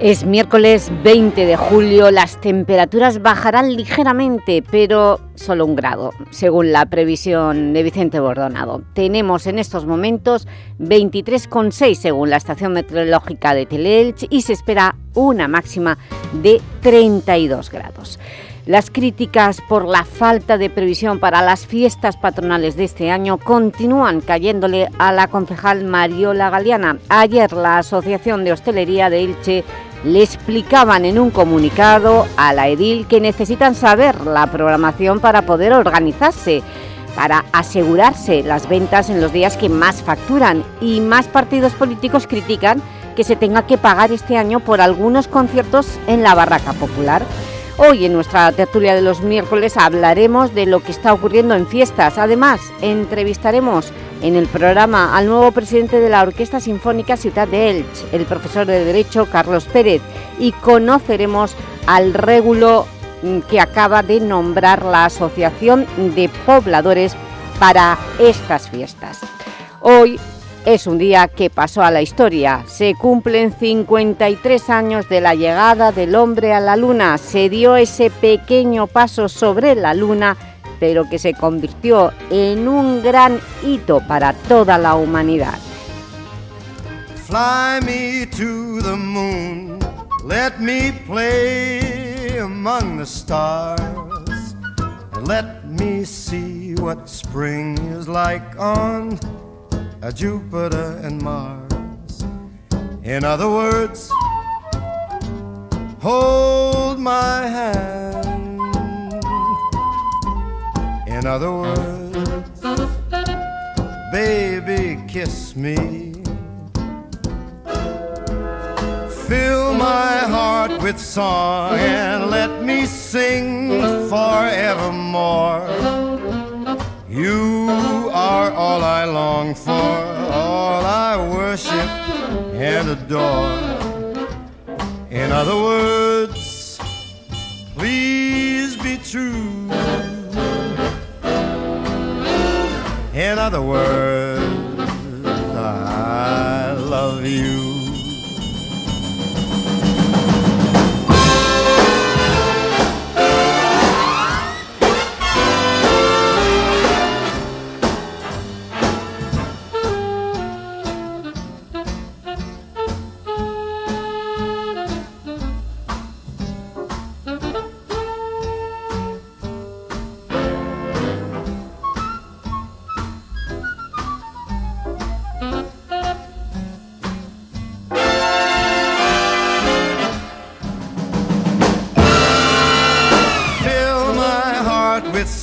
Es miércoles 20 de julio, las temperaturas bajarán ligeramente, pero solo un grado, según la previsión de Vicente Bordonado. Tenemos en estos momentos 23,6 según la estación meteorológica de Teleelch y se espera una máxima de 32 grados. Las críticas por la falta de previsión para las fiestas patronales de este año continúan cayéndole a la concejal Mariola Galeana. Ayer la Asociación de Hostelería de Elche le explicaban en un comunicado a la edil que necesitan saber la programación para poder organizarse, para asegurarse las ventas en los días que más facturan y más partidos políticos critican que se tenga que pagar este año por algunos conciertos en la Barraca Popular. Hoy en nuestra tertulia de los miércoles hablaremos de lo que está ocurriendo en fiestas. Además, entrevistaremos en el programa al nuevo presidente de la Orquesta Sinfónica Ciudad de Elche, el profesor de Derecho Carlos Pérez, y conoceremos al régulo mm, que acaba de nombrar la Asociación de Pobladores para estas fiestas. Hoy es un día que pasó a la historia. Se cumplen 53 años de la llegada del hombre a la luna. Se dio ese pequeño paso sobre la luna, pero que se convirtió en un gran hito para toda la humanidad. Fly me to the moon, let me play among the stars, let me see what spring is like on a Jupiter and Mars. In other words, hold my hand. In other words, baby, kiss me. Fill my heart with song and let me sing forevermore. You are all I long for, all I worship and adore. In other words, please be true. In other words, I love you.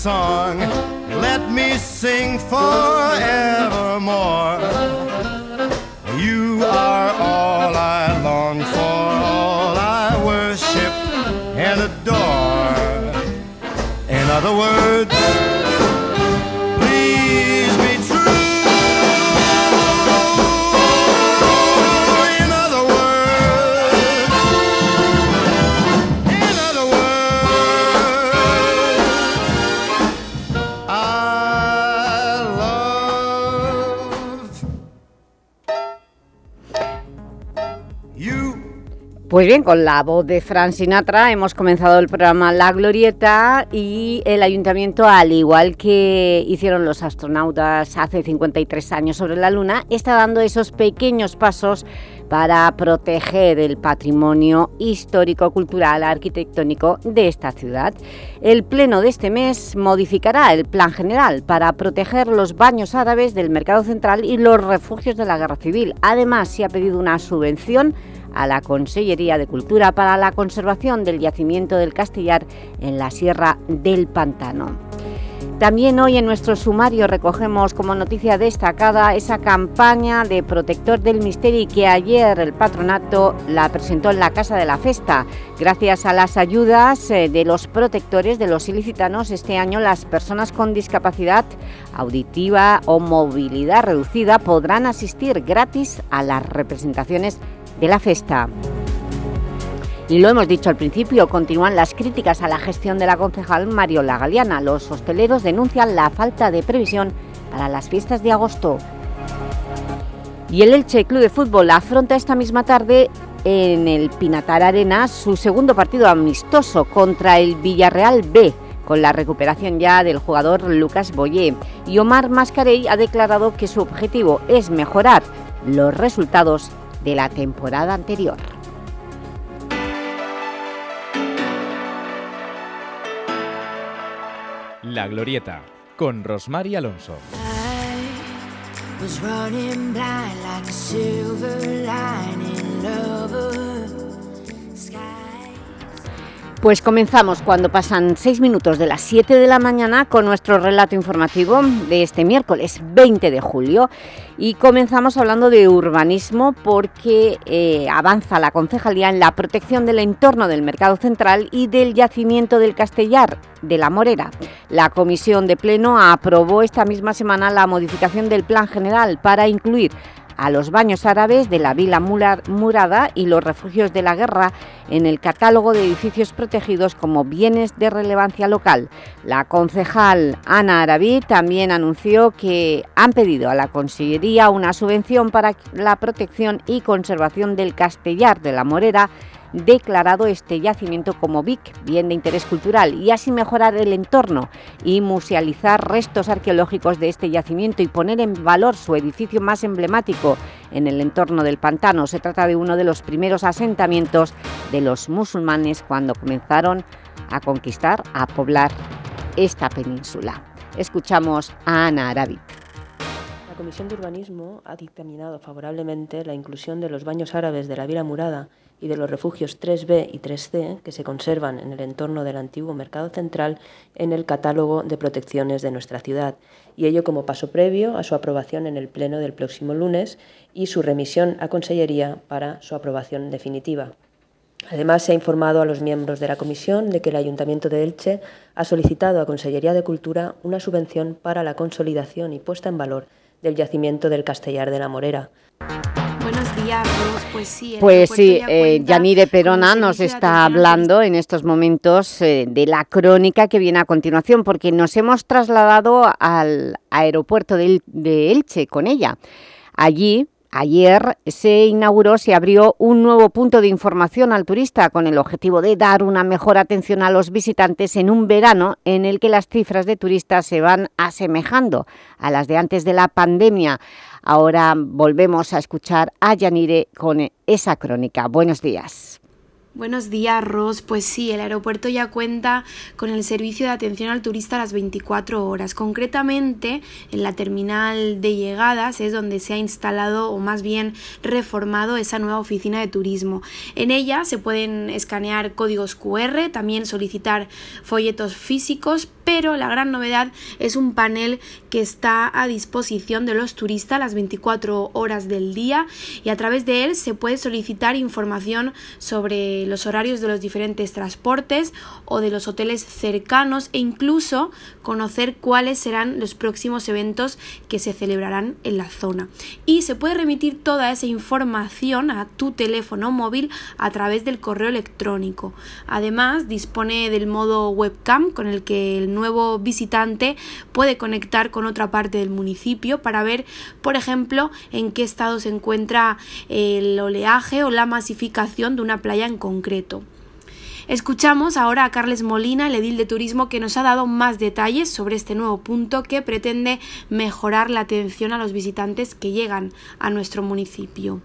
Song. Let me sing forevermore. Pues bien, con la voz de Fran Sinatra hemos comenzado el programa La Glorieta y el Ayuntamiento, al igual que hicieron los astronautas hace 53 años sobre la Luna, está dando esos pequeños pasos para proteger el patrimonio histórico, cultural, arquitectónico de esta ciudad. El pleno de este mes modificará el plan general para proteger los baños árabes del mercado central y los refugios de la guerra civil. Además, se ha pedido una subvención a la Consellería de Cultura para la conservación del yacimiento del Castillar en la Sierra del Pantano. También hoy en nuestro sumario recogemos como noticia destacada esa campaña de Protector del Misterio que ayer el patronato la presentó en la Casa de la Festa. Gracias a las ayudas eh, de los protectores de los ilicitanos, este año las personas con discapacidad auditiva o movilidad reducida podrán asistir gratis a las representaciones de la festa. Y lo hemos dicho al principio, continúan las críticas a la gestión de la concejal Mariola Galeana. Los hosteleros denuncian la falta de previsión para las fiestas de agosto. Y el Elche Club de Fútbol afronta esta misma tarde en el Pinatar Arena su segundo partido amistoso contra el Villarreal B, con la recuperación ya del jugador Lucas Boyé. Y Omar Mascarey ha declarado que su objetivo es mejorar los resultados de la temporada anterior. La Glorieta, con Rosmar Alonso. Pues comenzamos cuando pasan seis minutos de las 7 de la mañana con nuestro relato informativo de este miércoles 20 de julio y comenzamos hablando de urbanismo porque eh, avanza la concejalía en la protección del entorno del mercado central y del yacimiento del Castellar de la Morera. La Comisión de Pleno aprobó esta misma semana la modificación del Plan General para incluir a los baños árabes de la Vila Murada y los refugios de la guerra en el catálogo de edificios protegidos como bienes de relevancia local. La concejal Ana Arabí también anunció que han pedido a la Consellería una subvención para la protección y conservación del Castellar de la Morera declarado este yacimiento como BIC, bien de interés cultural, y así mejorar el entorno y musealizar restos arqueológicos de este yacimiento y poner en valor su edificio más emblemático en el entorno del pantano. Se trata de uno de los primeros asentamientos de los musulmanes cuando comenzaron a conquistar, a poblar esta península. Escuchamos a Ana Arabi. La Comisión de Urbanismo ha dictaminado favorablemente la inclusión de los baños árabes de la Vila Murada y de los refugios 3B y 3C que se conservan en el entorno del antiguo mercado central en el catálogo de protecciones de nuestra ciudad, y ello como paso previo a su aprobación en el Pleno del próximo lunes y su remisión a Consellería para su aprobación definitiva. Además, se ha informado a los miembros de la comisión de que el Ayuntamiento de Elche ha solicitado a Consellería de Cultura una subvención para la consolidación y puesta en valor del yacimiento del Castellar de la Morera. Pues sí, pues sí eh, Yanire Perona nos está hablando en estos momentos eh, de la crónica que viene a continuación, porque nos hemos trasladado al aeropuerto de, de Elche con ella. Allí Ayer se inauguró, se abrió un nuevo punto de información al turista con el objetivo de dar una mejor atención a los visitantes en un verano en el que las cifras de turistas se van asemejando a las de antes de la pandemia. Ahora volvemos a escuchar a Yanire con esa crónica. Buenos días. Buenos días, Ros. Pues sí, el aeropuerto ya cuenta con el servicio de atención al turista a las 24 horas. Concretamente, en la terminal de llegadas es donde se ha instalado o más bien reformado esa nueva oficina de turismo. En ella se pueden escanear códigos QR, también solicitar folletos físicos, pero la gran novedad es un panel que está a disposición de los turistas las 24 horas del día y a través de él se puede solicitar información sobre los horarios de los diferentes transportes o de los hoteles cercanos e incluso conocer cuáles serán los próximos eventos que se celebrarán en la zona. Y se puede remitir toda esa información a tu teléfono móvil a través del correo electrónico. Además, dispone del modo webcam con el que el nuevo visitante puede conectar con otra parte del municipio para ver, por ejemplo, en qué estado se encuentra el oleaje o la masificación de una playa en concreto. Escuchamos ahora a Carles Molina, el edil de turismo, que nos ha dado más detalles sobre este nuevo punto que pretende mejorar la atención a los visitantes que llegan a nuestro municipio.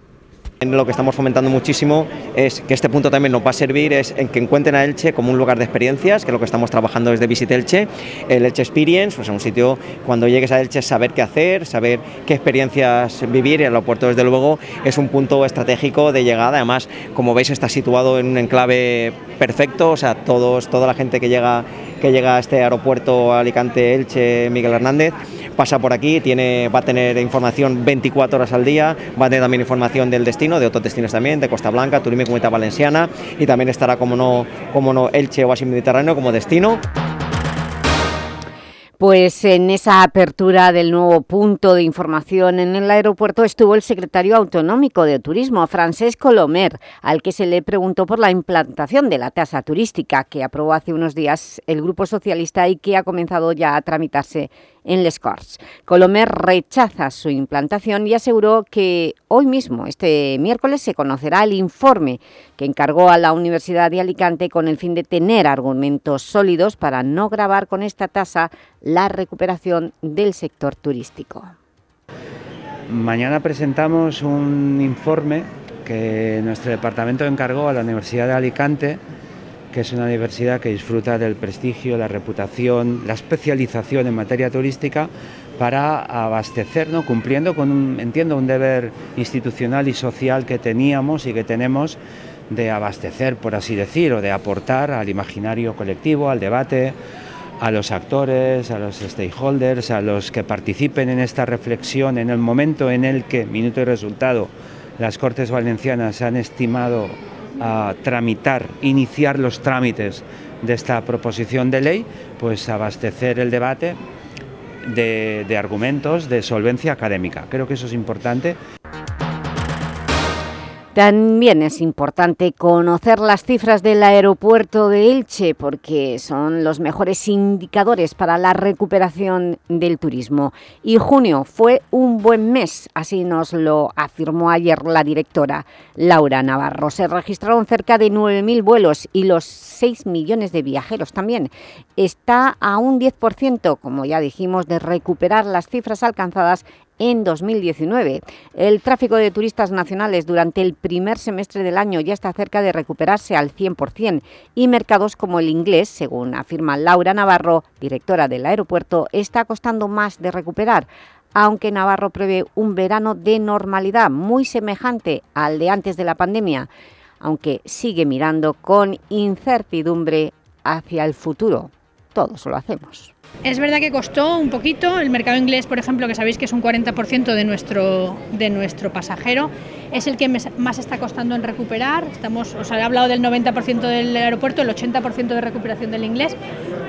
Lo que estamos fomentando muchísimo es que este punto también nos va a servir es en que encuentren a Elche como un lugar de experiencias, que lo que estamos trabajando desde Visit Elche, el Elche Experience, pues un sitio cuando llegues a Elche saber qué hacer, saber qué experiencias vivir y el aeropuerto desde luego es un punto estratégico de llegada, además como veis está situado en un enclave perfecto, o sea, todos, toda la gente que llega que llega a este aeropuerto Alicante-Elche Miguel Hernández, pasa por aquí, tiene, va a tener información 24 horas al día, va a tener también información del destino, de otros destinos también, de Costa Blanca, Turismo y Comunidad Valenciana y también estará como no, como no Elche o así Mediterráneo como destino. Pues en esa apertura del nuevo punto de información en el aeropuerto estuvo el secretario autonómico de Turismo, Francesco Lomer, al que se le preguntó por la implantación de la tasa turística que aprobó hace unos días el Grupo Socialista y que ha comenzado ya a tramitarse en Les Corts. Colomer rechaza su implantación y aseguró que hoy mismo, este miércoles, se conocerá el informe que encargó a la Universidad de Alicante con el fin de tener argumentos sólidos para no grabar con esta tasa la recuperación del sector turístico. Mañana presentamos un informe que nuestro departamento encargó a la Universidad de Alicante que es una universidad que disfruta del prestigio, la reputación, la especialización en materia turística para abastecernos, cumpliendo con, un, entiendo, un deber institucional y social que teníamos y que tenemos de abastecer, por así decir, o de aportar al imaginario colectivo, al debate, a los actores, a los stakeholders, a los que participen en esta reflexión en el momento en el que, minuto y resultado, las Cortes Valencianas han estimado a tramitar, iniciar los trámites de esta proposición de ley, pues abastecer el debate de, de argumentos de solvencia académica. Creo que eso es importante. También es importante conocer las cifras del aeropuerto de Elche porque son los mejores indicadores para la recuperación del turismo. Y junio fue un buen mes, así nos lo afirmó ayer la directora Laura Navarro. Se registraron cerca de 9.000 vuelos y los 6 millones de viajeros también. Está a un 10%, como ya dijimos, de recuperar las cifras alcanzadas en 2019. El tráfico de turistas nacionales durante el primer semestre del año ya está cerca de recuperarse al 100% y mercados como el inglés, según afirma Laura Navarro, directora del aeropuerto, está costando más de recuperar aunque Navarro prevé un verano de normalidad muy semejante al de antes de la pandemia, aunque sigue mirando con incertidumbre hacia el futuro. Todos lo hacemos. Es verdad que costó un poquito, el mercado inglés, por ejemplo, que sabéis que es un 40% de nuestro, de nuestro pasajero, es el que más está costando en recuperar. Estamos, os he hablado del 90% del aeropuerto, el 80% de recuperación del inglés,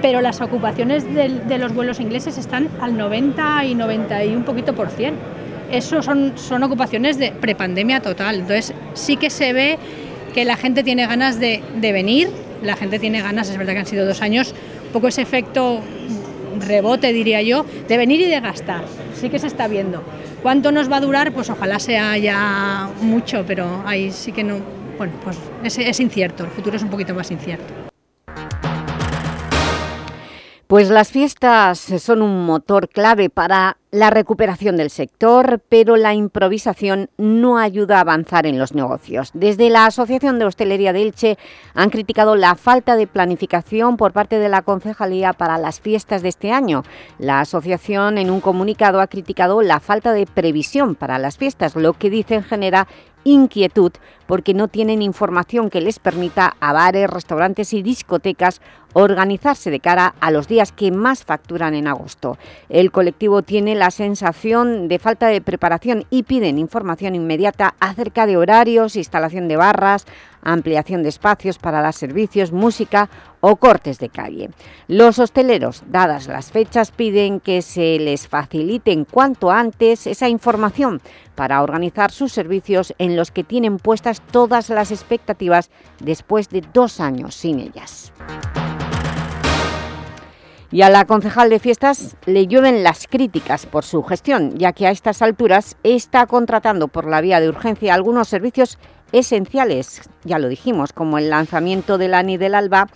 pero las ocupaciones de, los vuelos ingleses están al 90 y 90 y un poquito por cien. Eso son, son ocupaciones de prepandemia total. Entonces sí que se ve que la gente tiene ganas de, venir, la gente tiene ganas, es verdad que han sido dos años, poco ese efecto rebote, diría yo, de venir y de gastar. Sí que se está viendo. ¿Cuánto nos va a durar? Pues ojalá sea ya mucho, pero ahí sí que no. Bueno, pues es, es incierto, el futuro es un poquito más incierto. Pues las fiestas son un motor clave para la recuperación del sector, pero la improvisación no ayuda a avanzar en los negocios. Desde la Asociación de Hostelería de Elche han criticado la falta de planificación por parte de la Concejalía para las fiestas de este año. La asociación en un comunicado ha criticado la falta de previsión para las fiestas, lo que dicen genera inquietud porque no tienen información que les permita a bares, restaurantes y discotecas organizarse de cara a los días que más facturan en agosto. El colectivo tiene la sensación de falta de preparación y piden información inmediata acerca de horarios, instalación de barras, ampliación de espacios para los servicios, música o cortes de calle. Los hosteleros, dadas las fechas, piden que se les faciliten cuanto antes esa información para organizar sus servicios en los que tienen puestas todas las expectativas después de dos años sin ellas. Y a la concejal de fiestas le llueven las críticas por su gestión, ya que a estas alturas está contratando por la vía de urgencia algunos servicios esenciales, ya lo dijimos, como el lanzamiento del ANI del ALBA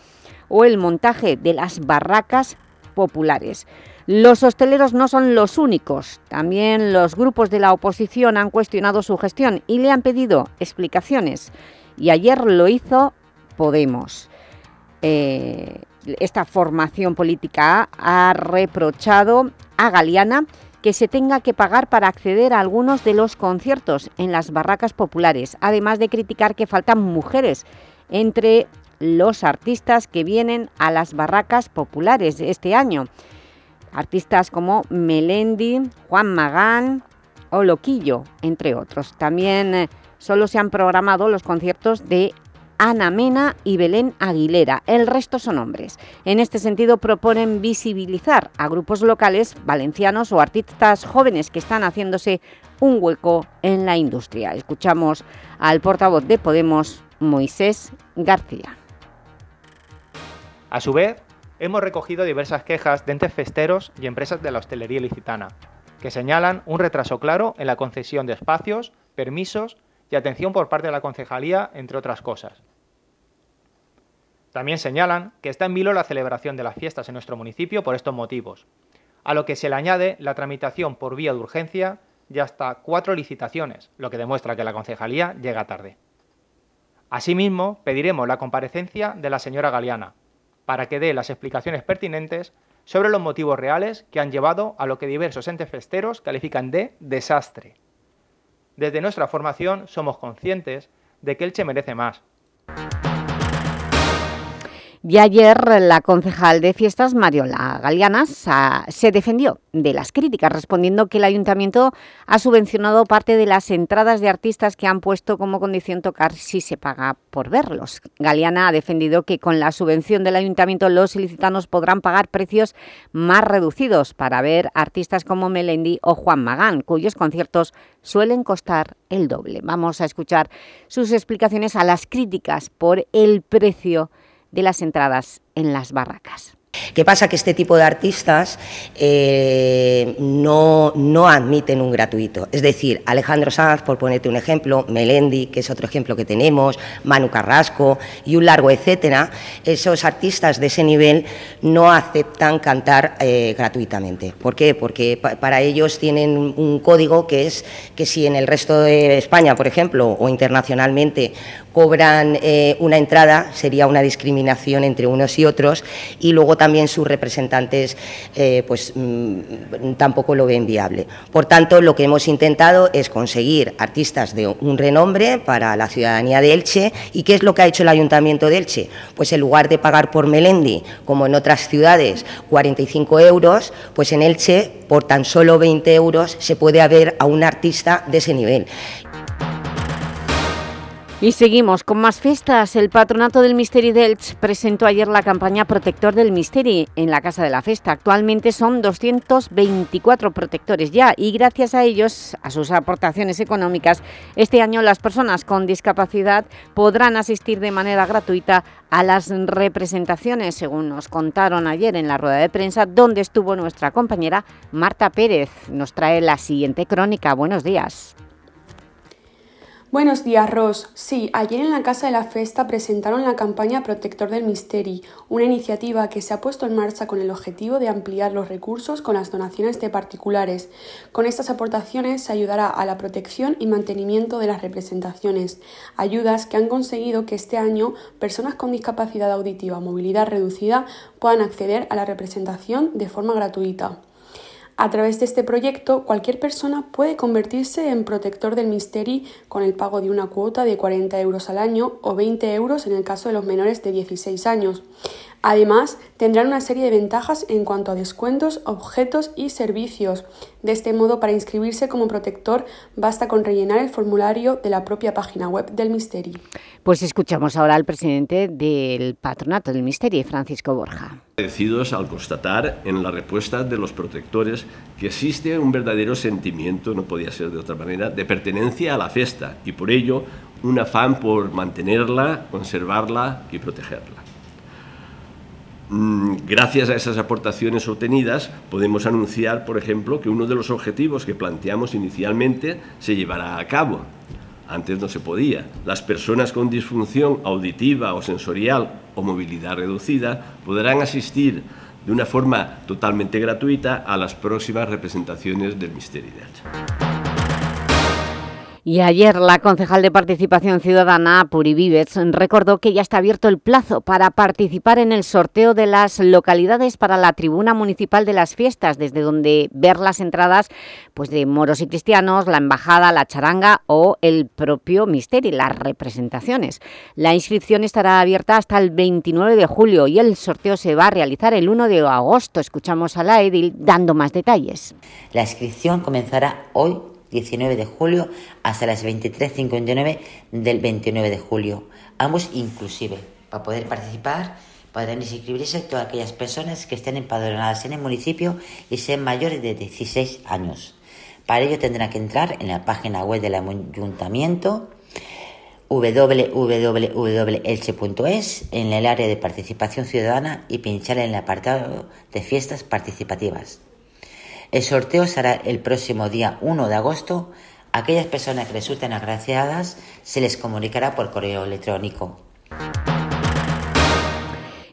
o el montaje de las barracas populares. Los hosteleros no son los únicos, también los grupos de la oposición han cuestionado su gestión y le han pedido explicaciones. Y ayer lo hizo Podemos. Eh, esta formación política ha reprochado a Galeana que se tenga que pagar para acceder a algunos de los conciertos en las barracas populares, además de criticar que faltan mujeres entre los artistas que vienen a las barracas populares este año. Artistas como Melendi, Juan Magán o Loquillo, entre otros. También eh, solo se han programado los conciertos de Ana Mena y Belén Aguilera. El resto son hombres. En este sentido proponen visibilizar a grupos locales valencianos o artistas jóvenes que están haciéndose un hueco en la industria. Escuchamos al portavoz de Podemos, Moisés García. A su vez, hemos recogido diversas quejas de entes festeros y empresas de la hostelería licitana, que señalan un retraso claro en la concesión de espacios, permisos y atención por parte de la concejalía, entre otras cosas. También señalan que está en vilo la celebración de las fiestas en nuestro municipio por estos motivos, a lo que se le añade la tramitación por vía de urgencia y hasta cuatro licitaciones, lo que demuestra que la concejalía llega tarde. Asimismo, pediremos la comparecencia de la señora Galeana, para que dé las explicaciones pertinentes sobre los motivos reales que han llevado a lo que diversos entes festeros califican de desastre. Desde nuestra formación somos conscientes de que Elche merece más, y ayer la concejal de fiestas, Mariola Galeanas, se defendió de las críticas, respondiendo que el Ayuntamiento ha subvencionado parte de las entradas de artistas que han puesto como condición tocar si se paga por verlos. Galeana ha defendido que con la subvención del Ayuntamiento los ilicitanos podrán pagar precios más reducidos para ver artistas como Melendi o Juan Magán, cuyos conciertos suelen costar el doble. Vamos a escuchar sus explicaciones a las críticas por el precio las entradas en las barracas. ¿Qué pasa? Que este tipo de artistas eh, no, no, admiten un gratuito. Es decir, Alejandro Sanz, por ponerte un ejemplo, Melendi, que es otro ejemplo que tenemos, Manu Carrasco y un largo etcétera, esos artistas de ese nivel no aceptan cantar eh, gratuitamente. ¿Por qué? Porque para ellos tienen un código que es que si en el resto de España, por ejemplo, o internacionalmente, cobran eh, una entrada, sería una discriminación entre unos y otros, y luego también sus representantes eh, pues, mm, tampoco lo ven viable. Por tanto, lo que hemos intentado es conseguir artistas de un renombre para la ciudadanía de Elche, ¿y qué es lo que ha hecho el Ayuntamiento de Elche? Pues en lugar de pagar por Melendi, como en otras ciudades, 45 euros, pues en Elche, por tan solo 20 euros, se puede haber a un artista de ese nivel. Y seguimos con más fiestas. El Patronato del Misteri d'Elx presentó ayer la campaña Protector del Misteri en la Casa de la Festa. Actualmente son 224 protectores ya y gracias a ellos, a sus aportaciones económicas, este año las personas con discapacidad podrán asistir de manera gratuita a las representaciones, según nos contaron ayer en la rueda de prensa, donde estuvo nuestra compañera Marta Pérez. Nos trae la siguiente crónica. Buenos días. Buenos días, Ros. Sí, ayer en la Casa de la Festa presentaron la campaña Protector del Misteri, una iniciativa que se ha puesto en marcha con el objetivo de ampliar los recursos con las donaciones de particulares. Con estas aportaciones se ayudará a la protección y mantenimiento de las representaciones, ayudas que han conseguido que este año personas con discapacidad auditiva o movilidad reducida puedan acceder a la representación de forma gratuita. A través de este proyecto, cualquier persona puede convertirse en protector del misteri con el pago de una cuota de 40 euros al año o 20 euros en el caso de los menores de 16 años. Además, tendrán una serie de ventajas en cuanto a descuentos, objetos y servicios. De este modo, para inscribirse como protector, basta con rellenar el formulario de la propia página web del Misteri. Pues escuchamos ahora al presidente del Patronato del Misteri, Francisco Borja. Agradecidos al constatar en la respuesta de los protectores que existe un verdadero sentimiento, no podía ser de otra manera, de pertenencia a la fiesta y por ello un afán por mantenerla, conservarla y protegerla. Mm, gracias a esas aportaciones obtenidas podemos anunciar, por ejemplo, que uno de los objetivos que planteamos inicialmente se llevará a cabo. Antes no se podía. Las personas con disfunción auditiva o sensorial o movilidad reducida podrán asistir de una forma totalmente gratuita a las próximas representaciones del Hacha. Y ayer la concejal de Participación Ciudadana, Puri Vivets, recordó que ya está abierto el plazo para participar en el sorteo de las localidades para la tribuna municipal de las fiestas, desde donde ver las entradas pues, de moros y cristianos, la embajada, la charanga o el propio Misteri, las representaciones. La inscripción estará abierta hasta el 29 de julio y el sorteo se va a realizar el 1 de agosto. Escuchamos a la Edil dando más detalles. La inscripción comenzará hoy 19 de julio hasta las 23.59 del 29 de julio, ambos inclusive. Para poder participar podrán inscribirse todas aquellas personas que estén empadronadas en el municipio y sean mayores de 16 años. Para ello tendrán que entrar en la página web del ayuntamiento www.elche.es en el área de participación ciudadana y pinchar en el apartado de fiestas participativas. El sorteo será el próximo día 1 de agosto. aquellas personas que resulten agraciadas se les comunicará por correo electrónico.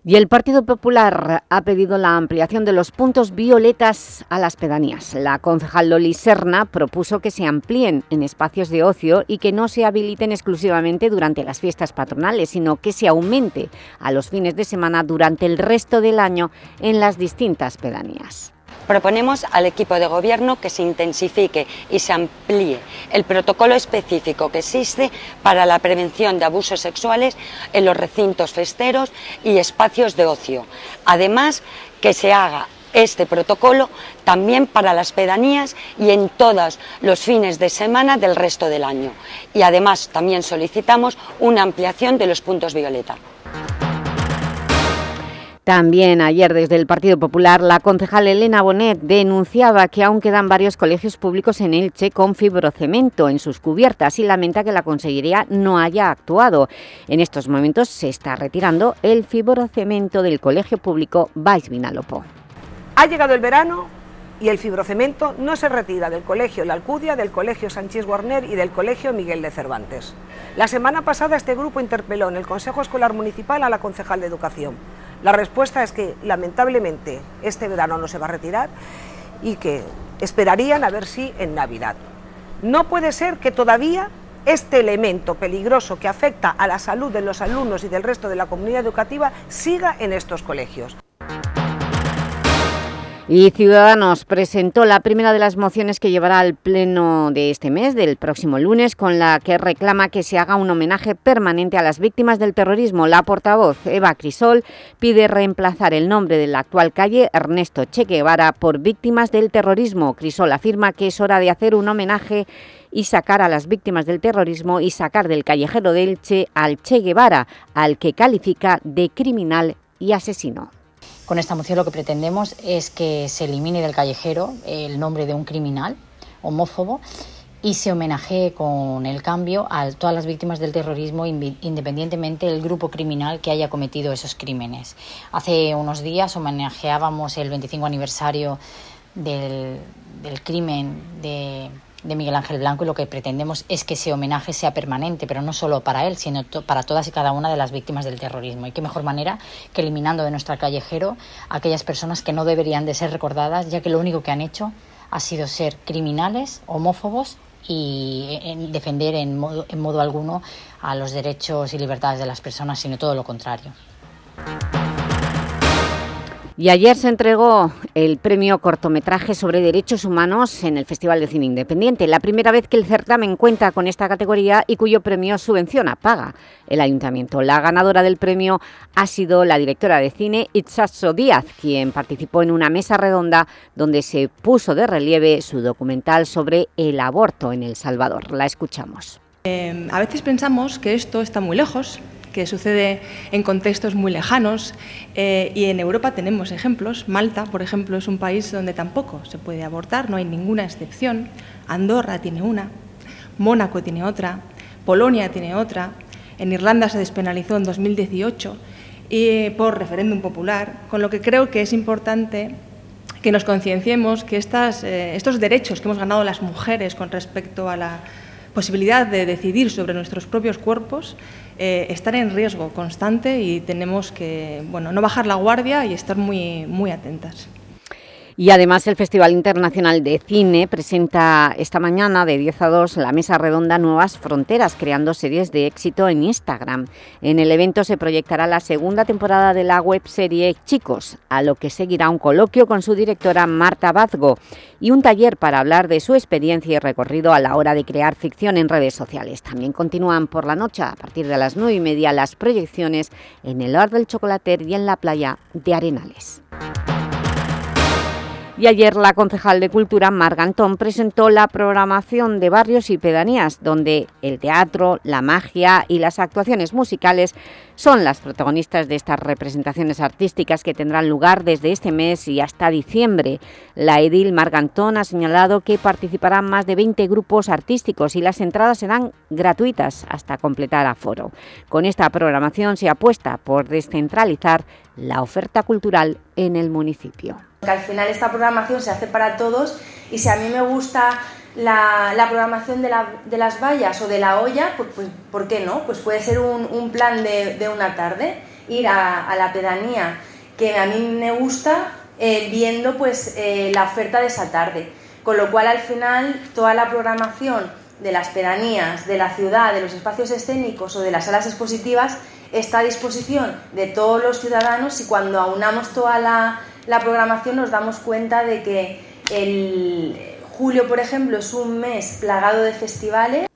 Y el Partido Popular ha pedido la ampliación de los puntos violetas a las pedanías. La concejal Loli Serna propuso que se amplíen en espacios de ocio y que no se habiliten exclusivamente durante las fiestas patronales, sino que se aumente a los fines de semana durante el resto del año en las distintas pedanías. Proponemos al equipo de gobierno que se intensifique y se amplíe el protocolo específico que existe para la prevención de abusos sexuales en los recintos festeros y espacios de ocio. Además, que se haga este protocolo también para las pedanías y en todos los fines de semana del resto del año. Y además también solicitamos una ampliación de los puntos violeta. También ayer desde el Partido Popular la concejal Elena Bonet denunciaba que aún quedan varios colegios públicos en Elche con fibrocemento en sus cubiertas y lamenta que la Consejería no haya actuado. En estos momentos se está retirando el fibrocemento del colegio público Valls Vinalopó. Ha llegado el verano y el fibrocemento no se retira del Colegio La Alcudia, del Colegio Sánchez Guarner y del Colegio Miguel de Cervantes. La semana pasada este grupo interpeló en el Consejo Escolar Municipal a la concejal de Educación la respuesta es que lamentablemente este verano no se va a retirar y que esperarían a ver si en Navidad. No puede ser que todavía este elemento peligroso que afecta a la salud de los alumnos y del resto de la comunidad educativa siga en estos colegios. Y Ciudadanos presentó la primera de las mociones que llevará al pleno de este mes, del próximo lunes, con la que reclama que se haga un homenaje permanente a las víctimas del terrorismo. La portavoz Eva Crisol pide reemplazar el nombre de la actual calle Ernesto Che Guevara por víctimas del terrorismo. Crisol afirma que es hora de hacer un homenaje y sacar a las víctimas del terrorismo y sacar del callejero del Che al Che Guevara, al que califica de criminal y asesino. Con esta moción lo que pretendemos es que se elimine del callejero el nombre de un criminal homófobo y se homenajee con el cambio a todas las víctimas del terrorismo independientemente del grupo criminal que haya cometido esos crímenes. Hace unos días homenajeábamos el 25 aniversario del, del crimen de de Miguel Ángel Blanco y lo que pretendemos es que ese homenaje sea permanente, pero no solo para él, sino para todas y cada una de las víctimas del terrorismo. Y qué mejor manera que eliminando de nuestra callejero a aquellas personas que no deberían de ser recordadas, ya que lo único que han hecho ha sido ser criminales, homófobos y defender en modo, en modo alguno a los derechos y libertades de las personas, sino todo lo contrario. Y ayer se entregó el premio cortometraje sobre derechos humanos en el Festival de Cine Independiente, la primera vez que el certamen cuenta con esta categoría y cuyo premio subvenciona, paga el Ayuntamiento. La ganadora del premio ha sido la directora de cine Itzazo Díaz, quien participó en una mesa redonda donde se puso de relieve su documental sobre el aborto en El Salvador. La escuchamos. Eh, a veces pensamos que esto está muy lejos, que sucede en contextos muy lejanos eh, y en Europa tenemos ejemplos. Malta, por ejemplo, es un país donde tampoco se puede abortar, no hay ninguna excepción. Andorra tiene una, Mónaco tiene otra, Polonia tiene otra, en Irlanda se despenalizó en 2018 y, por referéndum popular, con lo que creo que es importante que nos concienciemos que estas, eh, estos derechos que hemos ganado las mujeres con respecto a la posibilidad de decidir sobre nuestros propios cuerpos eh, estar en riesgo constante y tenemos que bueno, no bajar la guardia y estar muy, muy atentas. Y además el Festival Internacional de Cine presenta esta mañana de 10 a 2 la mesa redonda Nuevas Fronteras, creando series de éxito en Instagram. En el evento se proyectará la segunda temporada de la webserie Chicos, a lo que seguirá un coloquio con su directora Marta Bazgo y un taller para hablar de su experiencia y recorrido a la hora de crear ficción en redes sociales. También continúan por la noche, a partir de las 9 y media, las proyecciones en el Or del Chocolater y en la playa de Arenales. Y ayer la concejal de Cultura, Margantón, presentó la programación de barrios y pedanías, donde el teatro, la magia y las actuaciones musicales son las protagonistas de estas representaciones artísticas que tendrán lugar desde este mes y hasta diciembre. La edil Margantón ha señalado que participarán más de 20 grupos artísticos y las entradas serán gratuitas hasta completar aforo. Con esta programación se apuesta por descentralizar la oferta cultural en el municipio que al final esta programación se hace para todos y si a mí me gusta la, programación de, las vallas o de la olla, pues, pues, ¿por qué no? Pues puede ser un, plan de, una tarde, ir a, la pedanía que a mí me gusta eh, viendo pues eh, la oferta de esa tarde. Con lo cual al final toda la programación de las pedanías, de la ciudad, de los espacios escénicos o de las salas expositivas está a disposición de todos los ciudadanos y cuando aunamos toda la la programación nos damos cuenta de que el julio, por ejemplo, es un mes plagado de festivales.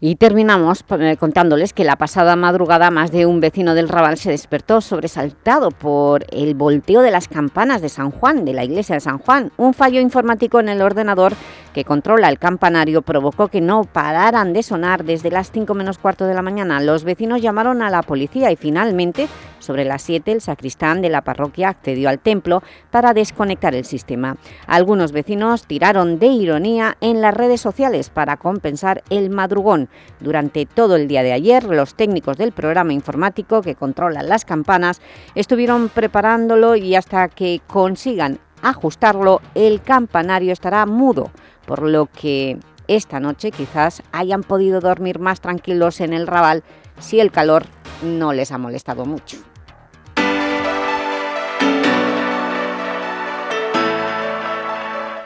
Y terminamos eh, contándoles que la pasada madrugada más de un vecino del Raval se despertó sobresaltado por el volteo de las campanas de San Juan, de la iglesia de San Juan. Un fallo informático en el ordenador que controla el campanario provocó que no pararan de sonar desde las 5 menos cuarto de la mañana. Los vecinos llamaron a la policía y finalmente sobre las 7, el sacristán de la parroquia accedió al templo para desconectar el sistema. Algunos vecinos tiraron de ironía en las redes sociales para compensar el madrugón. Durante todo el día de ayer, los técnicos del programa informático que controlan las campanas estuvieron preparándolo y hasta que consigan ajustarlo, el campanario estará mudo, por lo que esta noche quizás hayan podido dormir más tranquilos en el Raval si el calor no les ha molestado mucho.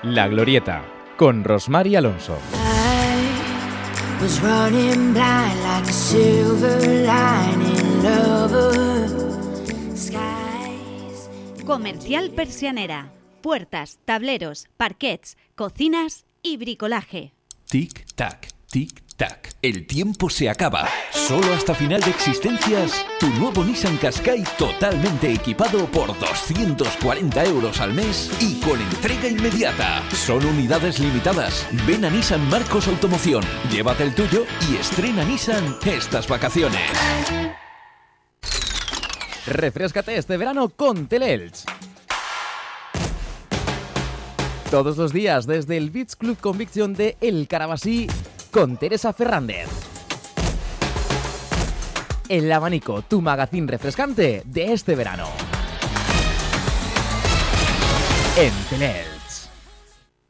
La Glorieta, con Rosmar Alonso. Comercial Persianera. Puertas, tableros, parquets, cocinas y bricolaje. Tic-tac, tic Tac, el tiempo se acaba. Solo hasta final de existencias, tu nuevo Nissan Qashqai totalmente equipado por 240 euros al mes y con entrega inmediata. Son unidades limitadas. Ven a Nissan Marcos Automoción, llévate el tuyo y estrena Nissan estas vacaciones. Refrescate este verano con Teleelch. Todos los días desde el Beach Club Conviction de El Carabasí con Teresa Fernández. El abanico, tu magazín refrescante de este verano. En Tener.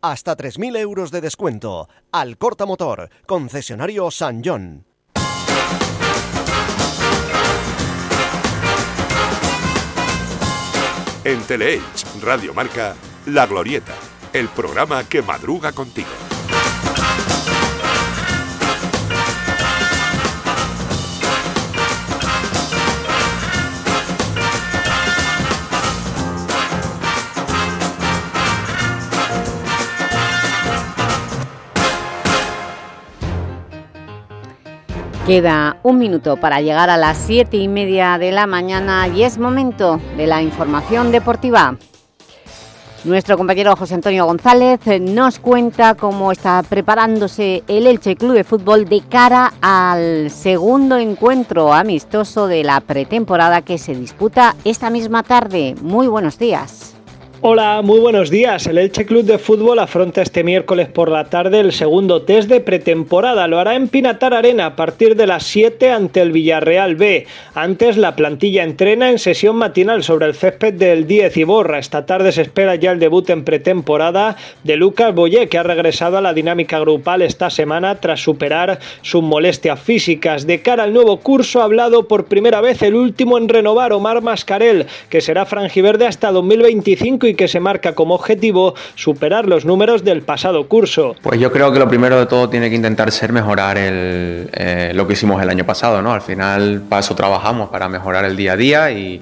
hasta 3.000 euros de descuento. Al Corta Motor, concesionario San John. En Teleelch, Radio Marca, La Glorieta, el programa que madruga contigo. Queda un minuto para llegar a las siete y media de la mañana y es momento de la información deportiva. Nuestro compañero José Antonio González nos cuenta cómo está preparándose el Elche Club de Fútbol de cara al segundo encuentro amistoso de la pretemporada que se disputa esta misma tarde. Muy buenos días. Hola, muy buenos días. El Elche Club de Fútbol afronta este miércoles por la tarde el segundo test de pretemporada. Lo hará en Pinatar Arena a partir de las 7 ante el Villarreal B. Antes, la plantilla entrena en sesión matinal sobre el césped del 10 y Borra. Esta tarde se espera ya el debut en pretemporada de Lucas Boyé, que ha regresado a la dinámica grupal esta semana tras superar sus molestias físicas. De cara al nuevo curso, ha hablado por primera vez el último en renovar, Omar Mascarel, que será franjiverde hasta 2025 y que se marca como objetivo superar los números del pasado curso. Pues yo creo que lo primero de todo tiene que intentar ser mejorar el, eh, lo que hicimos el año pasado, ¿no? Al final para eso trabajamos, para mejorar el día a día y,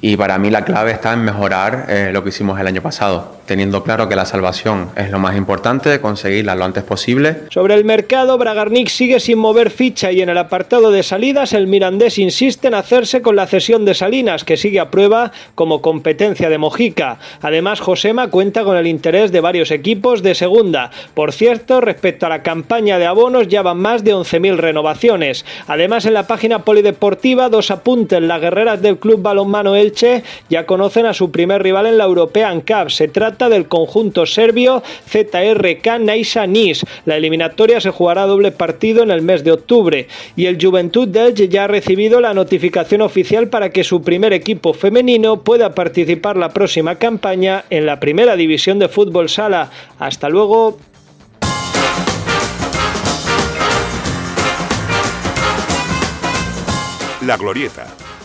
y para mí la clave está en mejorar eh, lo que hicimos el año pasado teniendo claro que la salvación es lo más importante, conseguirla lo antes posible. Sobre el mercado, Bragarnik sigue sin mover ficha y en el apartado de salidas el Mirandés insiste en hacerse con la cesión de Salinas, que sigue a prueba como competencia de Mojica. Además, Josema cuenta con el interés de varios equipos de segunda. Por cierto, respecto a la campaña de abonos ya van más de 11.000 renovaciones. Además, en la página polideportiva, dos apuntes, las guerreras del Club Balonmano Elche ya conocen a su primer rival en la European Cup. Se trata del conjunto serbio ZRK Naisa Nis. La eliminatoria se jugará doble partido en el mes de octubre y el Juventud de ya ha recibido la notificación oficial para que su primer equipo femenino pueda participar la próxima campaña en la primera división de fútbol sala. Hasta luego. La Glorieta,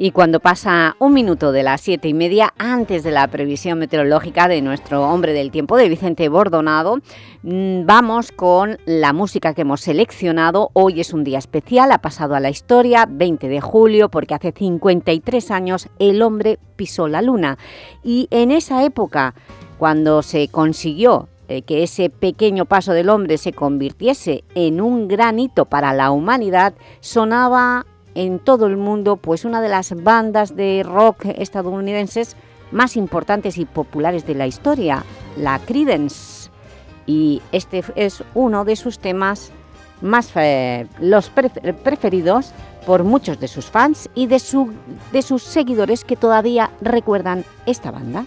Y cuando pasa un minuto de las siete y media, antes de la previsión meteorológica de nuestro hombre del tiempo, de Vicente Bordonado, mm, vamos con la música que hemos seleccionado. Hoy es un día especial, ha pasado a la historia, 20 de julio, porque hace 53 años el hombre pisó la luna. Y en esa época, cuando se consiguió eh, que ese pequeño paso del hombre se convirtiese en un gran hito para la humanidad, sonaba en todo el mundo pues una de las bandas de rock estadounidenses más importantes y populares de la historia, la Creedence. Y este es uno de sus temas más los preferidos por muchos de sus fans y de, su, de sus seguidores que todavía recuerdan esta banda.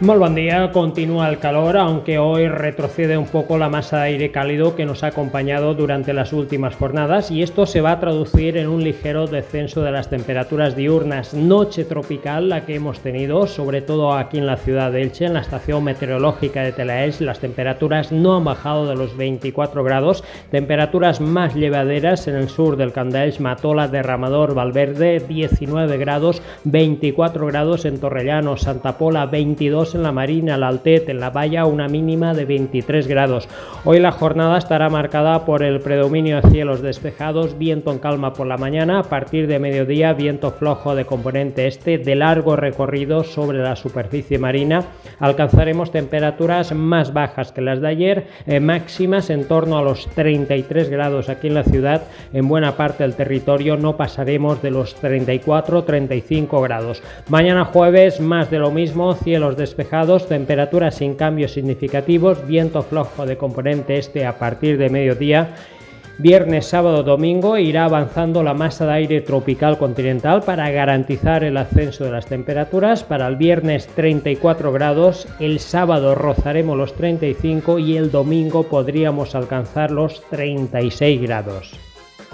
Muy buen día, continúa el calor, aunque hoy retrocede un poco la masa de aire cálido que nos ha acompañado durante las últimas jornadas y esto se va a traducir en un ligero descenso de las temperaturas diurnas. Noche tropical la que hemos tenido, sobre todo aquí en la ciudad de Elche, en la estación meteorológica de Telaels, las temperaturas no han bajado de los 24 grados, temperaturas más llevaderas en el sur del Candaels, Matola, Derramador, Valverde, 19 grados, 24 grados en Torrellano, Santa Pola, 22 en la Marina, la Altet, en la Valla una mínima de 23 grados. Hoy la jornada estará marcada por el predominio de cielos despejados, viento en calma por la mañana, a partir de mediodía viento flojo de componente este de largo recorrido sobre la superficie marina. Alcanzaremos temperaturas más bajas que las de ayer, eh, máximas en torno a los 33 grados aquí en la ciudad. En buena parte del territorio no pasaremos de los 34-35 grados. Mañana jueves más de lo mismo, cielos despejados despejados, temperaturas sin cambios significativos, viento flojo de componente este a partir de mediodía. Viernes, sábado, domingo irá avanzando la masa de aire tropical continental para garantizar el ascenso de las temperaturas. Para el viernes 34 grados, el sábado rozaremos los 35 y el domingo podríamos alcanzar los 36 grados.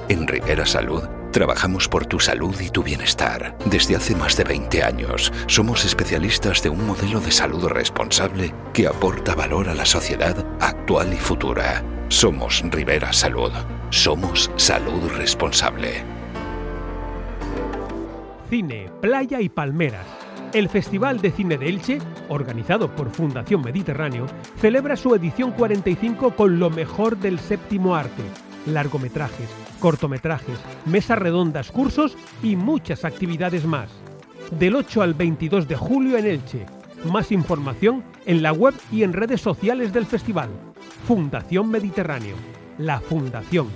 En Rivera Salud trabajamos por tu salud y tu bienestar. Desde hace más de 20 años somos especialistas de un modelo de salud responsable que aporta valor a la sociedad actual y futura. Somos Rivera Salud. Somos salud responsable. Cine, playa y palmeras. El Festival de Cine de Elche, organizado por Fundación Mediterráneo, celebra su edición 45 con lo mejor del séptimo arte largometrajes, cortometrajes, mesas redondas, cursos y muchas actividades más. Del 8 al 22 de julio en Elche. Más información en la web y en redes sociales del festival. Fundación Mediterráneo. La Fundación.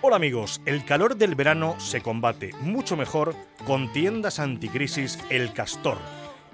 Hola amigos, el calor del verano se combate mucho mejor con tiendas anticrisis El Castor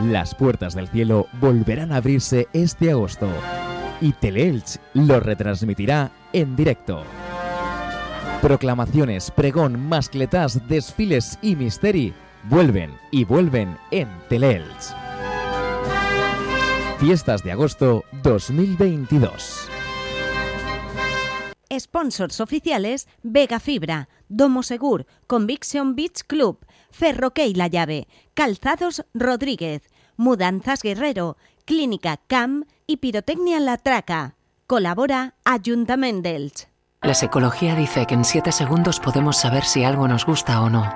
Las puertas del cielo volverán a abrirse este agosto y Teleelch lo retransmitirá en directo. Proclamaciones, pregón, mascletas, desfiles y misteri vuelven y vuelven en Teleelch. Fiestas de agosto 2022. Sponsors oficiales Vega Fibra, Domo Segur, Conviction Beach Club, Ferroquey La Llave, Calzados Rodríguez, Mudanzas Guerrero, Clínica CAM y Pirotecnia La Traca. Colabora Ayuntamiento. La psicología dice que en 7 segundos podemos saber si algo nos gusta o no.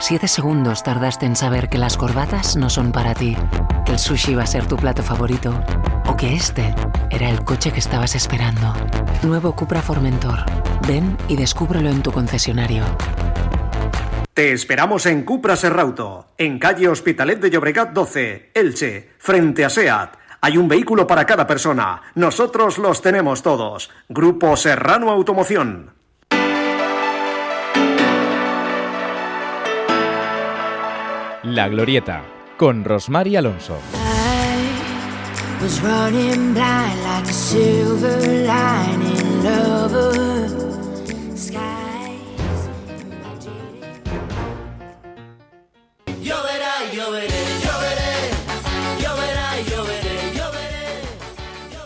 7 segundos tardaste en saber que las corbatas no son para ti, que el sushi va a ser tu plato favorito o que este era el coche que estabas esperando. Nuevo Cupra Formentor. Ven y descúbrelo en tu concesionario. Te esperamos en Cupra Serrauto, en calle Hospitalet de Llobregat 12, Elche, frente a SEAT. Hay un vehículo para cada persona. Nosotros los tenemos todos. Grupo Serrano Automoción. La Glorieta, con Rosmar y Alonso. was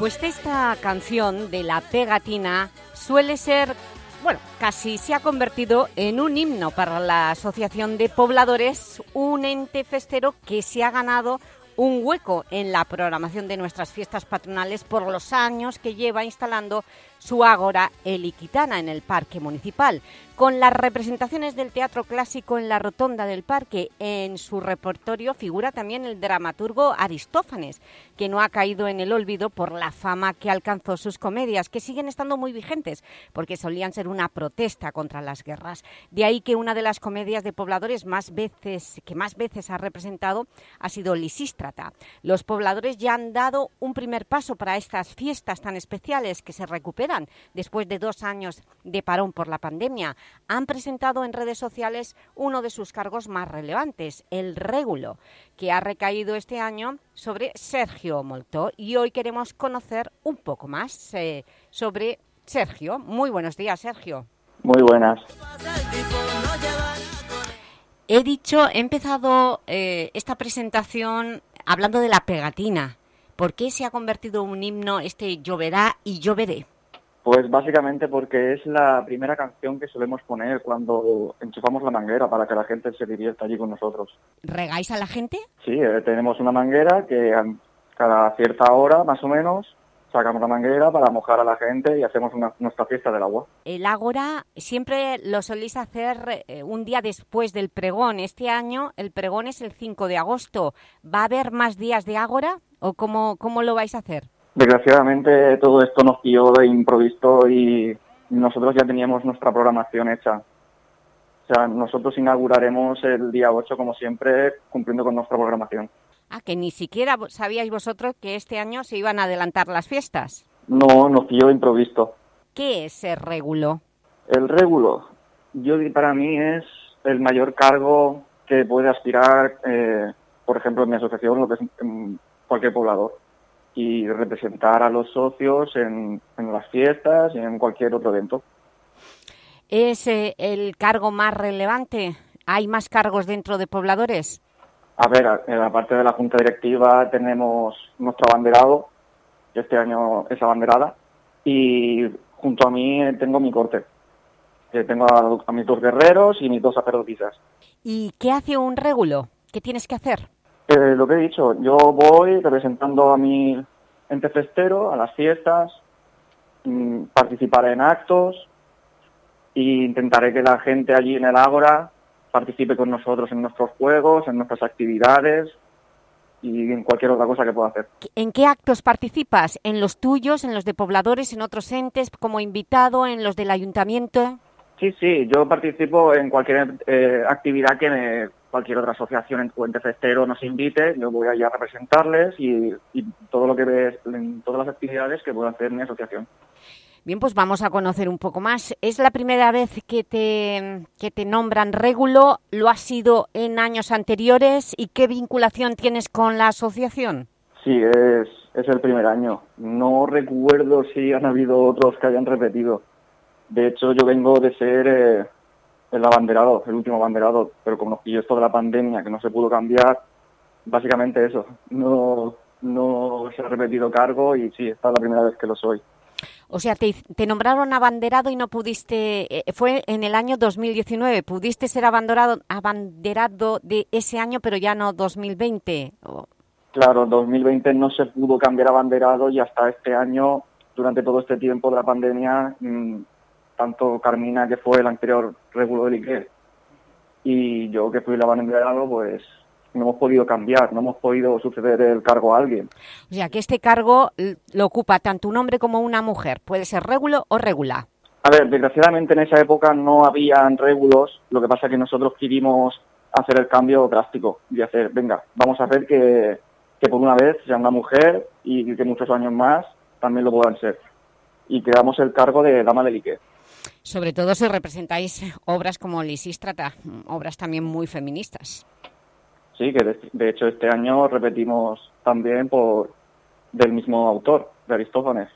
Pues esta canción de la pegatina suele ser, bueno, casi se ha convertido en un himno para la Asociación de Pobladores, un ente festero que se ha ganado un hueco en la programación de nuestras fiestas patronales por los años que lleva instalando su ágora El Iquitana en el Parque Municipal, con las representaciones del teatro clásico en la rotonda del parque. En su repertorio figura también el dramaturgo Aristófanes, que no ha caído en el olvido por la fama que alcanzó sus comedias, que siguen estando muy vigentes, porque solían ser una protesta contra las guerras. De ahí que una de las comedias de pobladores más veces, que más veces ha representado ha sido Lisístrata. Los pobladores ya han dado un primer paso para estas fiestas tan especiales que se recuperan después de dos años de parón por la pandemia. Han presentado en redes sociales uno de sus cargos más relevantes, el régulo, que ha recaído este año sobre Sergio Moltó. Y hoy queremos conocer un poco más eh, sobre Sergio. Muy buenos días, Sergio. Muy buenas. He dicho, he empezado eh, esta presentación hablando de la pegatina. ¿Por qué se ha convertido en un himno este lloverá y lloveré? Pues básicamente porque es la primera canción que solemos poner cuando enchufamos la manguera para que la gente se divierta allí con nosotros. ¿Regáis a la gente? Sí, eh, tenemos una manguera que a cada cierta hora, más o menos, sacamos la manguera para mojar a la gente y hacemos una- nuestra fiesta del agua. El Ágora siempre lo soléis hacer eh, un día después del pregón. Este año el pregón es el 5 de agosto. ¿Va a haber más días de Ágora o cómo, cómo lo vais a hacer? Desgraciadamente todo esto nos pilló de improviso y nosotros ya teníamos nuestra programación hecha. O sea, nosotros inauguraremos el día 8 como siempre, cumpliendo con nuestra programación. Ah, que ni siquiera sabíais vosotros que este año se iban a adelantar las fiestas. No, nos pilló de improviso. ¿Qué es el régulo? El régulo, yo para mí es el mayor cargo que puede aspirar, eh, por ejemplo, en mi asociación, lo que es en cualquier poblador, y representar a los socios en, en las fiestas y en cualquier otro evento. ¿Es eh, el cargo más relevante? ¿Hay más cargos dentro de pobladores? A ver, en la parte de la junta directiva tenemos nuestro abanderado, este año es abanderada, y junto a mí eh, tengo mi corte, que tengo a, a mis dos guerreros y mis dos sacerdotisas. ¿Y qué hace un régulo? ¿Qué tienes que hacer? Eh, lo que he dicho, yo voy representando a mi ente festero, a las fiestas, mm, participaré en actos e intentaré que la gente allí en el Ágora participe con nosotros en nuestros juegos, en nuestras actividades y en cualquier otra cosa que pueda hacer. ¿En qué actos participas? ¿En los tuyos, en los de pobladores, en otros entes, como invitado, en los del ayuntamiento? Sí, sí, yo participo en cualquier eh, actividad que me- cualquier otra asociación o ente festero nos invite, yo voy allá a representarles y, y todo lo que ves, en todas las actividades que pueda hacer mi asociación. Bien, pues vamos a conocer un poco más. ¿Es la primera vez que te, que te nombran régulo? ¿Lo ha sido en años anteriores? ¿Y qué vinculación tienes con la asociación? Sí, es, es el primer año. No recuerdo si han habido otros que hayan repetido. De hecho, yo vengo de ser eh, el abanderado, el último abanderado, pero como nos pilló esto de la pandemia, que no se pudo cambiar, básicamente eso. No, no se ha repetido cargo y sí, esta es la primera vez que lo soy. O sea, te, te nombraron abanderado y no pudiste... eh, fue en el año 2019. Pudiste ser abanderado, abanderado de ese año, pero ya no 2020. O- Claro, 2020 no se pudo cambiar abanderado y hasta este año, durante todo este tiempo de la pandemia, mm, tanto Carmina, que fue el anterior régulo del IKE, y yo, que fui el abanderado, pues no hemos podido cambiar, no hemos podido suceder el cargo a alguien. O sea, que este cargo lo ocupa tanto un hombre como una mujer. Puede ser régulo o regula. A ver, desgraciadamente en esa época no habían régulos, lo que pasa es que nosotros quisimos hacer el cambio drástico y hacer, venga, vamos a hacer que, que por una vez sea una mujer y que muchos años más también lo puedan ser. Y creamos el cargo de dama del IKE. Sobre todo si representáis obras como Lisístrata, obras también muy feministas. Sí, que de, de hecho este año repetimos también por del mismo autor, de Aristófanes.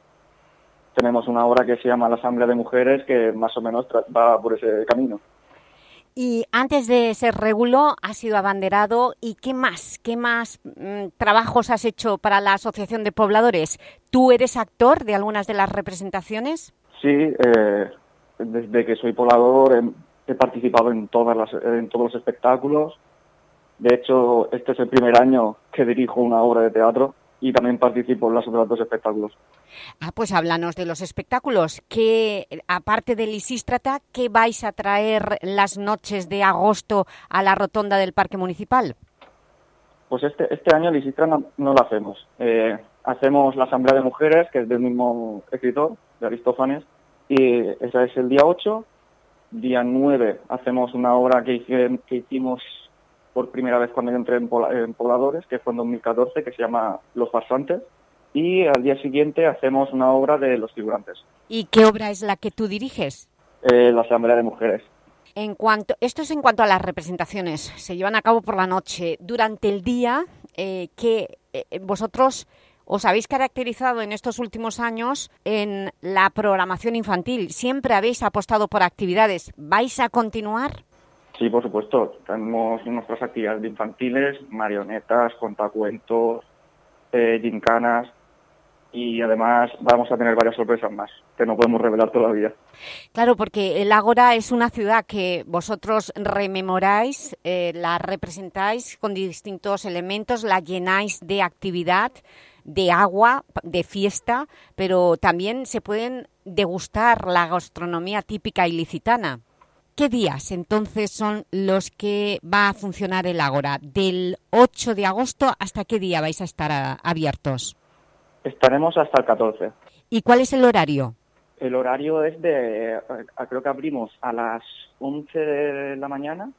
Tenemos una obra que se llama La Asamblea de Mujeres que más o menos va por ese camino. Y antes de ser régulo, has sido abanderado. ¿Y qué más? ¿Qué más mm, trabajos has hecho para la Asociación de Pobladores? ¿Tú eres actor de algunas de las representaciones? Sí, eh, desde que soy poblador he, he participado en, todas las, en todos los espectáculos. De hecho, este es el primer año que dirijo una obra de teatro y también participo en los otros dos espectáculos. Ah, pues háblanos de los espectáculos. Que aparte del Lisístrata, ¿qué vais a traer las noches de agosto a la rotonda del Parque Municipal? Pues este, este año Lisistra no, no lo hacemos. Eh, hacemos la Asamblea de Mujeres, que es del mismo escritor, de Aristófanes, y esa es el día 8. Día 9 hacemos una obra que, hice- que hicimos por primera vez cuando yo entré en, Pola- en Pobladores, que fue en 2014, que se llama Los Farsantes. Y al día siguiente hacemos una obra de Los Figurantes, ¿Y qué obra es la que tú diriges? eh, la Asamblea de Mujeres. En cuanto, esto es en cuanto a las representaciones. Se llevan a cabo por la noche. Durante el día, eh, que vosotros os habéis caracterizado en estos últimos años en la programación infantil. Siempre habéis apostado por actividades. ¿Vais a continuar? Sí, por supuesto. Tenemos nuestras actividades infantiles, marionetas, contacuentos, eh, gincanas y además vamos a tener varias sorpresas más que no podemos revelar todavía. Claro, porque el Ágora es una ciudad que vosotros rememoráis, eh, la representáis con distintos elementos, la llenáis de actividad, de agua, de fiesta, pero también se pueden degustar la gastronomía típica ilicitana. ¿Qué días entonces son los que va a funcionar el Ágora? ¿Del 8 de agosto hasta qué día vais a estar a- abiertos? Estaremos hasta el 14. ¿Y cuál es el horario? El horario es de, eh, creo que abrimos a las 11 de la mañana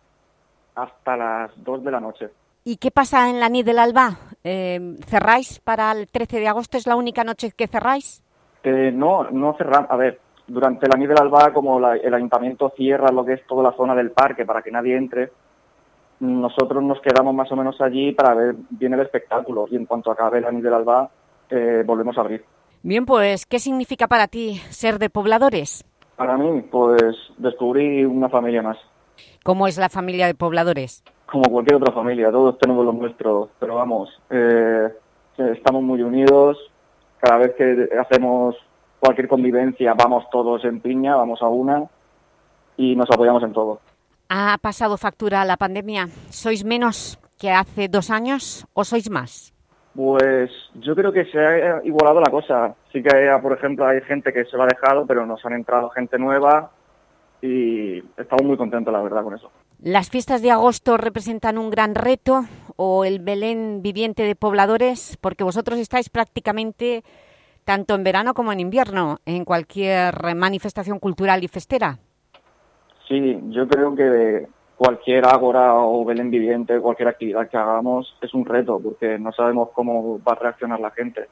hasta las 2 de la noche. ¿Y qué pasa en la nit del Alba? Eh, ¿Cerráis para el 13 de agosto? ¿Es la única noche que cerráis? Eh, no, no cerramos. A ver, durante la nieve del alba, como la- el ayuntamiento cierra lo que es toda la zona del parque para que nadie entre, nosotros nos quedamos más o menos allí para ver bien el espectáculo y en cuanto acabe la nieve del alba, eh, volvemos a abrir. Bien, pues, ¿qué significa para ti ser de pobladores? Para mí, pues descubrí una familia más, ¿Cómo es la familia de pobladores? Como cualquier otra familia, todos tenemos lo nuestro, pero vamos, eh, estamos muy unidos, cada vez que hacemos cualquier convivencia vamos todos en piña, vamos a una y nos apoyamos en todo. ¿Ha pasado factura la pandemia? ¿Sois menos que hace dos años o sois más? Pues yo creo que se ha igualado la cosa. Sí que, hay, por ejemplo, hay gente que se lo ha dejado, pero nos han entrado gente nueva y estamos muy contentos, la verdad, con eso. ¿Las fiestas de agosto representan un gran reto o el Belén viviente de pobladores? Porque vosotros estáis prácticamente tanto en verano como en invierno, en cualquier manifestación cultural y festera. Sí, yo creo que cualquier ágora o Belén viviente, cualquier actividad que hagamos es un reto, porque no sabemos cómo va a reaccionar la gente.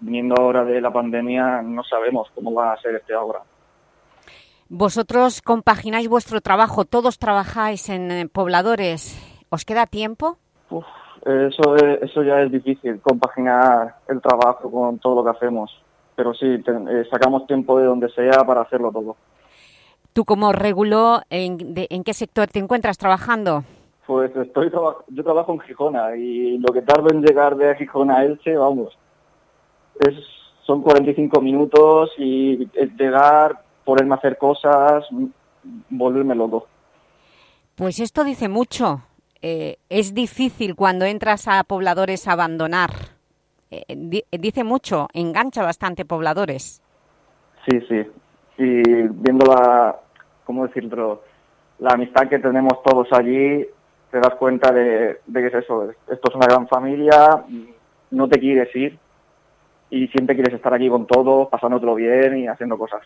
Viniendo ahora de la pandemia, no sabemos cómo va a ser este ágora. Vosotros compagináis vuestro trabajo, todos trabajáis en eh, pobladores. ¿Os queda tiempo? Eso, es- eso ya es difícil, compaginar el trabajo con todo lo que hacemos. Pero sí, te- eh, sacamos tiempo de donde sea para hacerlo todo. Tú como regulo, ¿en, de- ¿en qué sector te encuentras trabajando? Pues estoy yo trabajo en Gijona y lo que tardo en llegar de Gijona a Elche, vamos, es, son 45 minutos y es llegar, ponerme a hacer cosas, volverme loco. Pues esto dice mucho. Eh, es difícil cuando entras a pobladores abandonar. Eh, di- dice mucho, engancha bastante pobladores. Sí, sí. Y viendo la, ¿cómo decirlo? La amistad que tenemos todos allí, te das cuenta de, de que es eso. Esto es una gran familia, no te quieres ir y siempre quieres estar aquí con todos, pasándotelo bien y haciendo cosas.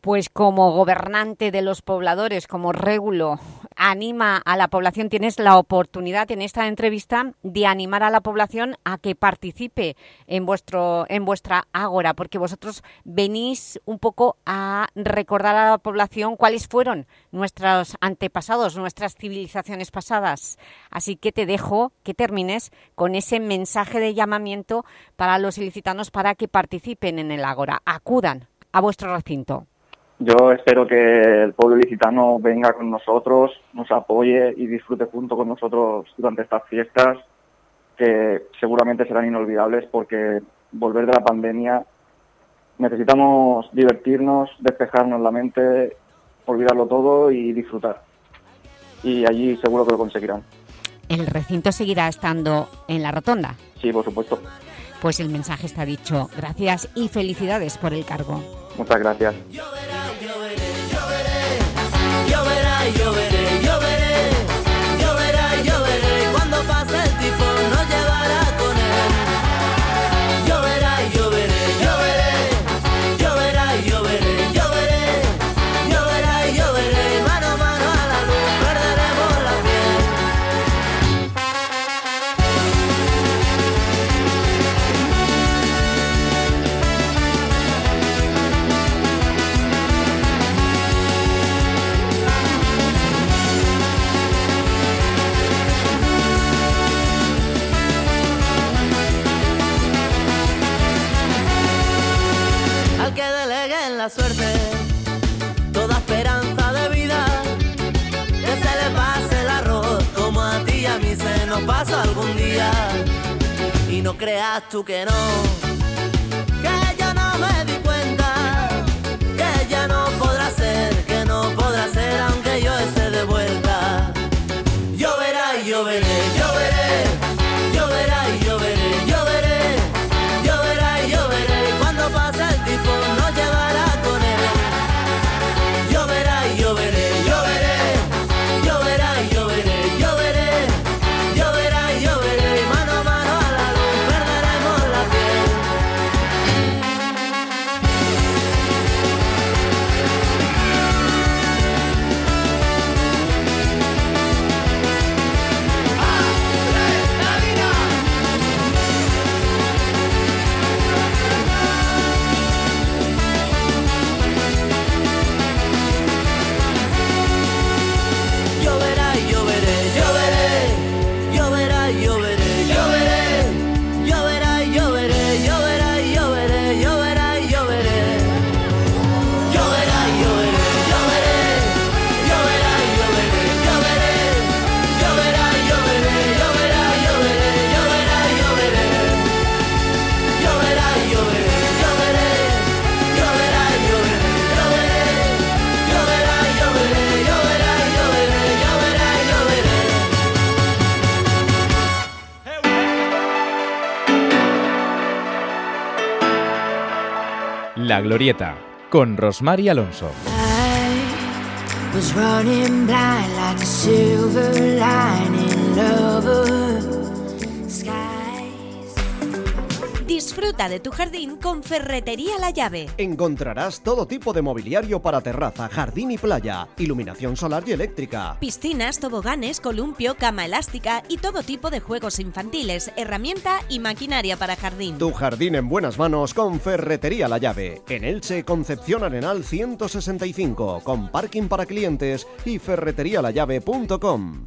Pues como gobernante de los pobladores, como régulo, anima a la población, tienes la oportunidad en esta entrevista de animar a la población a que participe en, vuestro, en vuestra ágora, porque vosotros venís un poco a recordar a la población cuáles fueron nuestros antepasados, nuestras civilizaciones pasadas. Así que te dejo que termines con ese mensaje de llamamiento para los ilicitanos para que participen en el ágora, acudan a vuestro recinto. Yo espero que el pueblo ilicitano venga con nosotros, nos apoye y disfrute junto con nosotros durante estas fiestas, que seguramente serán inolvidables porque volver de la pandemia necesitamos divertirnos, despejarnos la mente, olvidarlo todo y disfrutar. Y allí seguro que lo conseguirán. ¿El recinto seguirá estando en la rotonda? Sí, por supuesto. Pues el mensaje está dicho. Gracias y felicidades por el cargo. Muchas gracias. Lloverá, no creas tú que no, que yo no me di cuenta, que ya no podrá ser, que no podrá ser aunque yo esté de vuelta. Lloverá y lloveré, lloveré, Glorieta, con Rosmar Alonso. Disfruta de tu jardín con Ferretería La Llave. Encontrarás todo tipo de mobiliario para terraza, jardín y playa, iluminación solar y eléctrica. Piscinas, toboganes, columpio, cama elástica y todo tipo de juegos infantiles, herramienta y maquinaria para jardín. Tu jardín en buenas manos con Ferretería La Llave. En Elche, Concepción Arenal 165, con parking para clientes y ferreterialallave.com.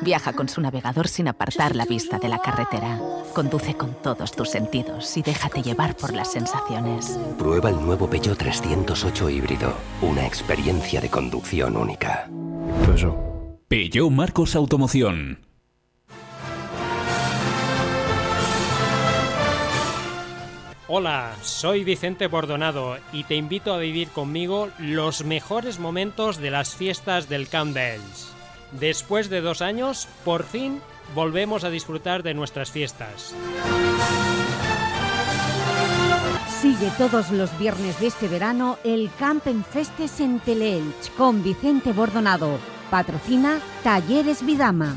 Viaja con su navegador sin apartar la vista de la carretera. Conduce con todos tus sentidos y déjate llevar por las sensaciones. Prueba el nuevo Peugeot 308 híbrido. Una experiencia de conducción única. Peugeot Marcos Automoción. Hola, soy Vicente Bordonado y te invito a vivir conmigo los mejores momentos de las fiestas del Camp Bells. Después de dos años, por fin volvemos a disfrutar de nuestras fiestas. Sigue todos los viernes de este verano el Camp en Festes en Teleelch con Vicente Bordonado. Patrocina Talleres Vidama.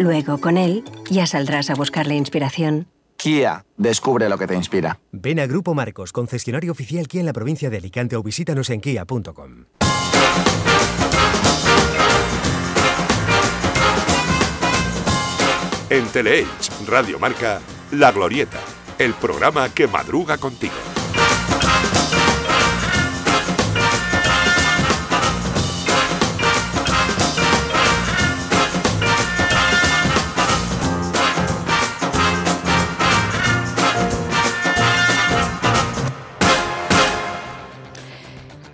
Luego, con él, ya saldrás a buscar la inspiración. Kia, descubre lo que te inspira. Ven a Grupo Marcos, concesionario oficial Kia en la provincia de Alicante o visítanos en kia.com. En Teleelch Radio Marca, La Glorieta, el programa que madruga contigo.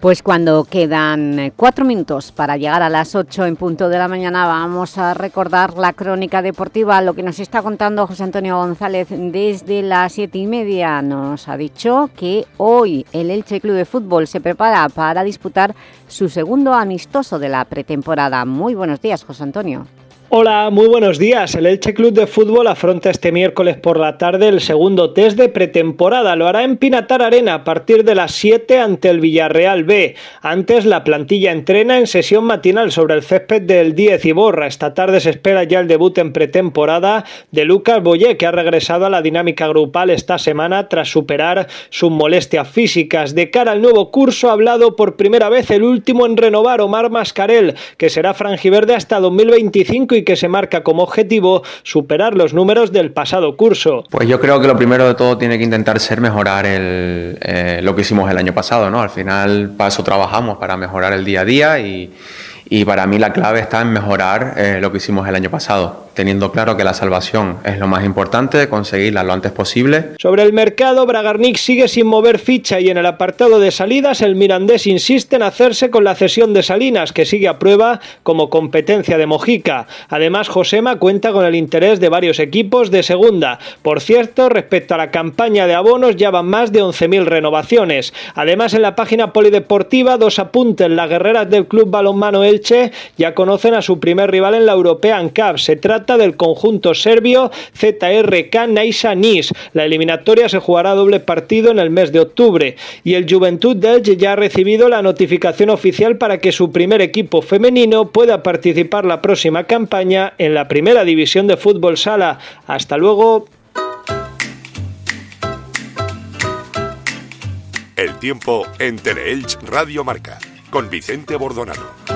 Pues cuando quedan eh, cuatro minutos para llegar a las ocho en punto de la mañana vamos a recordar la crónica deportiva, lo que nos está contando José Antonio González desde las siete y media. Nos ha dicho que hoy el Elche Club de Fútbol se prepara para disputar su segundo amistoso de la pretemporada. Muy buenos días, José Antonio. Hola, muy buenos días. El Elche Club de Fútbol afronta este miércoles por la tarde el segundo test de pretemporada. Lo hará en Pinatar Arena a partir de las 7 ante el Villarreal B. Antes, la plantilla entrena en sesión matinal sobre el césped del 10 y Borra. Esta tarde se espera ya el debut en pretemporada de Lucas Boyé, que ha regresado a la dinámica grupal esta semana tras superar sus molestias físicas. De cara al nuevo curso ha hablado por primera vez el último en renovar, Omar Mascarel, que será franjiverde hasta 2025 y que se marca como objetivo superar los números del pasado curso. Pues yo creo que lo primero de todo tiene que intentar ser mejorar el, eh, lo que hicimos el año pasado, ¿no? Al final para eso trabajamos, para mejorar el día a día y, y para mí la clave está en mejorar eh, lo que hicimos el año pasado, teniendo claro que la salvación es lo más importante, conseguirla lo antes posible. Sobre el mercado, Bragarnik sigue sin mover ficha y en el apartado de salidas el Mirandés insiste en hacerse con la cesión de Salinas, que sigue a prueba como competencia de Mojica. Además, Josema cuenta con el interés de varios equipos de segunda. Por cierto, respecto a la campaña de abonos ya van más de 11.000 renovaciones. Además, en la página polideportiva, dos apuntes, las guerreras del Club Balonmano El Elche ya conocen a su primer rival en la European Cup. Se trata del conjunto serbio ZRK Naisa Nis. La eliminatoria se jugará a doble partido en el mes de octubre. Y el Juventud de Elche ya ha recibido la notificación oficial para que su primer equipo femenino pueda participar la próxima campaña en la primera división de fútbol sala. Hasta luego. El tiempo en Teleelch Radio Marca con Vicente Bordonado.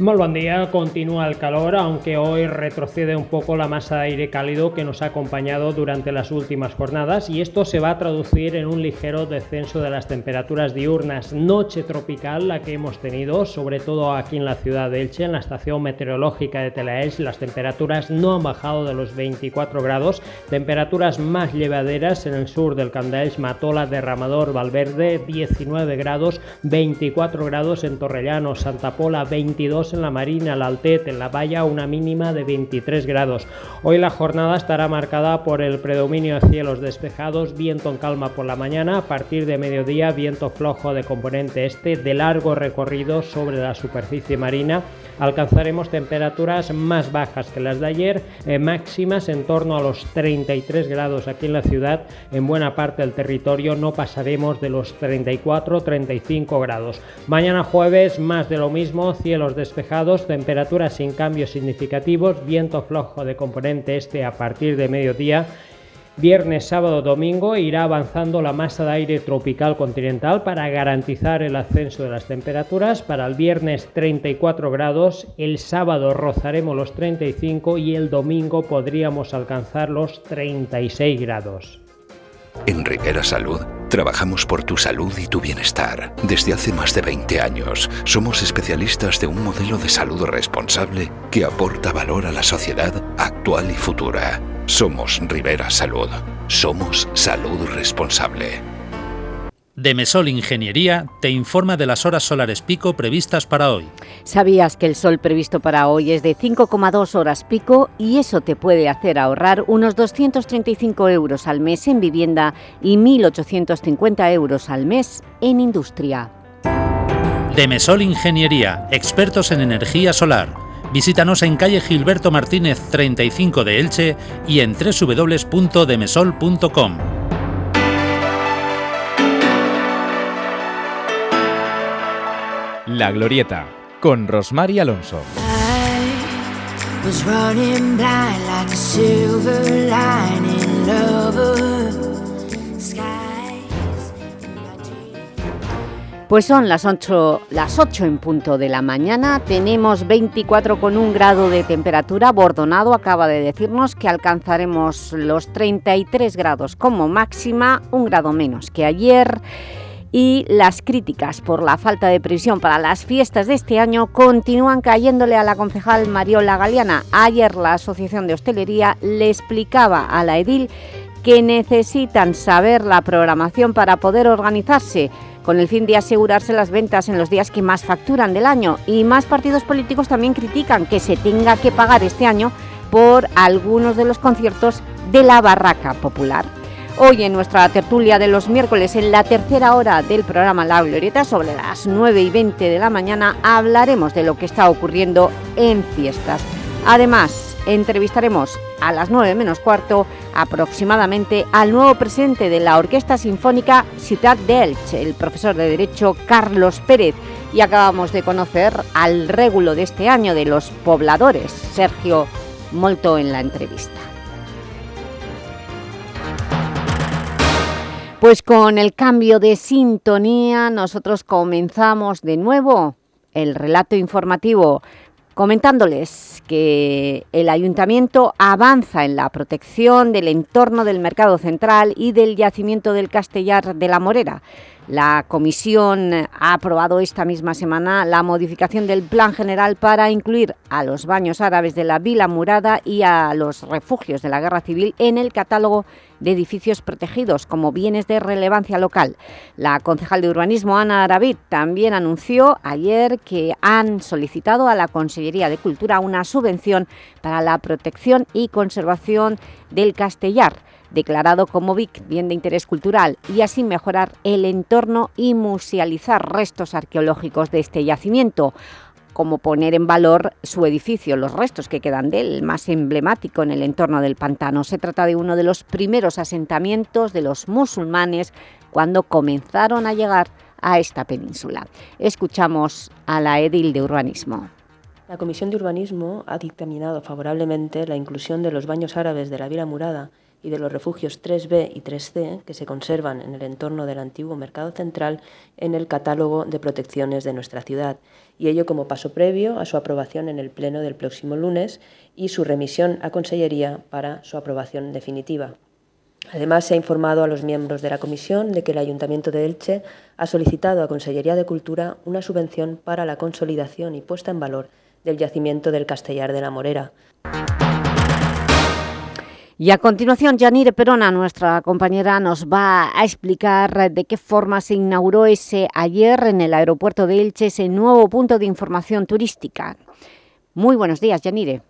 Muy buen día, continúa el calor, aunque hoy retrocede un poco la masa de aire cálido que nos ha acompañado durante las últimas jornadas y esto se va a traducir en un ligero descenso de las temperaturas diurnas. Noche tropical la que hemos tenido, sobre todo aquí en la ciudad de Elche, en la estación meteorológica de Telaelch, las temperaturas no han bajado de los 24 grados, temperaturas más llevaderas en el sur del Candaelch, Matola, Derramador, Valverde, 19 grados, 24 grados en Torrellano, Santa Pola, 22 en la Marina, la Altet, en la Valla una mínima de 23 grados. Hoy la jornada estará marcada por el predominio de cielos despejados, viento en calma por la mañana, a partir de mediodía viento flojo de componente este de largo recorrido sobre la superficie marina. Alcanzaremos temperaturas más bajas que las de ayer, eh, máximas en torno a los 33 grados aquí en la ciudad. En buena parte del territorio no pasaremos de los 34-35 grados. Mañana jueves más de lo mismo, cielos despejados, temperaturas sin cambios significativos, viento flojo de componente este a partir de mediodía Viernes, sábado, domingo irá avanzando la masa de aire tropical continental para garantizar el ascenso de las temperaturas. Para el viernes 34 grados, el sábado rozaremos los 35 y el domingo podríamos alcanzar los 36 grados. En Rivera Salud trabajamos por tu salud y tu bienestar. Desde hace más de 20 años somos especialistas de un modelo de salud responsable que aporta valor a la sociedad actual y futura. Somos Rivera Salud. Somos salud responsable. Demesol Ingeniería te informa de las horas solares pico previstas para hoy. ¿Sabías que el sol previsto para hoy es de 5,2 horas pico y eso te puede hacer ahorrar unos 235 euros al mes en vivienda y 1.850 euros al mes en industria? Demesol Ingeniería, expertos en energía solar. Visítanos en calle Gilberto Martínez 35 de Elche y en www.demesol.com. La Glorieta, con Rosmar y Alonso. Pues son las 8, las 8 en punto de la mañana, tenemos 24,1 grado de temperatura, Bordonado acaba de decirnos que alcanzaremos los 33 grados como máxima, un grado menos que ayer, y las críticas por la falta de previsión para las fiestas de este año continúan cayéndole a la concejal Mariola Galeana. Ayer la Asociación de Hostelería le explicaba a la edil que necesitan saber la programación para poder organizarse, con el fin de asegurarse las ventas en los días que más facturan del año. Y más partidos políticos también critican que se tenga que pagar este año por algunos de los conciertos de la Barraca Popular. Hoy en nuestra tertulia de los miércoles, en la tercera hora del programa La Glorieta, sobre las 9 y 20 de la mañana, hablaremos de lo que está ocurriendo en fiestas. Además, entrevistaremos a las 9 menos cuarto aproximadamente al nuevo presidente de la Orquesta Sinfónica Ciudad de Elche, el profesor de Derecho Carlos Pérez, y acabamos de conocer al régulo de este año de los pobladores, Sergio Molto, en la entrevista. Pues con el cambio de sintonía nosotros comenzamos de nuevo el relato informativo comentándoles que el Ayuntamiento avanza en la protección del entorno del Mercado Central y del yacimiento del Castellar de la Morera. La Comisión ha aprobado esta misma semana la modificación del Plan General para incluir a los baños árabes de la Vila Murada y a los refugios de la Guerra Civil en el catálogo de edificios protegidos como bienes de relevancia local. La concejal de Urbanismo, Ana Aravid, también anunció ayer que han solicitado a la Consellería de Cultura una subvención para la protección y conservación del Castellar declarado como BIC, bien de interés cultural, y así mejorar el entorno y musealizar restos arqueológicos de este yacimiento, como poner en valor su edificio, los restos que quedan de él, más emblemático en el entorno del pantano. Se trata de uno de los primeros asentamientos de los musulmanes cuando comenzaron a llegar a esta península. Escuchamos a la edil de urbanismo. La Comisión de Urbanismo ha dictaminado favorablemente la inclusión de los baños árabes de la Vila Murada y de los refugios 3B y 3C que se conservan en el entorno del antiguo mercado central en el catálogo de protecciones de nuestra ciudad, y ello como paso previo a su aprobación en el Pleno del próximo lunes y su remisión a Consellería para su aprobación definitiva. Además, se ha informado a los miembros de la Comisión de que el Ayuntamiento de Elche ha solicitado a Consellería de Cultura una subvención para la consolidación y puesta en valor del yacimiento del Castellar de la Morera. Y a continuación, Janire Perona, nuestra compañera, nos va a explicar de qué forma se inauguró ese ayer en el aeropuerto de Elche, ese nuevo punto de información turística. Muy buenos días, Yanire.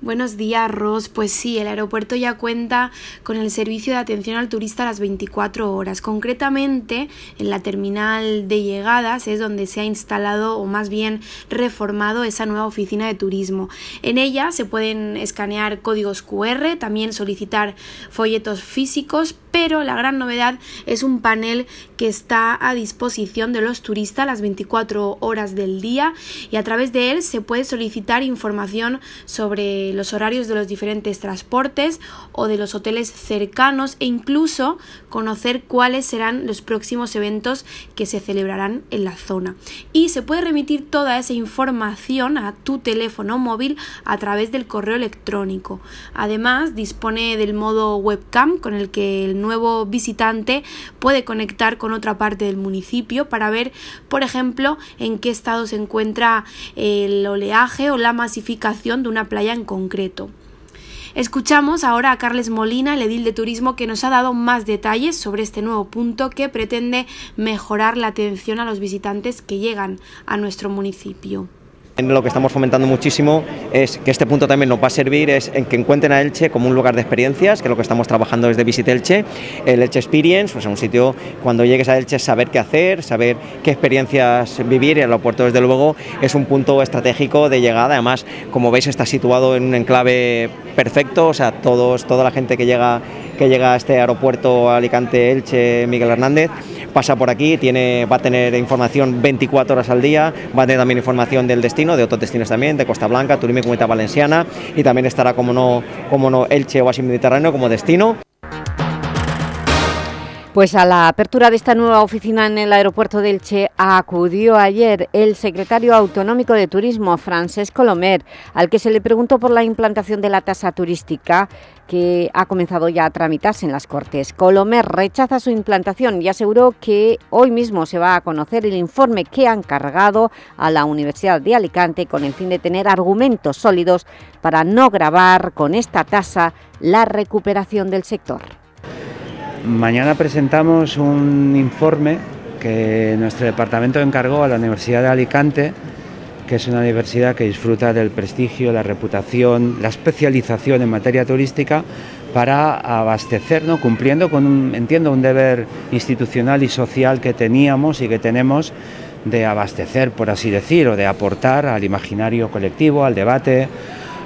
Buenos días, Ros. Pues sí, el aeropuerto ya cuenta con el servicio de atención al turista a las 24 horas. Concretamente, en la terminal de llegadas es donde se ha instalado o más bien reformado esa nueva oficina de turismo. En ella se pueden escanear códigos QR, también solicitar folletos físicos, pero la gran novedad es un panel que está a disposición de los turistas las 24 horas del día y a través de él se puede solicitar información sobre los horarios de los diferentes transportes o de los hoteles cercanos e incluso conocer cuáles serán los próximos eventos que se celebrarán en la zona. Y se puede remitir toda esa información a tu teléfono móvil a través del correo electrónico. Además, dispone del modo webcam con el que el nuevo visitante puede conectar con otra parte del municipio para ver, por ejemplo, en qué estado se encuentra el oleaje o la masificación de una playa en concreto. Escuchamos ahora a Carles Molina, el edil de turismo, que nos ha dado más detalles sobre este nuevo punto que pretende mejorar la atención a los visitantes que llegan a nuestro municipio. Lo que estamos fomentando muchísimo es que este punto también nos va a servir es en que encuentren a Elche como un lugar de experiencias, que es lo que estamos trabajando desde Visit Elche, el Elche Experience, pues un sitio cuando llegues a Elche saber qué hacer, saber qué experiencias vivir y el aeropuerto desde luego es un punto estratégico de llegada, además como veis está situado en un enclave perfecto, o sea, todos, toda la gente que llega, que llega a este aeropuerto Alicante Elche Miguel Hernández pasa por aquí, tiene, va a tener información 24 horas al día, va a tener también información del destino, de otros destinos también, de Costa Blanca, Turismo y Comunidad Valenciana, y también estará, como no, como no Elche o así Mediterráneo como destino. Pues a la apertura de esta nueva oficina en el aeropuerto de Elche acudió ayer el secretario autonómico de Turismo, Francesc Colomer, al que se le preguntó por la implantación de la tasa turística que ha comenzado ya a tramitarse en las Cortes. Colomer rechaza su implantación y aseguró que hoy mismo se va a conocer el informe que han cargado a la Universidad de Alicante con el fin de tener argumentos sólidos para no grabar con esta tasa la recuperación del sector. Mañana presentamos un informe que nuestro departamento encargó a la Universidad de Alicante, que es una universidad que disfruta del prestigio, la reputación, la especialización en materia turística para abastecernos, cumpliendo con, un, entiendo, un deber institucional y social que teníamos y que tenemos de abastecer, por así decir, o de aportar al imaginario colectivo, al debate,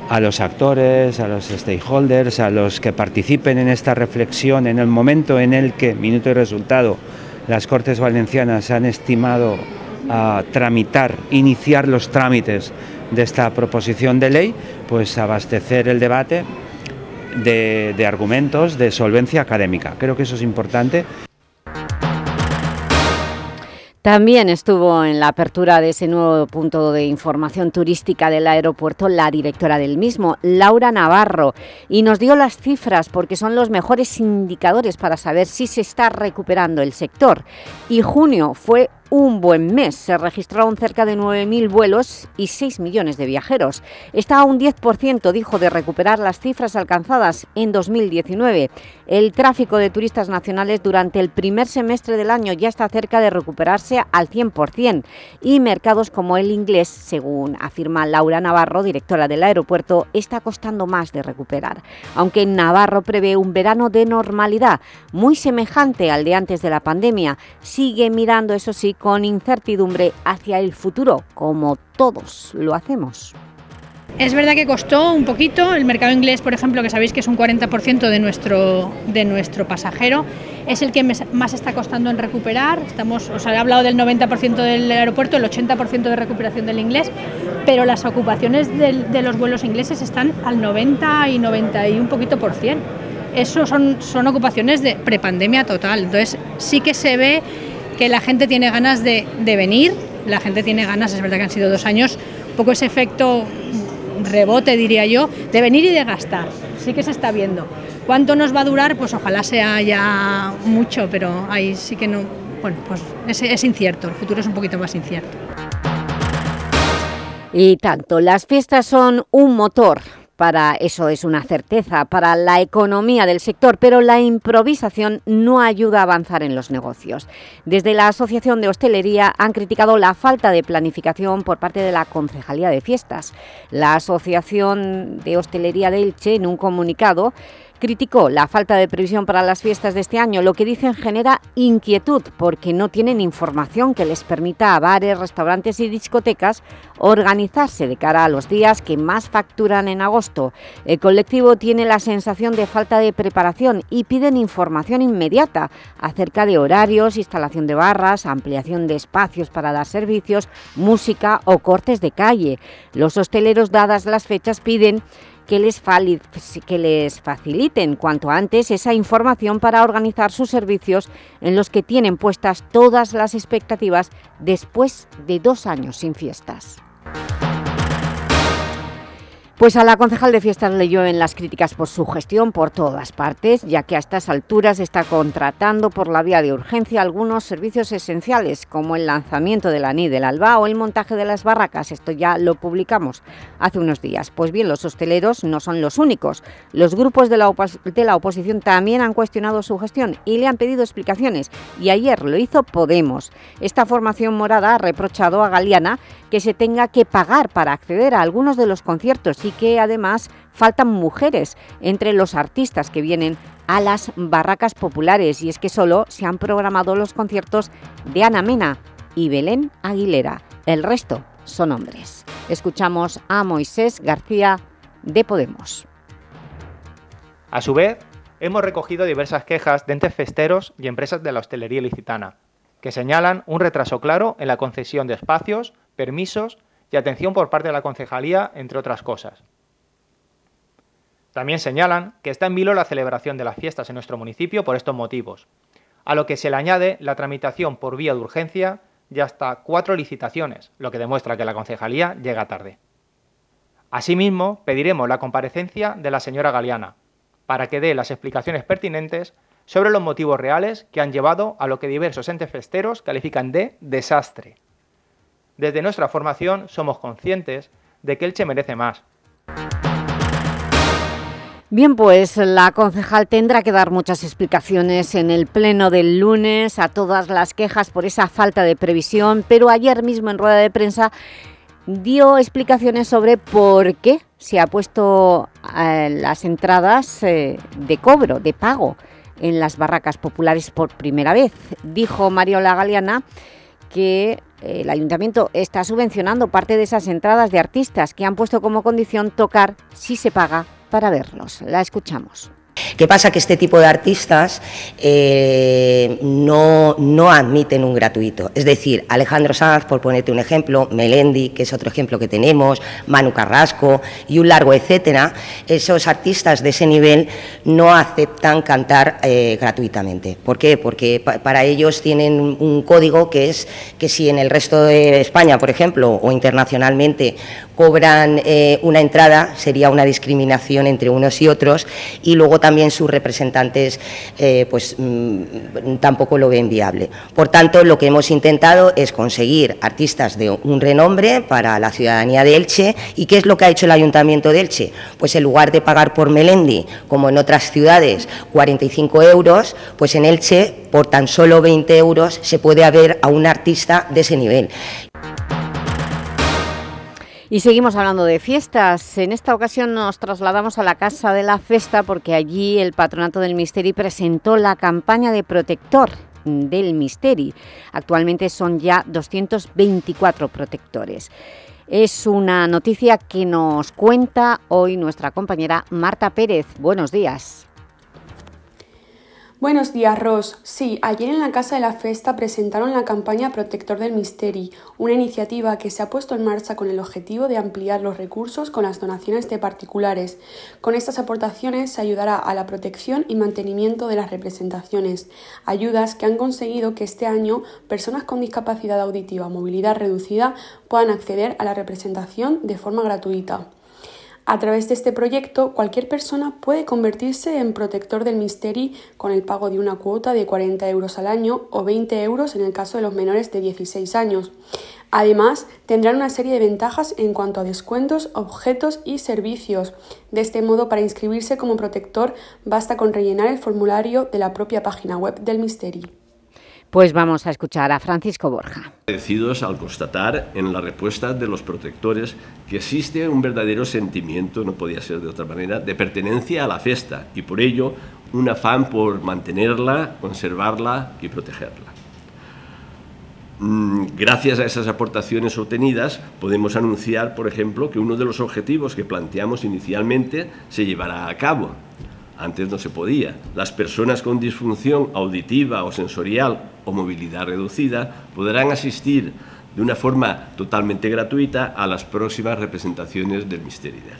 a los actores, a los stakeholders, a los que participen en esta reflexión en el momento en el que, minuto y resultado, las Cortes Valencianas han estimado a tramitar, iniciar los trámites de esta proposición de ley, pues abastecer el debate de, de argumentos de solvencia académica. Creo que eso es importante también estuvo en la apertura de ese nuevo punto de información turística del aeropuerto la directora del mismo, Laura Navarro, y nos dio las cifras porque son los mejores indicadores para saber si se está recuperando el sector. Y junio fue un buen mes. Se registraron cerca de 9.000 vuelos y 6 millones de viajeros. Está a un 10%, dijo, de recuperar las cifras alcanzadas en 2019. El tráfico de turistas nacionales durante el primer semestre del año ya está cerca de recuperarse al 100% y mercados como el inglés, según afirma Laura Navarro, directora del aeropuerto, está costando más de recuperar. Aunque Navarro prevé un verano de normalidad muy semejante al de antes de la pandemia, sigue mirando, eso sí, con incertidumbre hacia el futuro, como todos lo hacemos. Es verdad que costó un poquito, el mercado inglés, por ejemplo, que sabéis que es un 40% de nuestro, de nuestro pasajero, es el que más está costando en recuperar. Estamos, os he hablado del 90% del aeropuerto, el 80% de recuperación del inglés, pero las ocupaciones de, los vuelos ingleses están al 90 y 90 y un poquito por cien. Eso son, son ocupaciones de prepandemia total. Entonces sí que se ve que la gente tiene ganas de, de, venir, la gente tiene ganas, es verdad que han sido dos años, un poco ese efecto rebote, diría yo, de venir y de gastar, sí que se está viendo. ¿Cuánto nos va a durar? Pues ojalá sea ya mucho, pero ahí sí que no, bueno, pues es, es incierto, el futuro es un poquito más incierto. Y tanto, las fiestas son un motor para eso es una certeza, para la economía del sector, pero la improvisación no ayuda a avanzar en los negocios. Desde la Asociación de Hostelería han criticado la falta de planificación por parte de la Concejalía de Fiestas. La Asociación de Hostelería de Elche, en un comunicado, criticó la falta de previsión para las fiestas de este año, lo que dicen genera inquietud porque no tienen información que les permita a bares, restaurantes y discotecas organizarse de cara a los días que más facturan en agosto. El colectivo tiene la sensación de falta de preparación y piden información inmediata acerca de horarios, instalación de barras, ampliación de espacios para dar servicios, música o cortes de calle. Los hosteleros, dadas las fechas, piden que les, que les faciliten cuanto antes esa información para organizar sus servicios en los que tienen puestas todas las expectativas después de dos años sin fiestas. Pues a la concejal de fiestas leyó en las críticas por su gestión por todas partes, ya que a estas alturas está contratando por la vía de urgencia algunos servicios esenciales, como el lanzamiento de la NI del Alba o el montaje de las barracas. Esto ya lo publicamos hace unos días. Pues bien, los hosteleros no son los únicos. Los grupos de la, de la oposición también han cuestionado su gestión y le han pedido explicaciones. Y ayer lo hizo Podemos. Esta formación morada ha reprochado a Galeana que se tenga que pagar para acceder a algunos de los conciertos y que además faltan mujeres entre los artistas que vienen a las barracas populares y es que solo se han programado los conciertos de Ana Mena y Belén Aguilera. El resto son hombres. Escuchamos a Moisés García de Podemos. A su vez, hemos recogido diversas quejas de entes festeros y empresas de la hostelería licitana, que señalan un retraso claro en la concesión de espacios, permisos y atención por parte de la concejalía, entre otras cosas. También señalan que está en vilo la celebración de las fiestas en nuestro municipio por estos motivos, a lo que se le añade la tramitación por vía de urgencia y hasta cuatro licitaciones, lo que demuestra que la concejalía llega tarde. Asimismo, pediremos la comparecencia de la señora Galeana, para que dé las explicaciones pertinentes sobre los motivos reales que han llevado a lo que diversos entes festeros califican de desastre desde nuestra formación somos conscientes de que Elche merece más. Bien, pues la concejal tendrá que dar muchas explicaciones en el pleno del lunes a todas las quejas por esa falta de previsión, pero ayer mismo en rueda de prensa dio explicaciones sobre por qué se ha puesto eh, las entradas eh, de cobro, de pago, en las barracas populares por primera vez. Dijo Mariola Galeana que el Ayuntamiento está subvencionando parte de esas entradas de artistas que han puesto como condición tocar si se paga para verlos. La escuchamos. ¿Qué pasa? Que este tipo de artistas eh, no, no, admiten un gratuito. Es decir, Alejandro Sanz, por ponerte un ejemplo, Melendi, que es otro ejemplo que tenemos, Manu Carrasco y un largo etcétera, esos artistas de ese nivel no aceptan cantar eh, gratuitamente. ¿Por qué? Porque para ellos tienen un código que es que si en el resto de España, por ejemplo, o internacionalmente, cobran eh, una entrada, sería una discriminación entre unos y otros, y luego también sus representantes eh, pues, mm, tampoco lo ven viable. Por tanto, lo que hemos intentado es conseguir artistas de un renombre para la ciudadanía de Elche, ¿y qué es lo que ha hecho el Ayuntamiento de Elche? Pues en lugar de pagar por Melendi, como en otras ciudades, 45 euros, pues en Elche, por tan solo 20 euros, se puede ver a un artista de ese nivel. Y seguimos hablando de fiestas. En esta ocasión nos trasladamos a la Casa de la Festa porque allí el Patronato del Misteri presentó la campaña de protector del Misteri. Actualmente son ya 224 protectores. Es una noticia que nos cuenta hoy nuestra compañera Marta Pérez. Buenos días. Buenos días, Ros. Sí, ayer en la Casa de la Festa presentaron la campaña Protector del Misteri, una iniciativa que se ha puesto en marcha con el objetivo de ampliar los recursos con las donaciones de particulares. Con estas aportaciones se ayudará a la protección y mantenimiento de las representaciones, ayudas que han conseguido que este año personas con discapacidad auditiva o movilidad reducida puedan acceder a la representación de forma gratuita. A través de este proyecto, cualquier persona puede convertirse en protector del Misteri con el pago de una cuota de 40 euros al año o 20 euros en el caso de los menores de 16 años. Además, tendrán una serie de ventajas en cuanto a descuentos, objetos y servicios. De este modo, para inscribirse como protector, basta con rellenar el formulario de la propia página web del Misteri. Pues vamos a escuchar a Francisco Borja. Agradecidos al constatar en la respuesta de los protectores que existe un verdadero sentimiento, no podía ser de otra manera, de pertenencia a la fiesta y por ello un afán por mantenerla, conservarla y protegerla. Mm, gracias a esas aportaciones obtenidas podemos anunciar, por ejemplo, que uno de los objetivos que planteamos inicialmente se llevará a cabo antes no se podía. Las personas con disfunción auditiva o sensorial o movilidad reducida podrán asistir de una forma totalmente gratuita a las próximas representaciones del Misterio de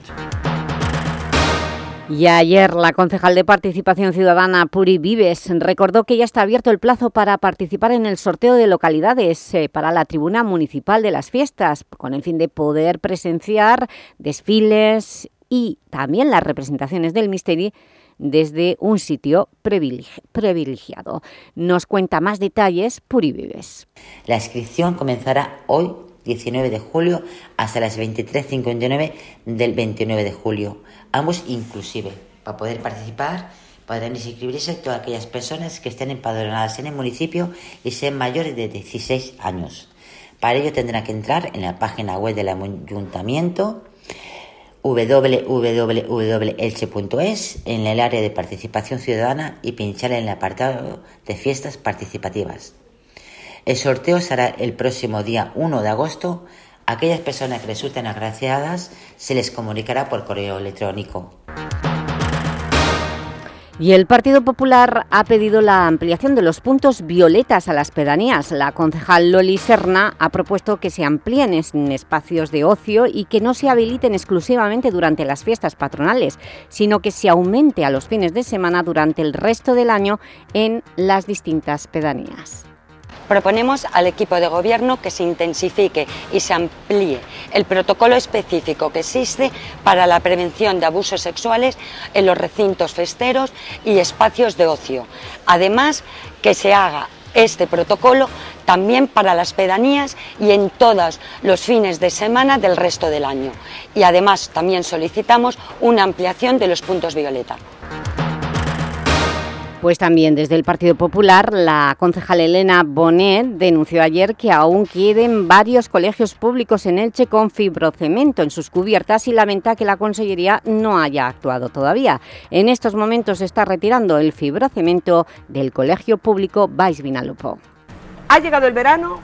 Y ayer la concejal de Participación Ciudadana, Puri Vives, recordó que ya está abierto el plazo para participar en el sorteo de localidades eh, para la tribuna municipal de las fiestas, con el fin de poder presenciar desfiles y también las representaciones del Misteri desde un sitio privilegiado. Nos cuenta más detalles Puri Vives. La inscripción comenzará hoy 19 de julio hasta las 23.59 del 29 de julio ambos inclusive. Para poder participar podrán inscribirse todas aquellas personas que estén empadronadas en el municipio y sean mayores de 16 años. Para ello tendrán que entrar en la página web del ayuntamiento www.elche.es en el área de participación ciudadana y pinchar en el apartado de fiestas participativas. El sorteo será el próximo día 1 de agosto aquellas personas que resulten agraciadas se les comunicará por correo electrónico. Y el Partido Popular ha pedido la ampliación de los puntos violetas a las pedanías. La concejal Loli Serna ha propuesto que se amplíen en espacios de ocio y que no se habiliten exclusivamente durante las fiestas patronales, sino que se aumente a los fines de semana durante el resto del año en las distintas pedanías. Proponemos al equipo de gobierno que se intensifique y se amplíe el protocolo específico que existe para la prevención de abusos sexuales en los recintos festeros y espacios de ocio. Además, que se haga este protocolo también para las pedanías y en todos los fines de semana del resto del año. Y además también solicitamos una ampliación de los puntos violeta. Pues también desde el Partido Popular, la concejal Elena Bonet denunció ayer que aún queden varios colegios públicos en Elche con fibrocemento en sus cubiertas y lamenta que la Consellería no haya actuado todavía. En estos momentos se está retirando el fibrocemento del colegio público Vais Vinalupo. Ha llegado el verano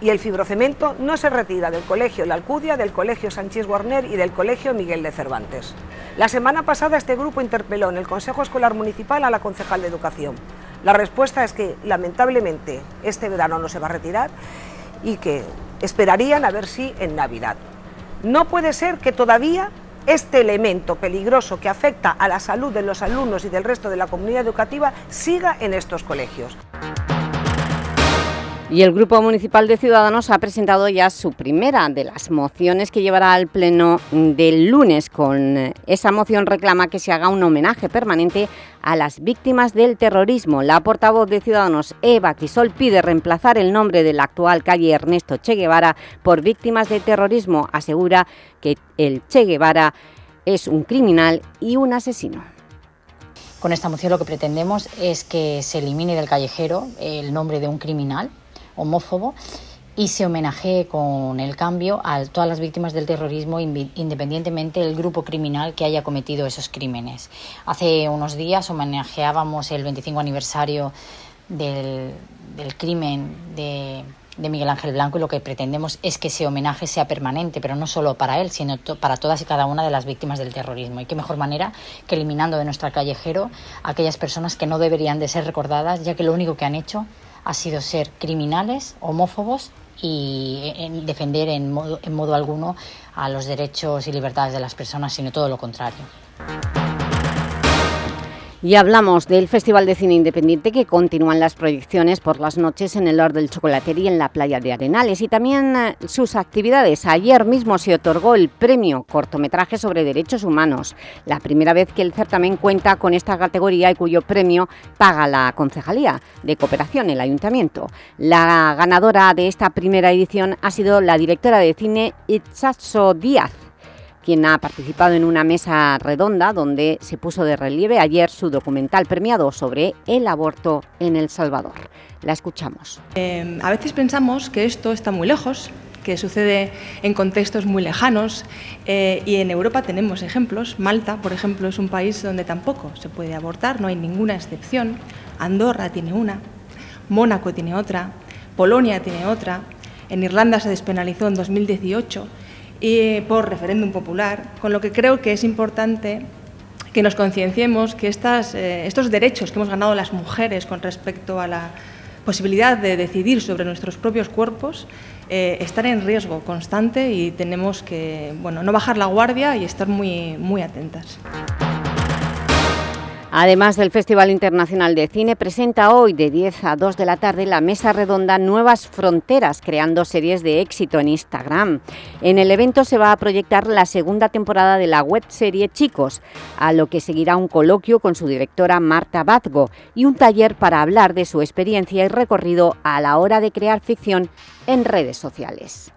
y el fibrocemento no se retira del Colegio La Alcudia, del Colegio Sánchez Guarner y del Colegio Miguel de Cervantes. La semana pasada este grupo interpeló en el Consejo Escolar Municipal a la concejal de Educación. La respuesta es que lamentablemente este verano no se va a retirar y que esperarían a ver si en Navidad. No puede ser que todavía este elemento peligroso que afecta a la salud de los alumnos y del resto de la comunidad educativa siga en estos colegios. Y el Grupo Municipal de Ciudadanos ha presentado ya su primera de las mociones que llevará al Pleno del lunes. Con esa moción reclama que se haga un homenaje permanente a las víctimas del terrorismo. La portavoz de Ciudadanos, Eva Quisol, pide reemplazar el nombre de la actual calle Ernesto Che Guevara por víctimas de terrorismo. Asegura que el Che Guevara es un criminal y un asesino. Con esta moción lo que pretendemos es que se elimine del callejero el nombre de un criminal homófobo y se homenajee con el cambio a todas las víctimas del terrorismo independientemente del grupo criminal que haya cometido esos crímenes. Hace unos días homenajeábamos el 25 aniversario del, crimen de, de, Miguel Ángel Blanco y lo que pretendemos es que ese homenaje sea permanente, pero no solo para él, sino para todas y cada una de las víctimas del terrorismo. Y qué mejor manera que eliminando de nuestro callejero a aquellas personas que no deberían de ser recordadas, ya que lo único que han hecho ha sido ser criminales, homófobos y defender en modo, en modo alguno a los derechos y libertades de las personas, sino todo lo contrario. Y hablamos del Festival de Cine Independiente que continúan las proyecciones por las noches en el Lord del Chocolatería en la playa de Arenales y también eh, sus actividades. Ayer mismo se otorgó el premio cortometraje sobre derechos humanos, la primera vez que el certamen cuenta con esta categoría y cuyo premio paga la Concejalía de Cooperación, el Ayuntamiento. La ganadora de esta primera edición ha sido la directora de cine Itzazo Díaz, quien ha participado en una mesa redonda donde se puso de relieve ayer su documental premiado sobre el aborto en El Salvador. La escuchamos. Eh, a veces pensamos que esto está muy lejos, que sucede en contextos muy lejanos eh, y en Europa tenemos ejemplos. Malta, por ejemplo, es un país donde tampoco se puede abortar, no hay ninguna excepción. Andorra tiene una, Mónaco tiene otra, Polonia tiene otra, en Irlanda se despenalizó en 2018 y por referéndum popular, con lo que creo que es importante que nos concienciemos que estas, eh, estos derechos que hemos ganado las mujeres con respecto a la posibilidad de decidir sobre nuestros propios cuerpos eh, están en riesgo constante y tenemos que bueno, no bajar la guardia y estar muy, muy atentas. Además del Festival Internacional de Cine, presenta hoy de 10 a 2 de la tarde la mesa redonda Nuevas Fronteras, creando series de éxito en Instagram. En el evento se va a proyectar la segunda temporada de la webserie Chicos, a lo que seguirá un coloquio con su directora Marta Bazgo y un taller para hablar de su experiencia y recorrido a la hora de crear ficción en redes sociales.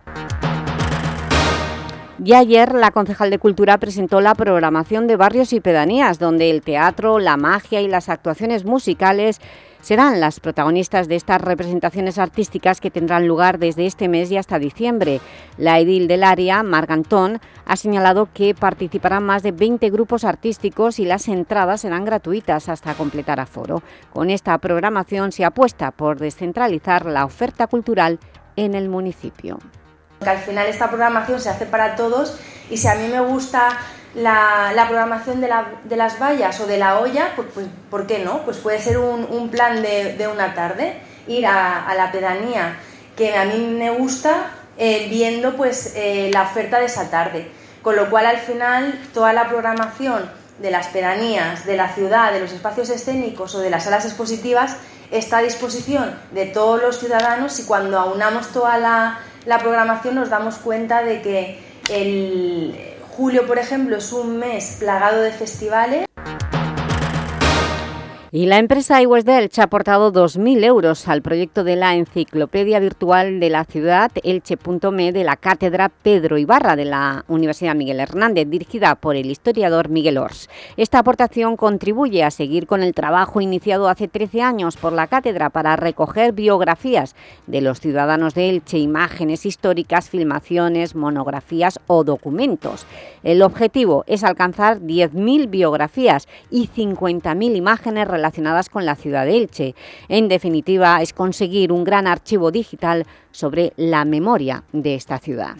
Y ayer la concejal de Cultura presentó la programación de Barrios y Pedanías, donde el teatro, la magia y las actuaciones musicales serán las protagonistas de estas representaciones artísticas que tendrán lugar desde este mes y hasta diciembre. La edil del área, Margantón, ha señalado que participarán más de 20 grupos artísticos y las entradas serán gratuitas hasta completar aforo. Con esta programación se apuesta por descentralizar la oferta cultural en el municipio que al final esta programación se hace para todos y si a mí me gusta la, programación de, las vallas o de la olla, pues, pues, ¿por qué no? Pues puede ser un, plan de, una tarde, ir a, la pedanía que a mí me gusta eh, viendo pues eh, la oferta de esa tarde. Con lo cual al final toda la programación de las pedanías, de la ciudad, de los espacios escénicos o de las salas expositivas está a disposición de todos los ciudadanos y cuando aunamos toda la, la programación nos damos cuenta de que el julio, por ejemplo, es un mes plagado de festivales. Y la empresa iWest Elche ha aportado 2.000 euros al proyecto de la enciclopedia virtual de la ciudad Elche.me de la Cátedra Pedro Ibarra de la Universidad Miguel Hernández, dirigida por el historiador Miguel Ors. Esta aportación contribuye a seguir con el trabajo iniciado hace 13 años por la cátedra para recoger biografías de los ciudadanos de Elche, imágenes históricas, filmaciones, monografías o documentos. El objetivo es alcanzar 10.000 biografías y 50.000 imágenes relacionadas con la ciudad de Elche. En definitiva, es conseguir un gran archivo digital sobre la memoria de esta ciudad.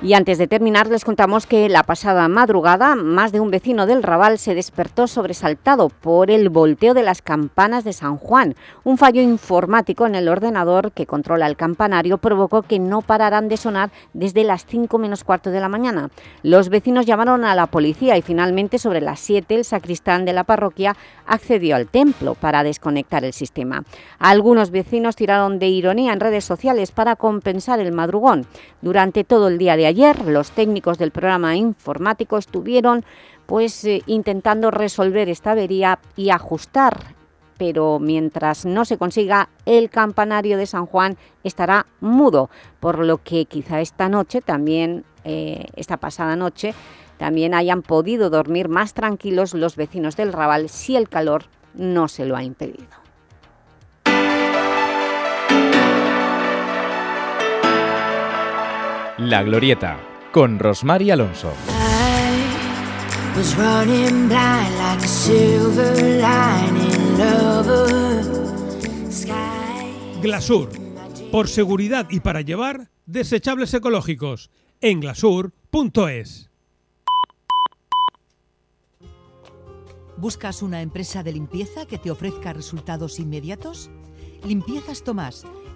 Y antes de terminar, les contamos que la pasada madrugada más de un vecino del Raval se despertó sobresaltado por el volteo de las campanas de San Juan. Un fallo informático en el ordenador que controla el campanario provocó que no pararan de sonar desde las 5 menos cuarto de la mañana. Los vecinos llamaron a la policía y finalmente sobre las 7 el sacristán de la parroquia accedió al templo para desconectar el sistema. Algunos vecinos tiraron de ironía en redes sociales para compensar el madrugón. Durante todo el día de ayer los técnicos del programa informático estuvieron pues, eh, intentando resolver esta avería y ajustar pero mientras no se consiga, el campanario de San Juan estará mudo, por lo que quizá esta noche, también eh, esta pasada noche, también hayan podido dormir más tranquilos los vecinos del Raval si el calor no se lo ha impedido. La Glorieta, con Rosmar y Alonso. Glasur, por seguridad y para llevar, desechables ecológicos, en glasur.es. ¿Buscas una empresa de limpieza que te ofrezca resultados inmediatos? Limpiezas Tomás,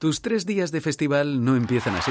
Tus tres días de festival no empiezan así.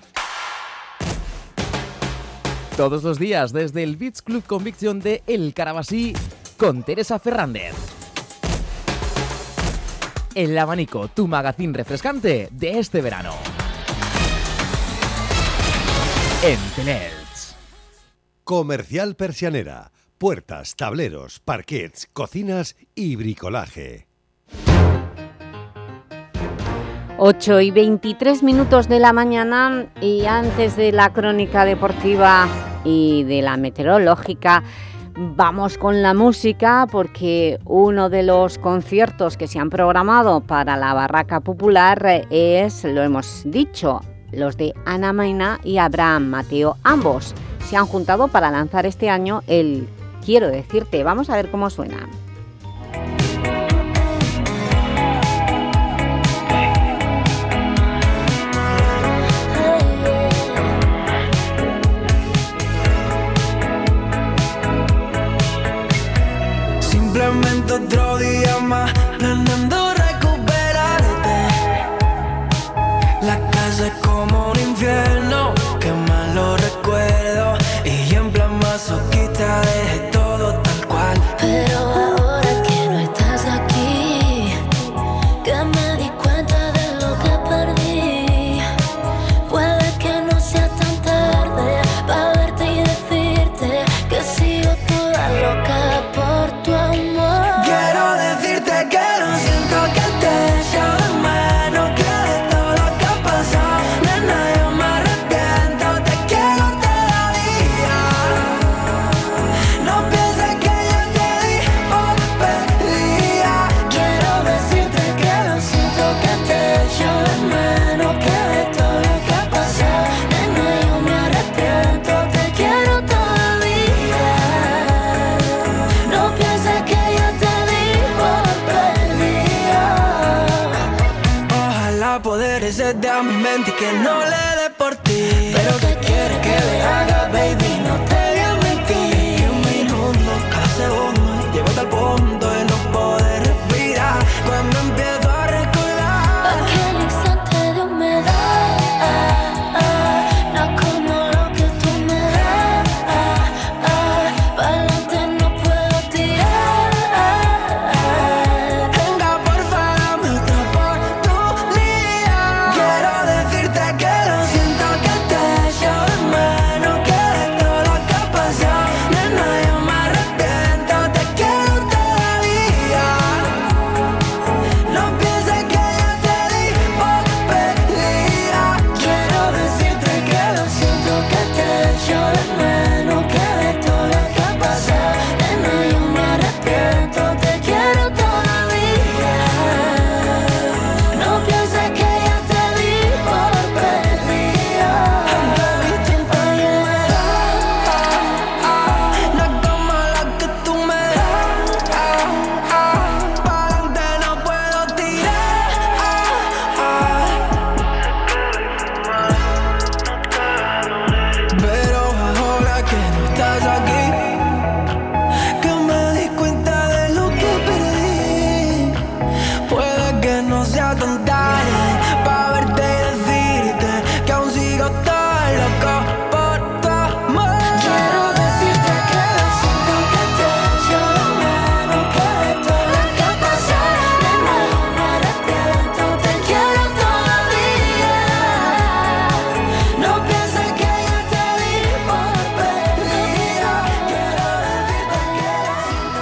Todos los días desde el Beach Club Conviction de El Carabasí con Teresa Fernández. El abanico, tu magazín refrescante de este verano. En Teleelch. Comercial Persianera puertas, tableros, parquets, cocinas y bricolaje. 8 y 23 minutos de la mañana y antes de la crónica deportiva y de la meteorológica vamos con la música porque uno de los conciertos que se han programado para la Barraca Popular es, lo hemos dicho, los de Ana Maina y Abraham Mateo. Ambos se han juntado para lanzar este año el Quiero decirte. Vamos a ver cómo suena. Otro día más planeando recuperarte. La casa es como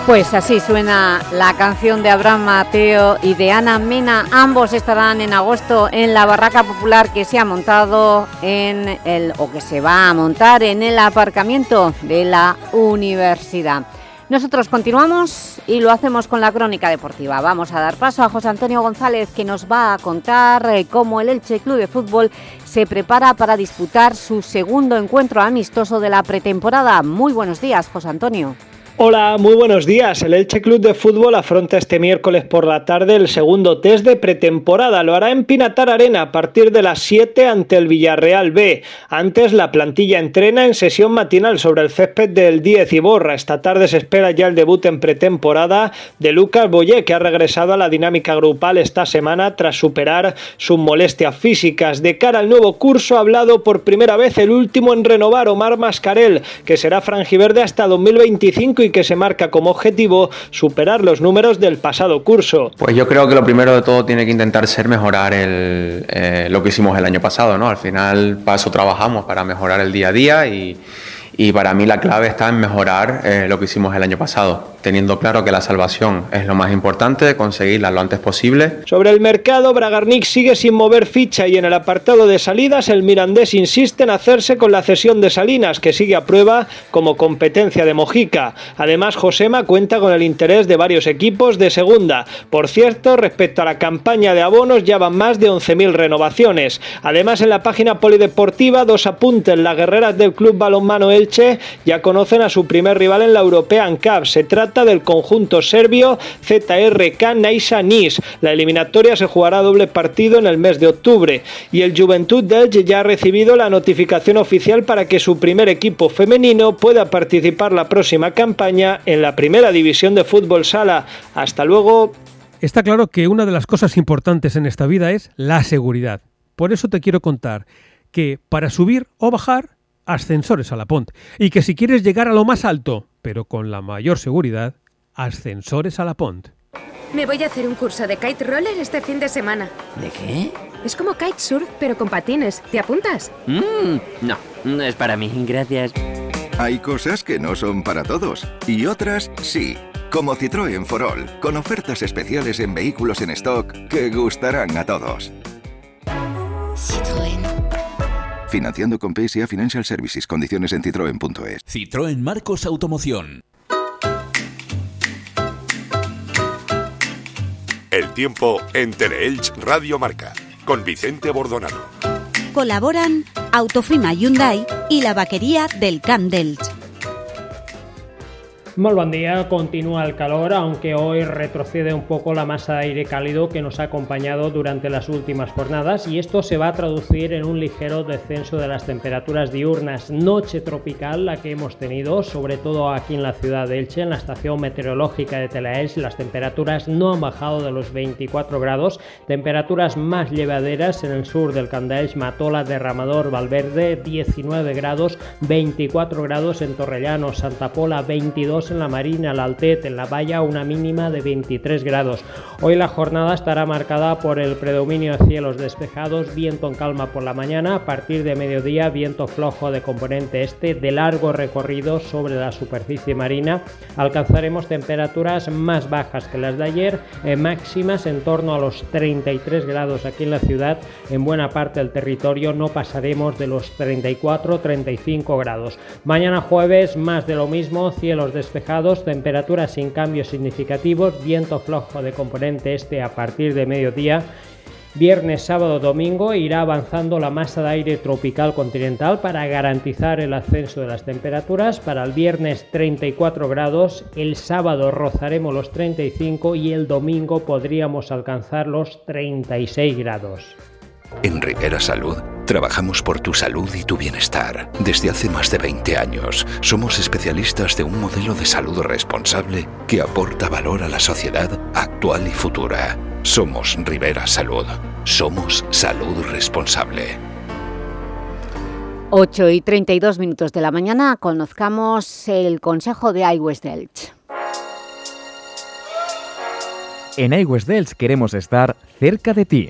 Pues así suena la canción de Abraham Mateo y de Ana Mena. Ambos estarán en agosto en la barraca popular que se ha montado en el, o que se va a montar en el aparcamiento de la universidad. Nosotros continuamos y lo hacemos con la crónica deportiva. Vamos a dar paso a José Antonio González que nos va a contar eh, cómo el Elche Club de Fútbol se prepara para disputar su segundo encuentro amistoso de la pretemporada. Muy buenos días, José Antonio. Hola, muy buenos días. El Elche Club de Fútbol afronta este miércoles por la tarde el segundo test de pretemporada. Lo hará en Pinatar Arena a partir de las 7 ante el Villarreal B. Antes, la plantilla entrena en sesión matinal sobre el césped del 10 Iborra. Esta tarde se espera ya el debut en pretemporada de Lucas Boyé, que ha regresado a la dinámica grupal esta semana tras superar sus molestias físicas. De cara al nuevo curso ha hablado por primera vez el último en renovar, Omar Mascarel, que será franjiverde hasta 2025 y que se marca como objetivo superar los números del pasado curso. Pues yo creo que lo primero de todo tiene que intentar ser mejorar el, eh, lo que hicimos el año pasado, ¿no? Al final para eso trabajamos, para mejorar el día a día y, Y para mí la clave está en mejorar eh, lo que hicimos el año pasado, teniendo claro que la salvación es lo más importante, conseguirla lo antes posible. Sobre el mercado, Bragarnik sigue sin mover ficha y en el apartado de salidas el mirandés insiste en hacerse con la cesión de Salinas, que sigue a prueba como competencia de Mojica. Además, Josema cuenta con el interés de varios equipos de segunda. Por cierto, respecto a la campaña de abonos ya van más de 11.000 renovaciones. Además, en la página polideportiva, dos apuntes, las guerreras del Club Balonmano Elche ya conocen a su primer rival en la European Cup. Se trata del conjunto serbio ZRK Naisa Nis. La eliminatoria se jugará a doble partido en el mes de octubre. Y el Juventud d'Elche ya ha recibido la notificación oficial para que su primer equipo femenino pueda participar la próxima campaña en la primera división de fútbol sala. Hasta luego. Está claro que una de las cosas importantes en esta vida es la seguridad. Por eso te quiero contar que para subir o bajar ascensores a la Pont. Y que si quieres llegar a lo más alto, pero con la mayor seguridad, ascensores a la Pont. Me voy a hacer un curso de kite roller este fin de semana. ¿De qué? Es como kitesurf, pero con patines. ¿Te apuntas? Mm, no, no es para mí, gracias. Hay cosas que no son para todos y otras sí. Como Citroën for All, con ofertas especiales en vehículos en stock que gustarán a todos. Financiando con PSA Financial Services. Condiciones en citroen.es. Citroën Marcos Automoción. El tiempo en Teleelch Radio Marca con Vicente Bordonado. Colaboran Autofima Hyundai y la vaquería del Camp d'Elx. Muy buen día, continúa el calor, aunque hoy retrocede un poco la masa de aire cálido que nos ha acompañado durante las últimas jornadas y esto se va a traducir en un ligero descenso de las temperaturas diurnas. Noche tropical la que hemos tenido, sobre todo aquí en la ciudad de Elche, en la estación meteorológica de Telaelch, las temperaturas no han bajado de los 24 grados, temperaturas más llevaderas en el sur del Candaelch, Matola, Derramador, Valverde, 19 grados, 24 grados en Torrellano, Santa Pola, 22 en la Marina, la Altet, en la Valla una mínima de 23 grados. Hoy la jornada estará marcada por el predominio de cielos despejados, viento en calma por la mañana, a partir de mediodía viento flojo de componente este de largo recorrido sobre la superficie marina. Alcanzaremos temperaturas más bajas que las de ayer, eh, máximas en torno a los 33 grados aquí en la ciudad. En buena parte del territorio no pasaremos de los 34-35 grados. Mañana jueves más de lo mismo, cielos despejados temperaturas sin cambios significativos, viento flojo de componente este a partir de mediodía. Viernes, sábado, domingo irá avanzando la masa de aire tropical continental para garantizar el ascenso de las temperaturas. Para el viernes 34 grados, el sábado rozaremos los 35 y el domingo podríamos alcanzar los 36 grados. En Rivera Salud trabajamos por tu salud y tu bienestar. Desde hace más de 20 años somos especialistas de un modelo de salud responsable que aporta valor a la sociedad actual y futura. Somos Rivera Salud. Somos salud responsable. 8 y 32 minutos de la mañana conozcamos el consejo de iWest Delch. En iWest Delch queremos estar cerca de ti.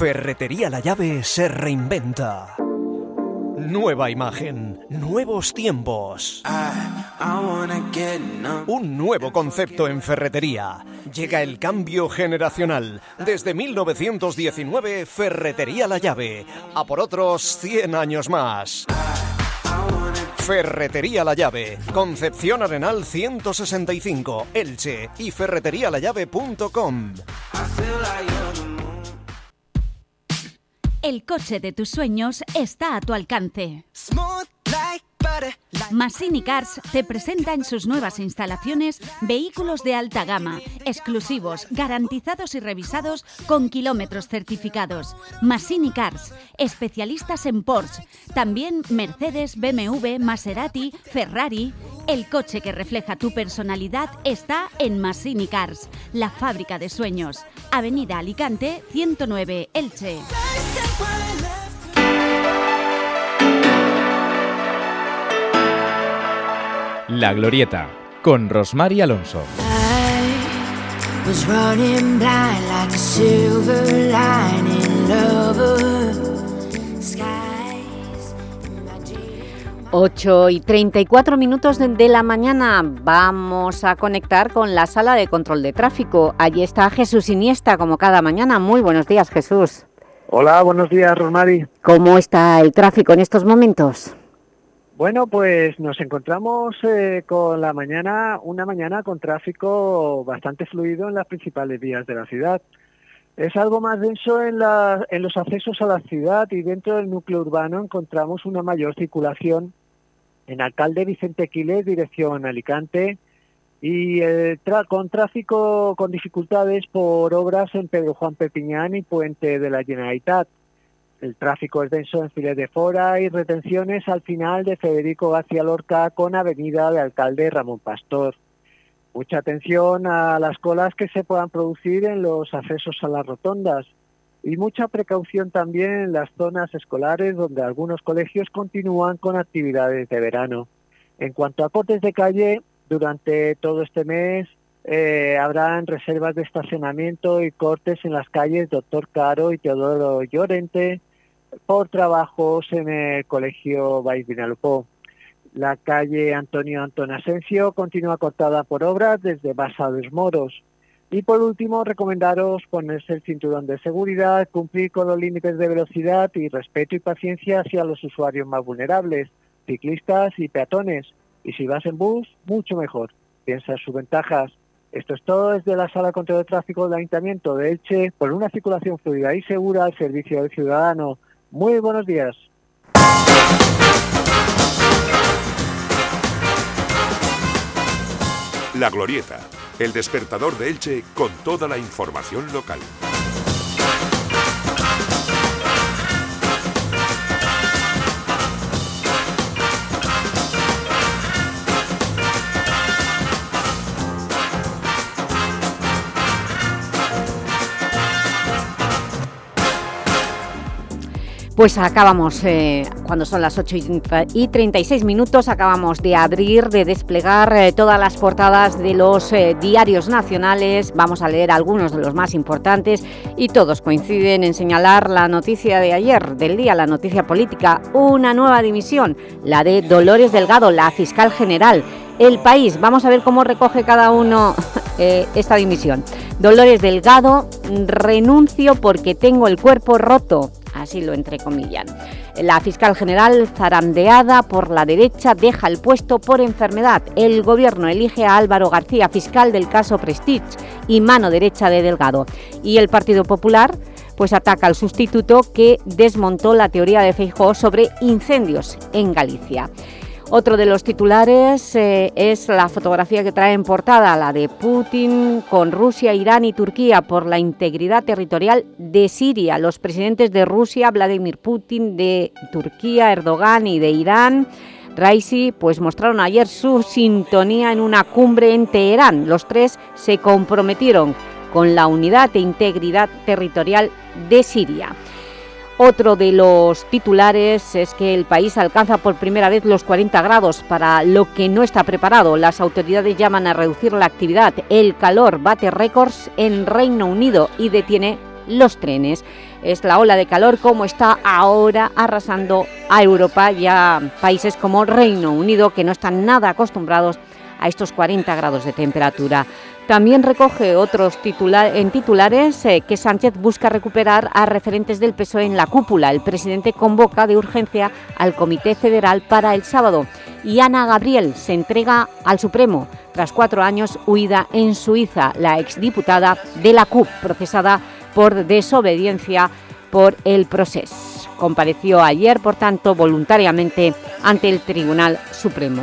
Ferretería La Llave se reinventa. Nueva imagen, nuevos tiempos. Un nuevo concepto en ferretería. Llega el cambio generacional. Desde 1919, Ferretería La Llave. A por otros 100 años más. Ferretería La Llave, Concepción Arenal 165, Elche y ferreterialallave.com. El coche de tus sueños está a tu alcance. Massini Cars te presenta en sus nuevas instalaciones vehículos de alta gama, exclusivos, garantizados y revisados con kilómetros certificados. Massini Cars, especialistas en Porsche, también Mercedes, BMW, Maserati, Ferrari. El coche que refleja tu personalidad está en Massini Cars, la fábrica de sueños. Avenida Alicante 109, Elche. La Glorieta, con Rosmar y Alonso. Was running blind like a silver lining lover. Skies 8 y 34 minutos de- de la mañana vamos a conectar con la sala de control de tráfico. Allí está Jesús Iniesta, como cada mañana. Muy buenos días, Jesús. Hola, buenos días, Rosmari. ¿Cómo está el tráfico en estos momentos? Bueno, pues nos encontramos eh, con la mañana, una mañana con tráfico bastante fluido en las principales vías de la ciudad. Es algo más denso en, la- en los accesos a la ciudad y dentro del núcleo urbano encontramos una mayor circulación en Alcalde Vicente Quiles, dirección Alicante, y eh, tra- con tráfico con dificultades por obras en Pedro Juan Pepiñán y Puente de la Generalitat. El tráfico es denso en Files de Fora y retenciones al final de Federico García Lorca con Avenida de Alcalde Ramón Pastor. Mucha atención a las colas que se puedan producir en los accesos a las rotondas y mucha precaución también en las zonas escolares donde algunos colegios continúan con actividades de verano. En cuanto a cortes de calle, durante todo este mes eh, habrán reservas de estacionamiento y cortes en las calles Doctor Caro y Teodoro Llorente por trabajos en el Colegio Baix Vinalopó. La calle Antonio Antón Asensio continúa cortada por obras desde Basa de los Moros. Y por último, recomendaros ponerse el cinturón de seguridad, cumplir con los límites de velocidad y respeto y paciencia hacia los usuarios más vulnerables, ciclistas y peatones. Y si vas en bus, mucho mejor. Piensa en sus ventajas. Esto es todo desde la Sala Control de Tráfico del Ayuntamiento de Elche por una circulación fluida y segura al servicio del ciudadano. Muy buenos días. La Glorieta, el despertador de Elche con toda la información local. Pues acabamos, eh, cuando son las 8 y tre- y 36 minutos, acabamos de abrir, de desplegar eh, todas las portadas de los eh, diarios nacionales. Vamos a leer algunos de los más importantes y todos coinciden en señalar la noticia de ayer, del día, la noticia política, una nueva dimisión, la de Dolores Delgado, la fiscal general. El país, vamos a ver cómo recoge cada uno esta dimisión. Dolores Delgado, renuncio porque tengo el cuerpo roto así lo entrecomillan. La fiscal general, zarandeada por la derecha, deja el puesto por enfermedad. El Gobierno elige a Álvaro García, fiscal del caso Prestige y mano derecha de Delgado. Y el Partido Popular pues ataca al sustituto que desmontó la teoría de Feijóo sobre incendios en Galicia. Otro de los titulares eh, es la fotografía que trae en portada, la de Putin con Rusia, Irán y Turquía por la integridad territorial de Siria. Los presidentes de Rusia, Vladimir Putin, de Turquía, Erdogan y de Irán, Raisi, pues mostraron ayer su sintonía en una cumbre en Teherán. Los tres se comprometieron con la unidad e integridad territorial de Siria. Otro de los titulares es que el país alcanza por primera vez los 40 grados, para lo que no está preparado. Las autoridades llaman a reducir la actividad. El calor bate récords en Reino Unido y detiene los trenes. Es la ola de calor como está ahora arrasando a Europa y a países como Reino Unido, que no están nada acostumbrados estos 40 grados de temperatura. También recoge otros en titulares eh, que Sánchez busca recuperar a referentes del PSOE en la cúpula. El presidente convoca de urgencia al Comité Federal para el sábado. Y Ana Gabriel se entrega al Supremo tras cuatro años huida en Suiza. La exdiputada de la CUP, procesada por desobediencia por el proceso. Compareció ayer, por tanto, voluntariamente ante el Tribunal Supremo.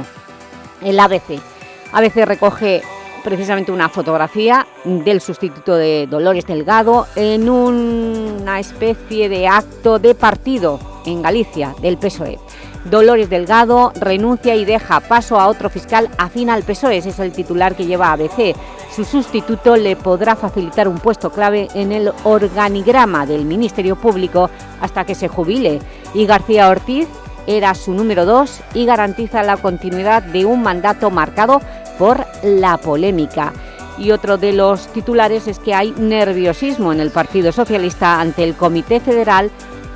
El ABC. ABC recoge precisamente una fotografía del sustituto de Dolores Delgado en una especie de acto de partido en Galicia del PSOE. Dolores Delgado renuncia y deja paso a otro fiscal afín al PSOE, ese es el titular que lleva ABC. Su sustituto le podrá facilitar un puesto clave en el organigrama del Ministerio Público hasta que se jubile. Y García Ortiz era su número dos y garantiza la continuidad de un mandato marcado por la polémica. Y otro de los titulares es que hay nerviosismo en el Partido Socialista ante el Comité Federal,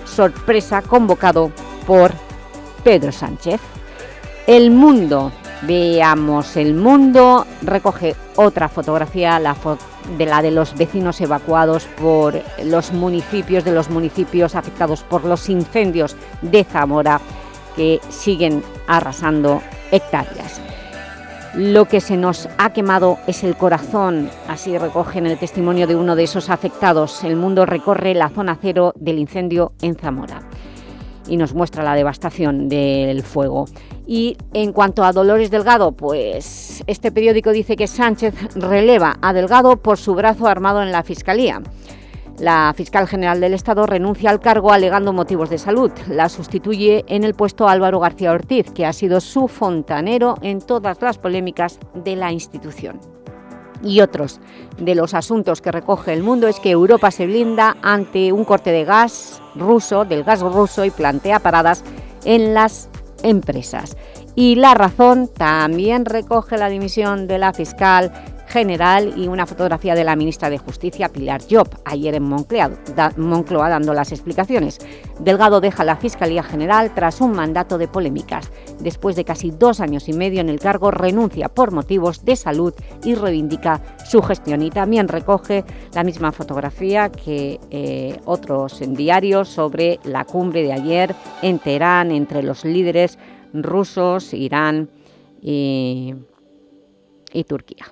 sorpresa convocado por Pedro Sánchez. El Mundo, veamos El Mundo, recoge otra fotografía, de la de los vecinos evacuados por los municipios, de los municipios afectados por los incendios de Zamora, que siguen arrasando hectáreas. Lo que se nos ha quemado es el corazón, así recogen el testimonio de uno de esos afectados. El mundo recorre la zona cero del incendio en Zamora y nos muestra la devastación del fuego. Y en cuanto a Dolores Delgado, pues este periódico dice que Sánchez releva a Delgado por su brazo armado en la Fiscalía. La fiscal general del Estado renuncia al cargo alegando motivos de salud. La sustituye en el puesto Álvaro García Ortiz, que ha sido su fontanero en todas las polémicas de la institución. Y otros de los asuntos que recoge el mundo es que Europa se blinda ante un corte de gas ruso, del gas ruso, y plantea paradas en las empresas. Y La Razón también recoge la dimisión de la fiscal general y una fotografía de la ministra de Justicia, Pilar Job, ayer en Moncloa, Moncloa dando las explicaciones. Delgado deja la Fiscalía General tras un mandato de polémicas. Después de casi dos años y medio en el cargo, renuncia por motivos de salud y reivindica su gestión. Y también recoge la misma fotografía que eh, otros diarios sobre la cumbre de ayer en Teherán entre los líderes rusos, Irán y, y Turquía.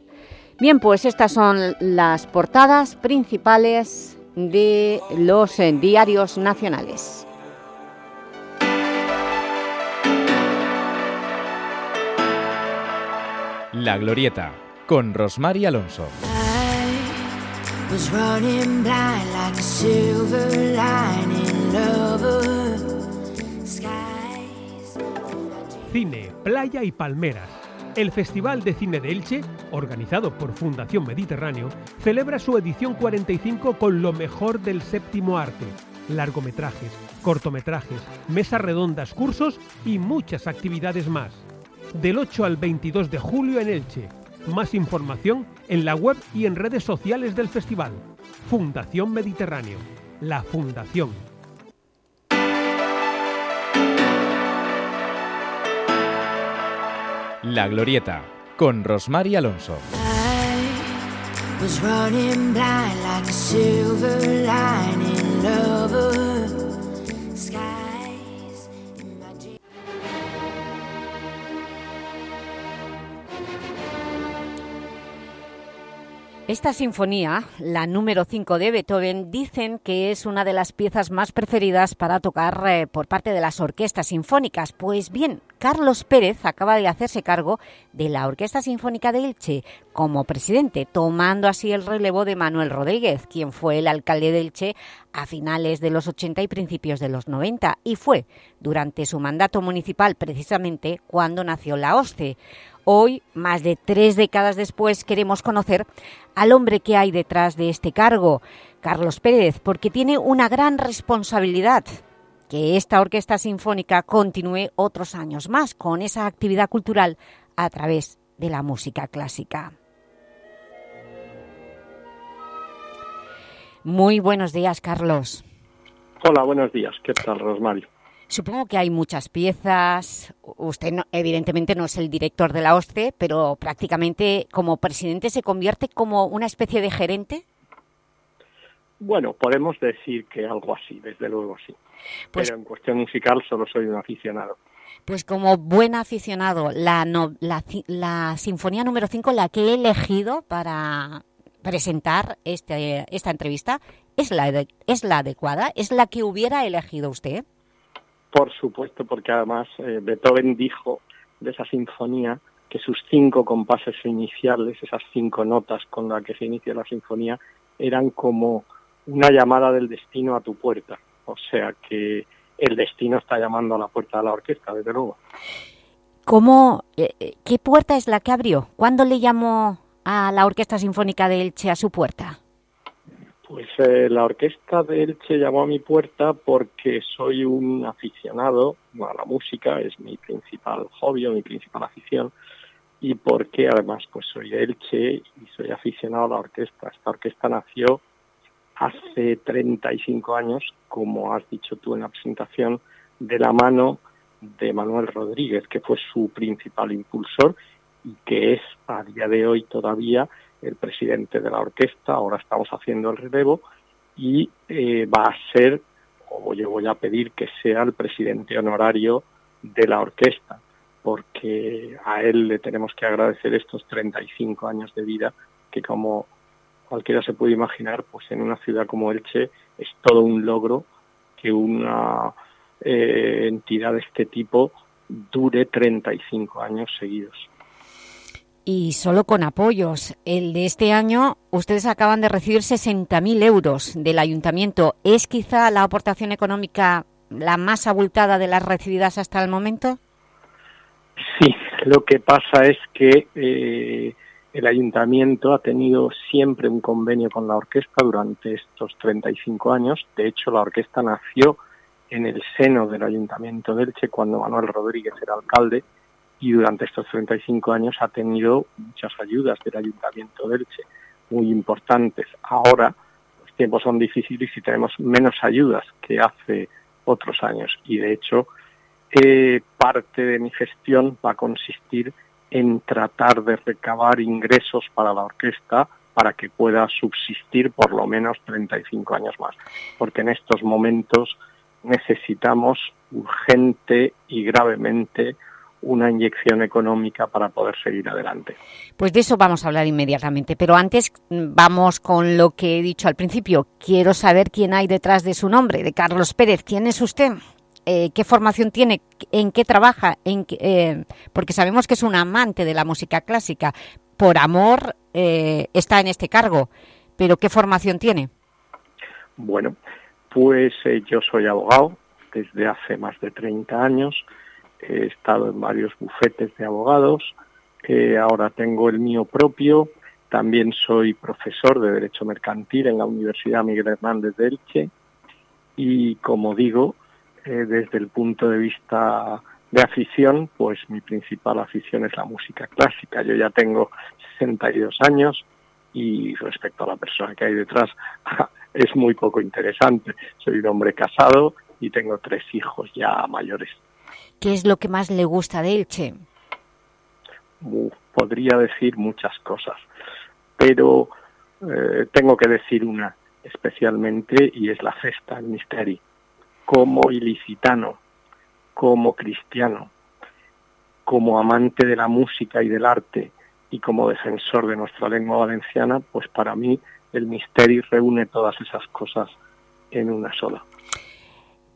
Bien, pues estas son las portadas principales de los eh, diarios nacionales. La Glorieta, con Rosmar y Alonso. was running blind like a silver lining lover. Skies. Cine, playa y palmeras. El Festival de Cine de Elche, organizado por Fundación Mediterráneo, celebra su edición 45 con lo mejor del séptimo arte, largometrajes, cortometrajes, mesas redondas, cursos y muchas actividades más. Del 8 al 22 de julio en Elche. Más información en la web y en redes sociales del festival. Fundación Mediterráneo. La Fundación. La Glorieta, con Rosmar y Alonso. Was running blind like a silver lining lover. Esta sinfonía, la número 5 de Beethoven, dicen que es una de las piezas más preferidas para tocar eh, por parte de las orquestas sinfónicas. Pues bien, Carlos Pérez acaba de hacerse cargo de la Orquesta Sinfónica de Elche como presidente, tomando así el relevo de Manuel Rodríguez, quien fue el alcalde de Elche a finales de los 80 y principios de los 90, y fue durante su mandato municipal precisamente cuando nació la OSCE. Hoy, más de tres décadas después, queremos conocer al hombre que hay detrás de este cargo, Carlos Pérez, porque tiene una gran responsabilidad que esta Orquesta Sinfónica continúe otros años más con esa actividad cultural a través de la música clásica. Muy buenos días, Carlos. Hola, buenos días. ¿Qué tal, Rosmario? Supongo que hay muchas piezas. Usted no- evidentemente no es el director de la OSCE, pero prácticamente como presidente se convierte como una especie de gerente. Bueno, podemos decir que algo así, desde luego sí. Pues- Pero en cuestión musical solo soy un aficionado. Pues como buen aficionado, la, no- la, la Sinfonía número 5, la que he elegido para presentar este, esta entrevista, ¿es la, ¿es la adecuada? ¿Es la que hubiera elegido usted? Por supuesto, porque además eh, Beethoven dijo de esa sinfonía que sus cinco compases iniciales, esas cinco notas con las que se inicia la sinfonía, eran como una llamada del destino a tu puerta. O sea que el destino está llamando a la puerta de la orquesta, desde luego. ¿Cómo, eh, eh, ¿Qué puerta es la que abrió? ¿Cuándo le llamó a la Orquesta Sinfónica de Elche a su puerta? Pues eh, la orquesta de Elche llamó a mi puerta porque soy un aficionado a la música, es mi principal hobby o mi principal afición, y porque además pues soy Elche y soy aficionado a la orquesta. Esta orquesta nació hace 35 años, como has dicho tú en la presentación, de la mano de Manuel Rodríguez, que fue su principal impulsor y que es a día de hoy todavía el presidente de la orquesta. Ahora estamos haciendo el relevo y eh, va a ser, o yo voy a pedir que sea el presidente honorario de la orquesta, porque a él le tenemos que agradecer estos 35 años de vida que como cualquiera se puede imaginar, pues en una ciudad como Elche es todo un logro que una eh, entidad de este tipo dure 35 años seguidos. Y solo con apoyos. El de este año, ustedes acaban de recibir 60.000 euros del Ayuntamiento. ¿Es quizá la aportación económica la más abultada de las recibidas hasta el momento? Sí, lo que pasa es que eh, el ayuntamiento ha tenido siempre un convenio con la orquesta durante estos 35 años. De hecho, la orquesta nació en el seno del ayuntamiento de Elche cuando Manuel Rodríguez era alcalde y durante estos 35 años ha tenido muchas ayudas del ayuntamiento de Elche, muy importantes. Ahora los tiempos son difíciles y tenemos menos ayudas que hace otros años y de hecho eh, parte de mi gestión va a consistir en tratar de recabar ingresos para la orquesta para que pueda subsistir por lo menos 35 años más, porque en estos momentos necesitamos urgente y gravemente una inyección económica para poder seguir adelante. Pues de eso vamos a hablar inmediatamente, pero antes mm, vamos con lo que he dicho al principio. Quiero saber quién hay detrás de su nombre, de Carlos Pérez. ¿Quién es usted? Eh, ¿Qué formación tiene? ¿En qué trabaja? En eh, porque sabemos que es un amante de la música clásica. Por amor eh, está en este cargo, pero ¿qué formación tiene? Bueno, pues eh, yo soy abogado desde hace más de 30 años, he estado en varios bufetes de abogados, ahora tengo el mío propio, también soy profesor de Derecho Mercantil en la Universidad Miguel Hernández de Elche y como digo, eh, desde el punto de vista de afición, pues mi principal afición es la música clásica. Yo ya tengo 62 años y respecto a la persona que hay detrás, es muy poco interesante. Soy un hombre casado y tengo tres hijos ya mayores. ¿Qué es lo que más le gusta de Elche? Podría decir muchas cosas, pero eh, tengo que decir una especialmente y es la festa, el misteri. Como ilicitano, como cristiano, como amante de la música y del arte y como defensor de nuestra lengua valenciana, pues para mí el misterio reúne todas esas cosas en una sola.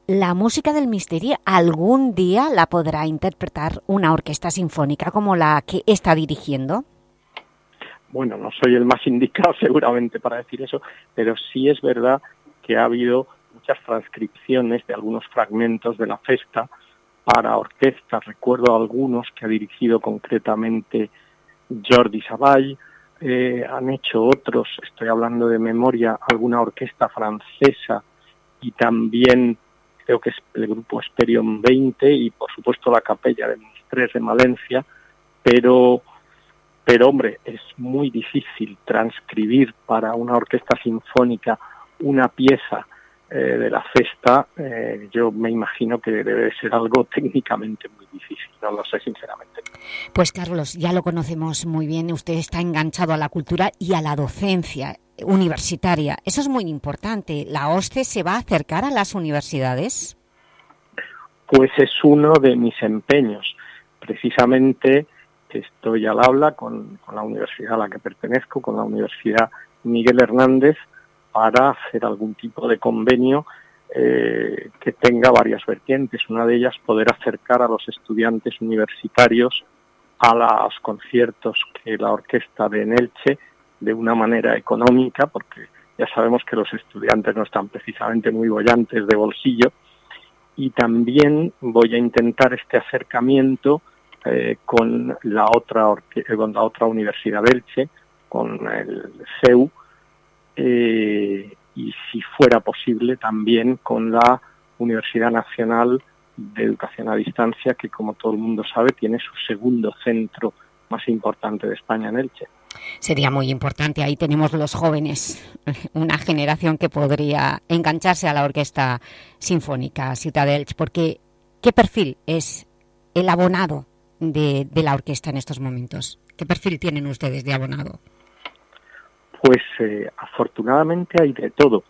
¿La música del misterio algún día la podrá interpretar una orquesta sinfónica como la que está dirigiendo? Bueno, no soy el más indicado seguramente para decir eso, pero sí es verdad que ha habido muchas transcripciones de algunos fragmentos de la festa para orquesta. Recuerdo algunos que ha dirigido concretamente Jordi Savall, eh, han hecho otros, estoy hablando de memoria, alguna orquesta francesa y también creo que es el grupo Esperion 20 y por supuesto la capella de Ministres de Valencia, pero, pero hombre, es muy difícil transcribir para una orquesta sinfónica una pieza eh, de la festa, eh, yo me imagino que debe ser algo técnicamente muy difícil, no lo sé sinceramente. Pues Carlos, ya lo conocemos muy bien, usted está enganchado a la cultura y a la docencia universitaria. Eso es muy importante. ¿La OSCE se va a acercar a las universidades? Pues es uno de mis empeños. Precisamente estoy al habla con, la universidad a la que pertenezco, con la Universidad Miguel Hernández, para hacer algún tipo de convenio eh, que tenga varias vertientes. Una de ellas poder acercar a los estudiantes universitarios a los conciertos que la orquesta de en Elche de una manera económica, porque ya sabemos que los estudiantes no están precisamente muy bollantes de bolsillo, y también voy a intentar este acercamiento eh, con la otra eh, con la otra universidad de con el CEU, eh, y si fuera posible también con la Universidad Nacional de Educación a Distancia, que como todo el mundo sabe tiene su segundo centro más importante de España en Elche. Sería muy importante. Ahí tenemos los jóvenes, una generación que podría engancharse a la Orquesta Sinfónica Ciudad de Elche, porque ¿qué perfil es el abonado de, de la orquesta en estos momentos? ¿Qué perfil tienen ustedes de abonado? Pues eh, afortunadamente hay de todo.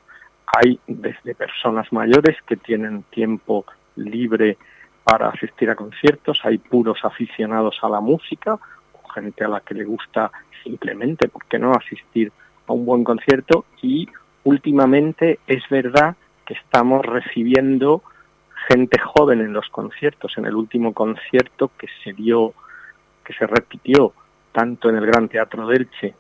Hay desde personas mayores que tienen tiempo libre para asistir a conciertos, hay puros aficionados a la música, gente a la que le gusta simplemente, ¿por qué no?, asistir a un buen concierto y últimamente es verdad que estamos recibiendo gente joven en los conciertos. En el último concierto que se dio, que se repitió tanto en el Gran Teatro de Elche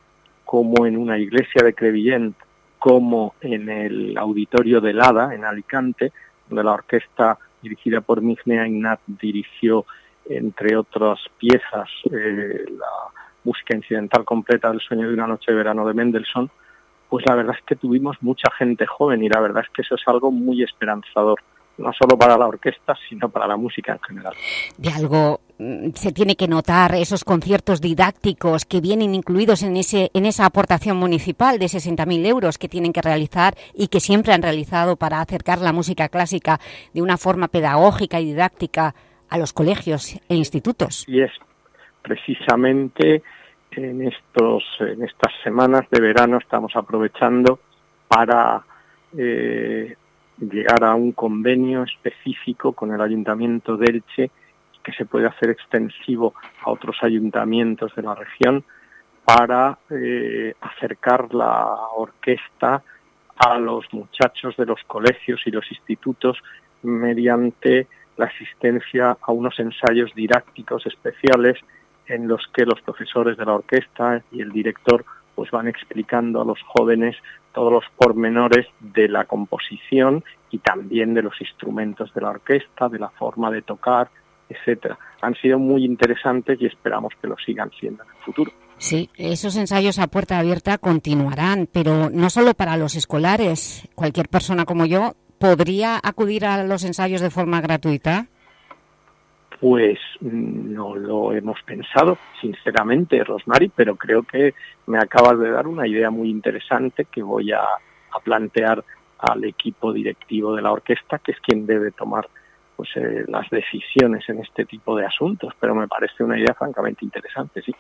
como en una iglesia de Crevillent, como en el auditorio del Hada, en Alicante, donde la orquesta dirigida por Mignea Ignat dirigió, entre otras piezas, eh, la música incidental completa del sueño de una noche de verano de Mendelssohn, pues la verdad es que tuvimos mucha gente joven y la verdad es que eso es algo muy esperanzador, no solo para la orquesta, sino para la música en general. De algo mm, se tiene que notar esos conciertos didácticos que vienen incluidos en, ese, en esa aportación municipal de 60.000 euros que tienen que realizar y que siempre han realizado para acercar la música clásica de una forma pedagógica y didáctica a los colegios e institutos. y es precisamente en estos en estas semanas de verano estamos aprovechando para eh, llegar a un convenio específico con el Ayuntamiento de Elche que se puede hacer extensivo a otros ayuntamientos de la región para eh, acercar la orquesta a los muchachos de los colegios y los institutos mediante la asistencia a unos ensayos didácticos especiales en los que los profesores de la orquesta y el director pues van explicando a los jóvenes todos los pormenores de la composición y también de los instrumentos de la orquesta, de la forma de tocar, etcétera. Han sido muy interesantes y esperamos que lo sigan siendo en el futuro. Sí, esos ensayos a puerta abierta continuarán, pero no solo para los escolares. Cualquier persona como yo podría acudir a los ensayos de forma gratuita. Pues no lo hemos pensado, sinceramente, Rosmary, pero creo que me acabas de dar una idea muy interesante que voy a, a plantear al equipo directivo de la orquesta, que es quien debe tomar pues eh, las decisiones en este tipo de asuntos, pero me parece una idea francamente interesante, sí.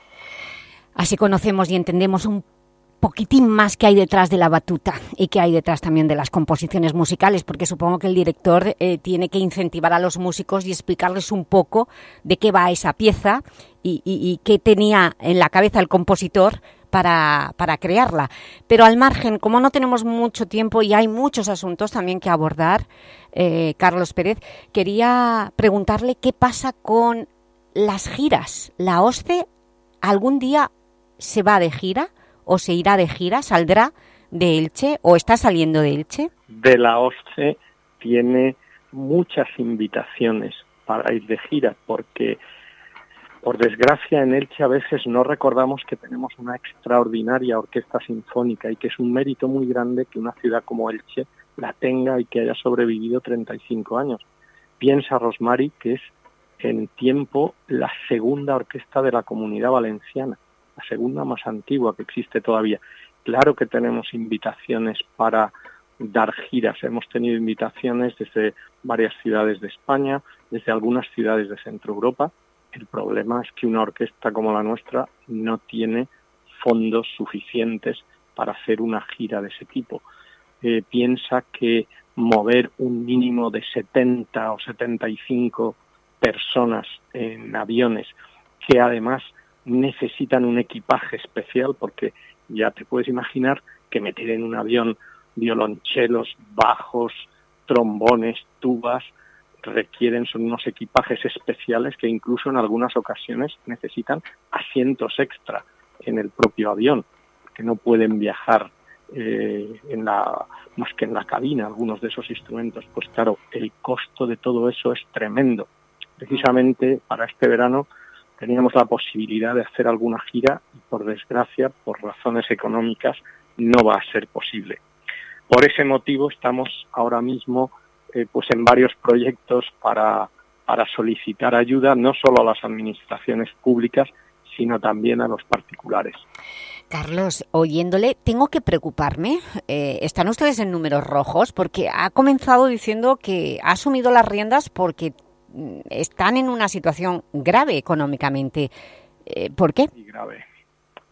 Así conocemos y entendemos un poquitín más que hay detrás de la batuta y que hay detrás también de las composiciones musicales, porque supongo que el director eh, tiene que incentivar a los músicos y explicarles un poco de qué va esa pieza y, qué tenía en la cabeza el compositor para, para crearla. Pero al margen, como no tenemos mucho tiempo y hay muchos asuntos también que abordar, eh, Carlos Pérez, quería preguntarle qué pasa con las giras. ¿La OSCE algún día se va de gira o se irá de gira, saldrá de Elche o está saliendo de Elche? De la OSCE tiene muchas invitaciones para ir de gira, porque por desgracia en Elche a veces no recordamos que tenemos una extraordinaria orquesta sinfónica y que es un mérito muy grande que una ciudad como Elche la tenga y que haya sobrevivido 35 años. Piensa Rosmary que es en tiempo la segunda orquesta de la comunidad valenciana, la segunda más antigua que existe todavía. Claro que tenemos invitaciones para dar giras. Hemos tenido invitaciones desde varias ciudades de España, desde algunas ciudades de Centro Europa. El problema es que una orquesta como la nuestra no tiene fondos suficientes para hacer una gira de ese tipo. Eh, piensa que mover un mínimo de 70 o 75 personas en aviones que además necesitan un equipaje especial porque ya te puedes imaginar que meter en un avión violonchelos, bajos, trombones, tubas, requieren, son unos equipajes especiales que incluso en algunas ocasiones necesitan asientos extra en el propio avión, que no pueden viajar eh, en la, más que en la cabina algunos de esos instrumentos. Pues claro, el costo de todo eso es tremendo. Precisamente para este verano teníamos la posibilidad de hacer alguna gira y por desgracia, por razones económicas, no va a ser posible. Por ese motivo estamos ahora mismo eh, pues en varios proyectos para, para solicitar ayuda no solo a las administraciones públicas, sino también a los particulares. Carlos, oyéndole, tengo que preocuparme. Eh, ¿Están ustedes en números rojos? Porque ha comenzado diciendo que ha asumido las riendas porque están en una situación grave económicamente. Eh, ¿Por qué? Grave.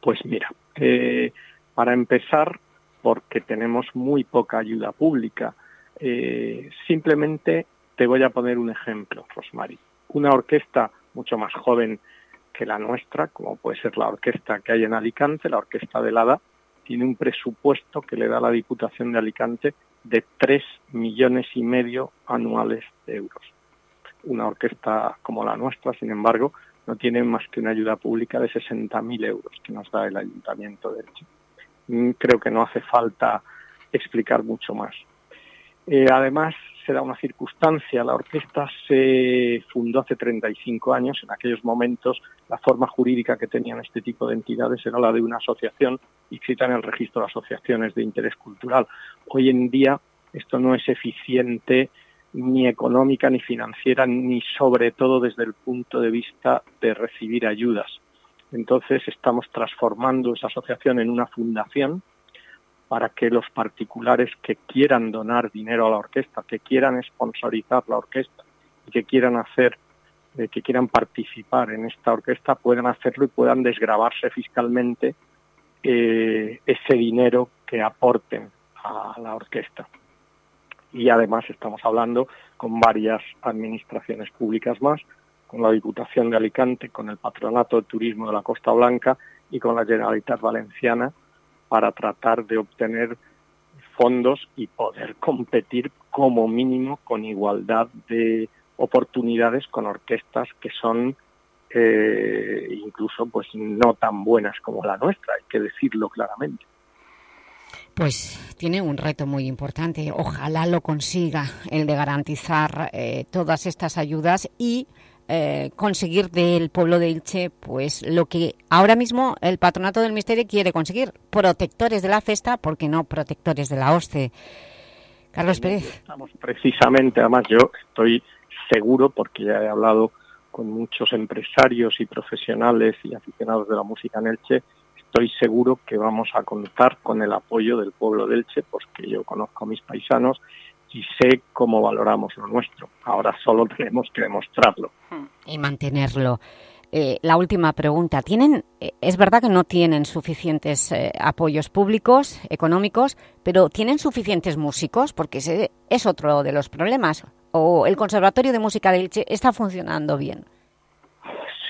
Pues mira, eh, para empezar, porque tenemos muy poca ayuda pública. Eh, simplemente te voy a poner un ejemplo, Rosmary. Una orquesta mucho más joven que la nuestra, como puede ser la orquesta que hay en Alicante, la Orquesta del Hada, tiene un presupuesto que le da la Diputación de Alicante de 3 millones y medio anuales de euros. Una orquesta como la nuestra, sin embargo, no tiene más que una ayuda pública de 60.000 euros que nos da el Ayuntamiento de Elche. Mm, Creo que no hace falta explicar mucho más. Eh, además, se da una circunstancia. La orquesta se fundó hace 35 años. En aquellos momentos, la forma jurídica que tenían este tipo de entidades era la de una asociación inscrita en el registro de asociaciones de interés cultural. Hoy en día, esto no es eficiente ni económica, ni financiera, ni sobre todo desde el punto de vista de recibir ayudas. Entonces, estamos transformando esa asociación en una fundación para que los particulares que quieran donar dinero a la orquesta, que quieran sponsorizar la orquesta y que quieran hacer, eh, que quieran participar en esta orquesta, puedan hacerlo y puedan desgravarse fiscalmente eh, ese dinero que aporten a la orquesta. Y además estamos hablando con varias administraciones públicas más, con la Diputación de Alicante, con el Patronato de Turismo de la Costa Blanca y con la Generalitat Valenciana, para tratar de obtener fondos y poder competir como mínimo con igualdad de oportunidades con orquestas que son eh, incluso pues no tan buenas como la nuestra, hay que decirlo claramente. Pues tiene un reto muy importante. Ojalá lo consiga, el de garantizar eh, todas estas ayudas y eh, conseguir del pueblo de Ilche pues lo que ahora mismo el Patronato del Misterio quiere conseguir, protectores de la festa, porque no protectores de la OSCE. Carlos Pérez. Estamos precisamente, además yo estoy seguro, porque ya he hablado con muchos empresarios y profesionales y aficionados de la música en Elche, estoy seguro que vamos a contar con el apoyo del pueblo de Elche, porque yo conozco a mis paisanos y sé cómo valoramos lo nuestro. Ahora solo tenemos que demostrarlo. y mantenerlo. Eh, la última pregunta. ¿Tienen, eh, es verdad que no tienen suficientes eh, apoyos públicos, económicos, pero ¿tienen suficientes músicos? Porque ese es otro de los problemas. ¿O el Conservatorio de Música de Elche está funcionando bien?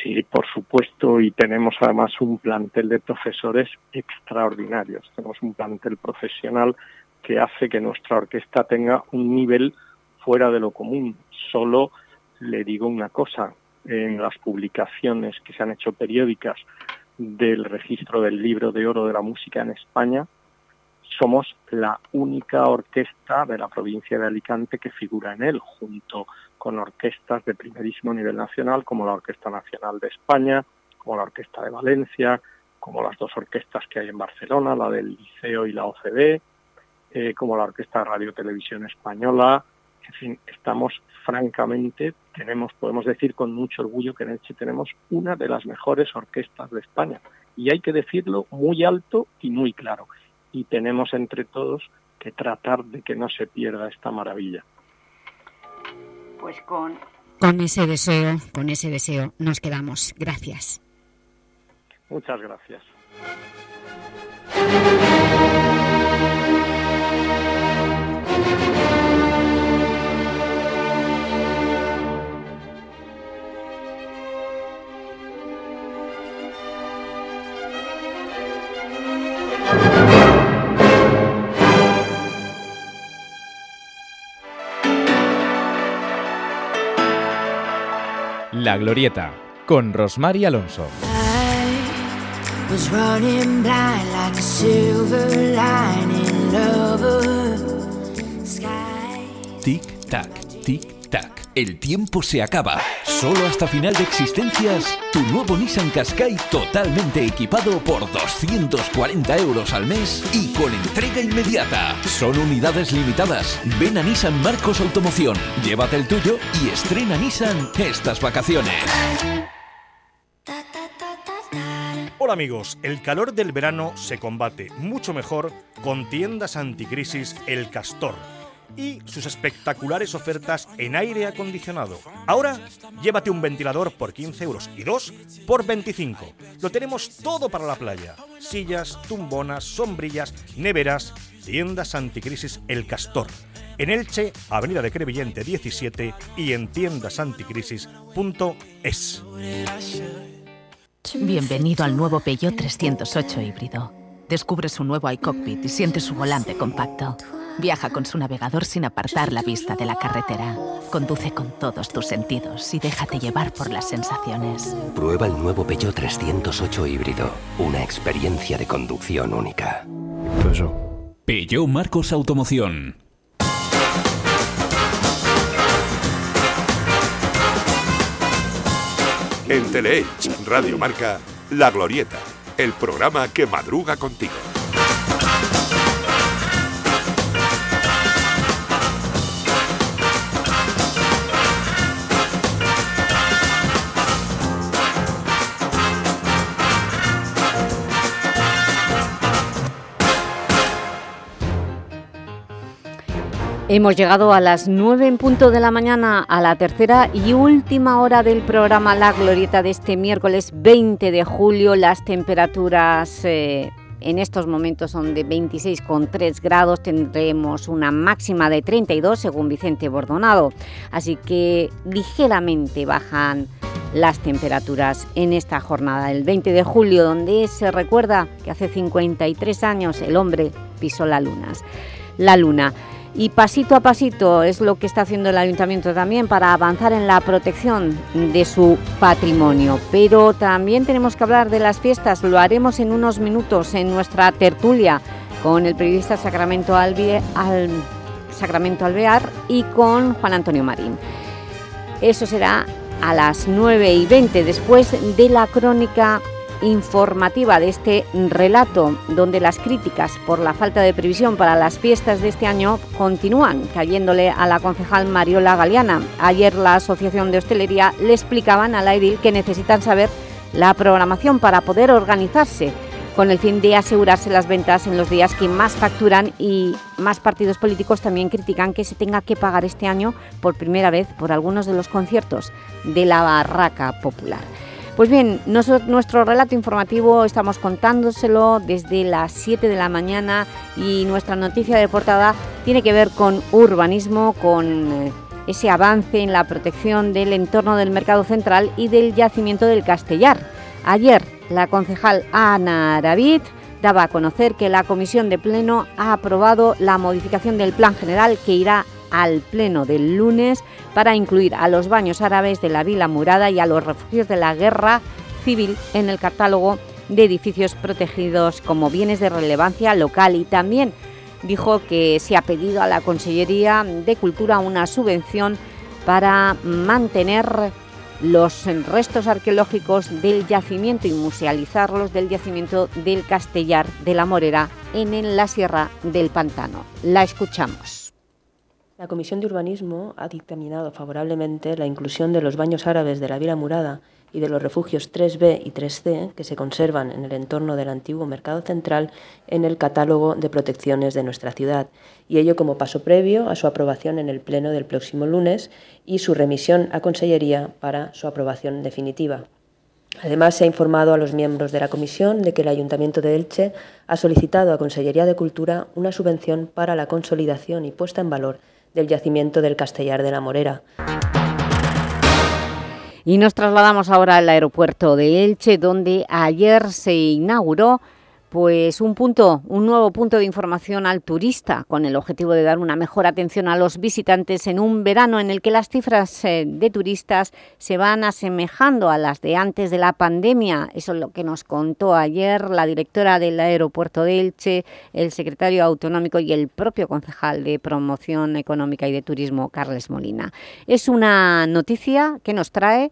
Sí, por supuesto, y tenemos además un plantel de profesores extraordinarios. Tenemos un plantel profesional que hace que nuestra orquesta tenga un nivel fuera de lo común. Solo le digo una cosa, en las publicaciones que se han hecho periódicas del registro del libro de oro de la música en España, somos la única orquesta de la provincia de Alicante que figura en él, junto con orquestas de primerísimo nivel nacional, como la Orquesta Nacional de España, como la Orquesta de Valencia, como las dos orquestas que hay en Barcelona, la del Liceo y la OCB, eh, como la Orquesta de Radio Televisión Española. En fin, estamos francamente, tenemos, podemos decir con mucho orgullo que en Elche tenemos una de las mejores orquestas de España. Y hay que decirlo muy alto y muy claro y tenemos entre todos que tratar de que no se pierda esta maravilla. Pues con... Con ese deseo, con ese deseo nos quedamos. Gracias. Muchas gracias. La Glorieta, con Rosmar y Alonso. Was running El tiempo se acaba. Solo hasta final de existencias, tu nuevo Nissan Qashqai totalmente equipado por 240 euros al mes y con entrega inmediata. Son unidades limitadas. Ven a Nissan Marcos Automoción, llévate el tuyo y estrena Nissan estas vacaciones. Hola amigos, el calor del verano se combate mucho mejor con tiendas anticrisis El Castor y sus espectaculares ofertas en aire acondicionado. Ahora, llévate un ventilador por 15 euros y dos por 25. Lo tenemos todo para la playa. Sillas, tumbonas, sombrillas, neveras, tiendas anticrisis El Castor. En Elche, Avenida de Crevillente 17 y en tiendasanticrisis.es. Bienvenido al nuevo Peugeot 308 híbrido. Descubre su nuevo iCockpit y siente su volante compacto. Viaja con su navegador sin apartar la vista de la carretera. Conduce con todos tus sentidos y déjate llevar por las sensaciones. Prueba el nuevo Peugeot 308 híbrido. Una experiencia de conducción única. Peugeot Marcos Automoción. En Teleelch Radio Marca, La Glorieta, el programa que madruga contigo. Hemos llegado a las 9 en punto de la mañana, a la tercera y última hora del programa La Glorieta de este miércoles 20 de julio. Las temperaturas eh, en estos momentos son de 26,3 grados, tendremos una máxima de 32 según Vicente Bordonado, así que ligeramente bajan las temperaturas en esta jornada del 20 de julio, donde se recuerda que hace 53 años el hombre pisó la luna. La luna. Y pasito a pasito es lo que está haciendo el Ayuntamiento también para avanzar en la protección de su patrimonio. Pero también tenemos que hablar de las fiestas, lo haremos en unos minutos en nuestra tertulia con el periodista Sacramento, Alve, Al, Sacramento Alvear y con Juan Antonio Marín. Eso será a las 9 y 20 después de la crónica informativa de este relato, donde las críticas por la falta de previsión para las fiestas de este año continúan cayéndole a la concejal Mariola Galeana. Ayer la Asociación de Hostelería le explicaban a la edil que necesitan saber la programación para poder organizarse con el fin de asegurarse las ventas en los días que más facturan y más partidos políticos también critican que se tenga que pagar este año por primera vez por algunos de los conciertos de la Barraca Popular. Pues bien, nuestro relato informativo estamos contándoselo desde las 7 de la mañana y nuestra noticia de portada tiene que ver con urbanismo, con eh, ese avance en la protección del entorno del mercado central y del yacimiento del Castellar. Ayer, la concejal Ana David daba a conocer que la Comisión de Pleno ha aprobado la modificación del Plan General que irá al Pleno del lunes para incluir a los baños árabes de la Vila Murada y a los refugios de la guerra civil en el catálogo de edificios protegidos como bienes de relevancia local y también dijo que se ha pedido a la Consellería de Cultura una subvención para mantener los restos arqueológicos del yacimiento y musealizarlos del yacimiento del Castellar de la Morera en la Sierra del Pantano. La escuchamos. La Comisión de Urbanismo ha dictaminado favorablemente la inclusión de los baños árabes de la Vila Murada y de los refugios 3B y 3C que se conservan en el entorno del antiguo Mercado Central en el catálogo de protecciones de nuestra ciudad, y ello como paso previo a su aprobación en el Pleno del próximo lunes y su remisión a Consellería para su aprobación definitiva. Además, se ha informado a los miembros de la comisión de que el Ayuntamiento de Elche ha solicitado a Consellería de Cultura una subvención para la consolidación y puesta en valor del yacimiento del Castellar de la Morera. Y nos trasladamos ahora al aeropuerto de Elche, donde ayer se inauguró pues un punto, un nuevo punto de información al turista con el objetivo de dar una mejor atención a los visitantes en un verano en el que las cifras eh, de turistas se van asemejando a las de antes de la pandemia. Eso es lo que nos contó ayer la directora del aeropuerto de Elche, el secretario autonómico y el propio concejal de Promoción Económica y de Turismo, Carles Molina. Es una noticia que nos trae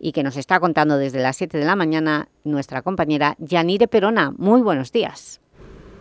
y que nos está contando desde las 7 de la mañana nuestra compañera Yanire Perona. Muy buenos días.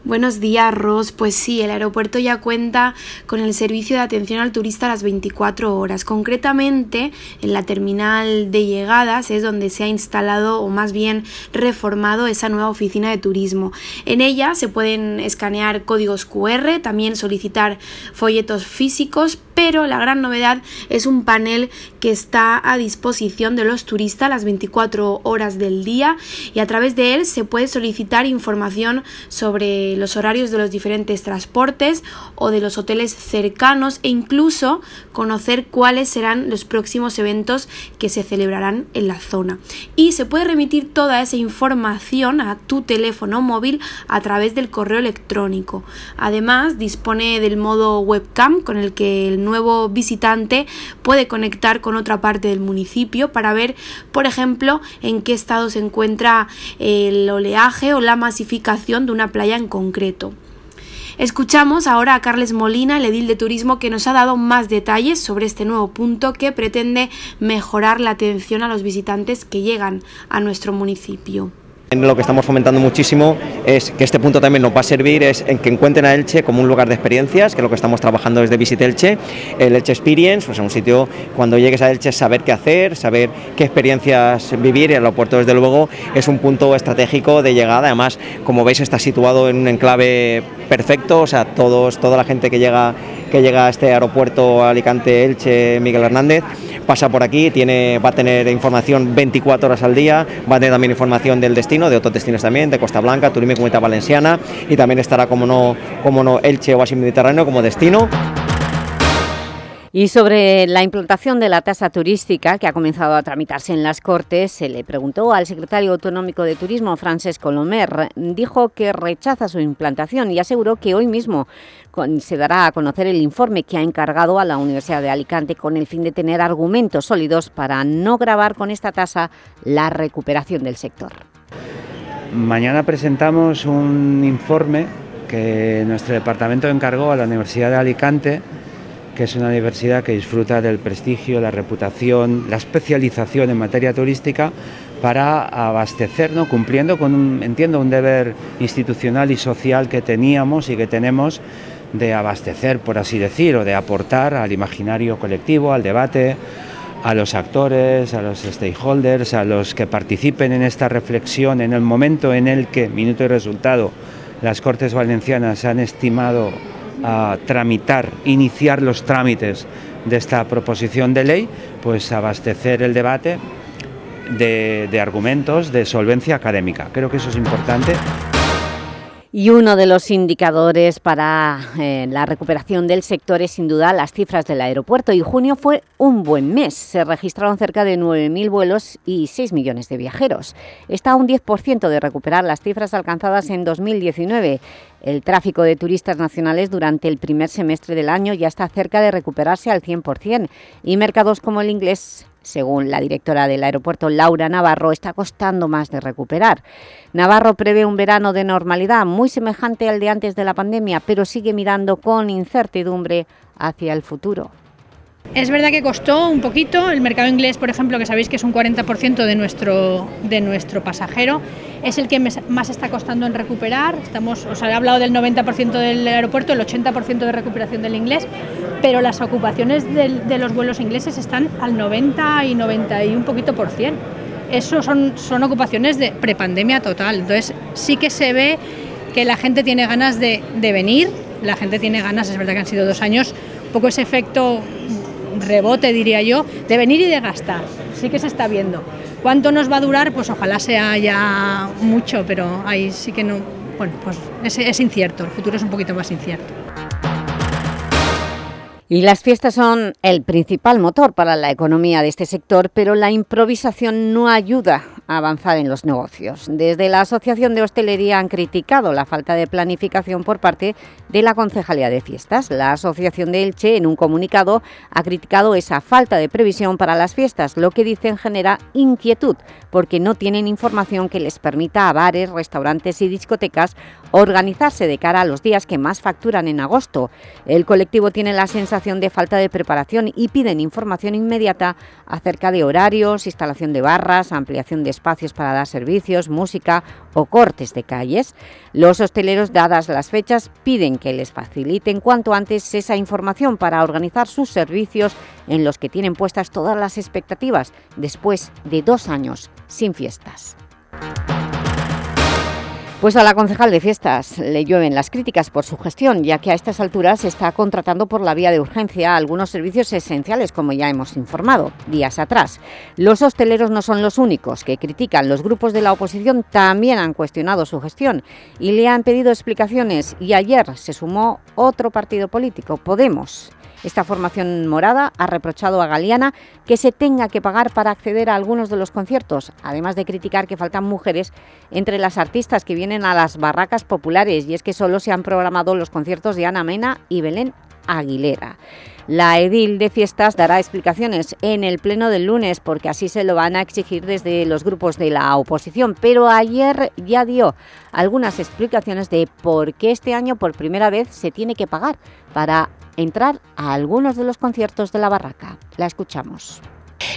Buenos días, Ros. Pues sí, el aeropuerto ya cuenta con el servicio de atención al turista a las 24 horas. Concretamente, en la terminal de llegadas es donde se ha instalado o más bien reformado esa nueva oficina de turismo. En ella se pueden escanear códigos QR, también solicitar folletos físicos, pero la gran novedad es un panel que está a disposición de los turistas las 24 horas del día y a través de él se puede solicitar información sobre los horarios de los diferentes transportes o de los hoteles cercanos e incluso conocer cuáles serán los próximos eventos que se celebrarán en la zona. Y se puede remitir toda esa información a tu teléfono móvil a través del correo electrónico. Además, dispone del modo webcam con el que el nuevo visitante puede conectar con otra parte del municipio para ver, por ejemplo, en qué estado se encuentra el oleaje o la masificación de una playa en concreto. Escuchamos ahora a Carles Molina, el edil de turismo, que nos ha dado más detalles sobre este nuevo punto que pretende mejorar la atención a los visitantes que llegan a nuestro municipio. Lo que estamos fomentando muchísimo es que este punto también nos va a servir es en que encuentren a Elche como un lugar de experiencias, que es lo que estamos trabajando desde Visit Elche, el Elche Experience, pues un sitio cuando llegues a Elche saber qué hacer, saber qué experiencias vivir, y el aeropuerto desde luego es un punto estratégico de llegada, además como veis está situado en un enclave perfecto, o sea, todos, toda la gente que llega que llega a este aeropuerto Alicante Elche Miguel Hernández pasa por aquí, tiene, va a tener información 24 horas al día, va a tener también información del destino, de otros destinos también, de Costa Blanca, Turismo y Comunidad Valenciana y también estará como no, como no Elche o así Mediterráneo como destino. Y sobre la implantación de la tasa turística que ha comenzado a tramitarse en las Cortes, se le preguntó al secretario autonómico de Turismo, Francesco Lomer. Dijo que rechaza su implantación y aseguró que hoy mismo se dará a conocer el informe que ha encargado a la Universidad de Alicante con el fin de tener argumentos sólidos para no grabar con esta tasa la recuperación del sector. Mañana presentamos un informe que nuestro departamento encargó a la Universidad de Alicante que es una universidad que disfruta del prestigio, la reputación, la especialización en materia turística para abastecernos, cumpliendo con, un, entiendo, un deber institucional y social que teníamos y que tenemos de abastecer, por así decir, o de aportar al imaginario colectivo, al debate, a los actores, a los stakeholders, a los que participen en esta reflexión en el momento en el que, minuto y resultado, las Cortes Valencianas han estimado a tramitar, iniciar los trámites de esta proposición de ley, pues abastecer el debate de, de argumentos de solvencia académica. Creo que eso es importante. Y uno de los indicadores para eh, la recuperación del sector es sin duda las cifras del aeropuerto y junio fue un buen mes. Se registraron cerca de 9.000 vuelos y 6 millones de viajeros. Está a un 10% de recuperar las cifras alcanzadas en 2019. El tráfico de turistas nacionales durante el primer semestre del año ya está cerca de recuperarse al 100% y mercados como el inglés según la directora del aeropuerto Laura Navarro, está costando más de recuperar. Navarro prevé un verano de normalidad muy semejante al de antes de la pandemia, pero sigue mirando con incertidumbre hacia el futuro. Es verdad que costó un poquito, el mercado inglés, por ejemplo, que sabéis que es un 40% de nuestro, de nuestro pasajero, es el que más está costando en recuperar. Estamos, os he hablado del 90% del aeropuerto, el 80% de recuperación del inglés, pero las ocupaciones de, los vuelos ingleses están al 90 y 90 y un poquito por cien. Eso son, son ocupaciones de prepandemia total. Entonces sí que se ve que la gente tiene ganas de, de venir, la gente tiene ganas, es verdad que han sido dos años, un poco ese efecto rebote, diría yo, de venir y de gastar. Sí que se está viendo. ¿Cuánto nos va a durar? Pues ojalá sea ya mucho, pero ahí sí que no. Bueno, pues es, incierto, el futuro es un poquito más incierto. Y las fiestas son el principal motor para la economía de este sector, pero la improvisación no ayuda avanzar en los negocios. Desde la Asociación de Hostelería han criticado la falta de planificación por parte de la Concejalía de Fiestas. La Asociación de Elche, en un comunicado, ha criticado esa falta de previsión para las fiestas, lo que dicen genera inquietud, porque no tienen información que les permita a bares, restaurantes y discotecas organizarse de cara a los días que más facturan en agosto. El colectivo tiene la sensación de falta de preparación y piden información inmediata acerca de horarios, instalación de barras, ampliación de espacios para dar servicios, música o cortes de calles. Los hosteleros, dadas las fechas, piden que les faciliten cuanto antes esa información para organizar sus servicios en los que tienen puestas todas las expectativas después de dos años sin fiestas. Pues a la concejal de fiestas le llueven las críticas por su gestión, ya que a estas alturas está contratando por la vía de urgencia algunos servicios esenciales, como ya hemos informado días atrás. Los hosteleros no son los únicos que critican, los grupos de la oposición también han cuestionado su gestión y le han pedido explicaciones y ayer se sumó otro partido político, Podemos. Esta formación morada ha reprochado a Galeana que se tenga que pagar para acceder a algunos de los conciertos, además de criticar que faltan mujeres entre las artistas que vienen a las barracas populares. Y es que solo se han programado los conciertos de Ana Mena y Belén Aguilera. La edil de fiestas dará explicaciones en el pleno del lunes porque así se lo van a exigir desde los grupos de la oposición, pero ayer ya dio algunas explicaciones de por qué este año por primera vez se tiene que pagar para entrar a algunos de los conciertos de la barraca. La escuchamos.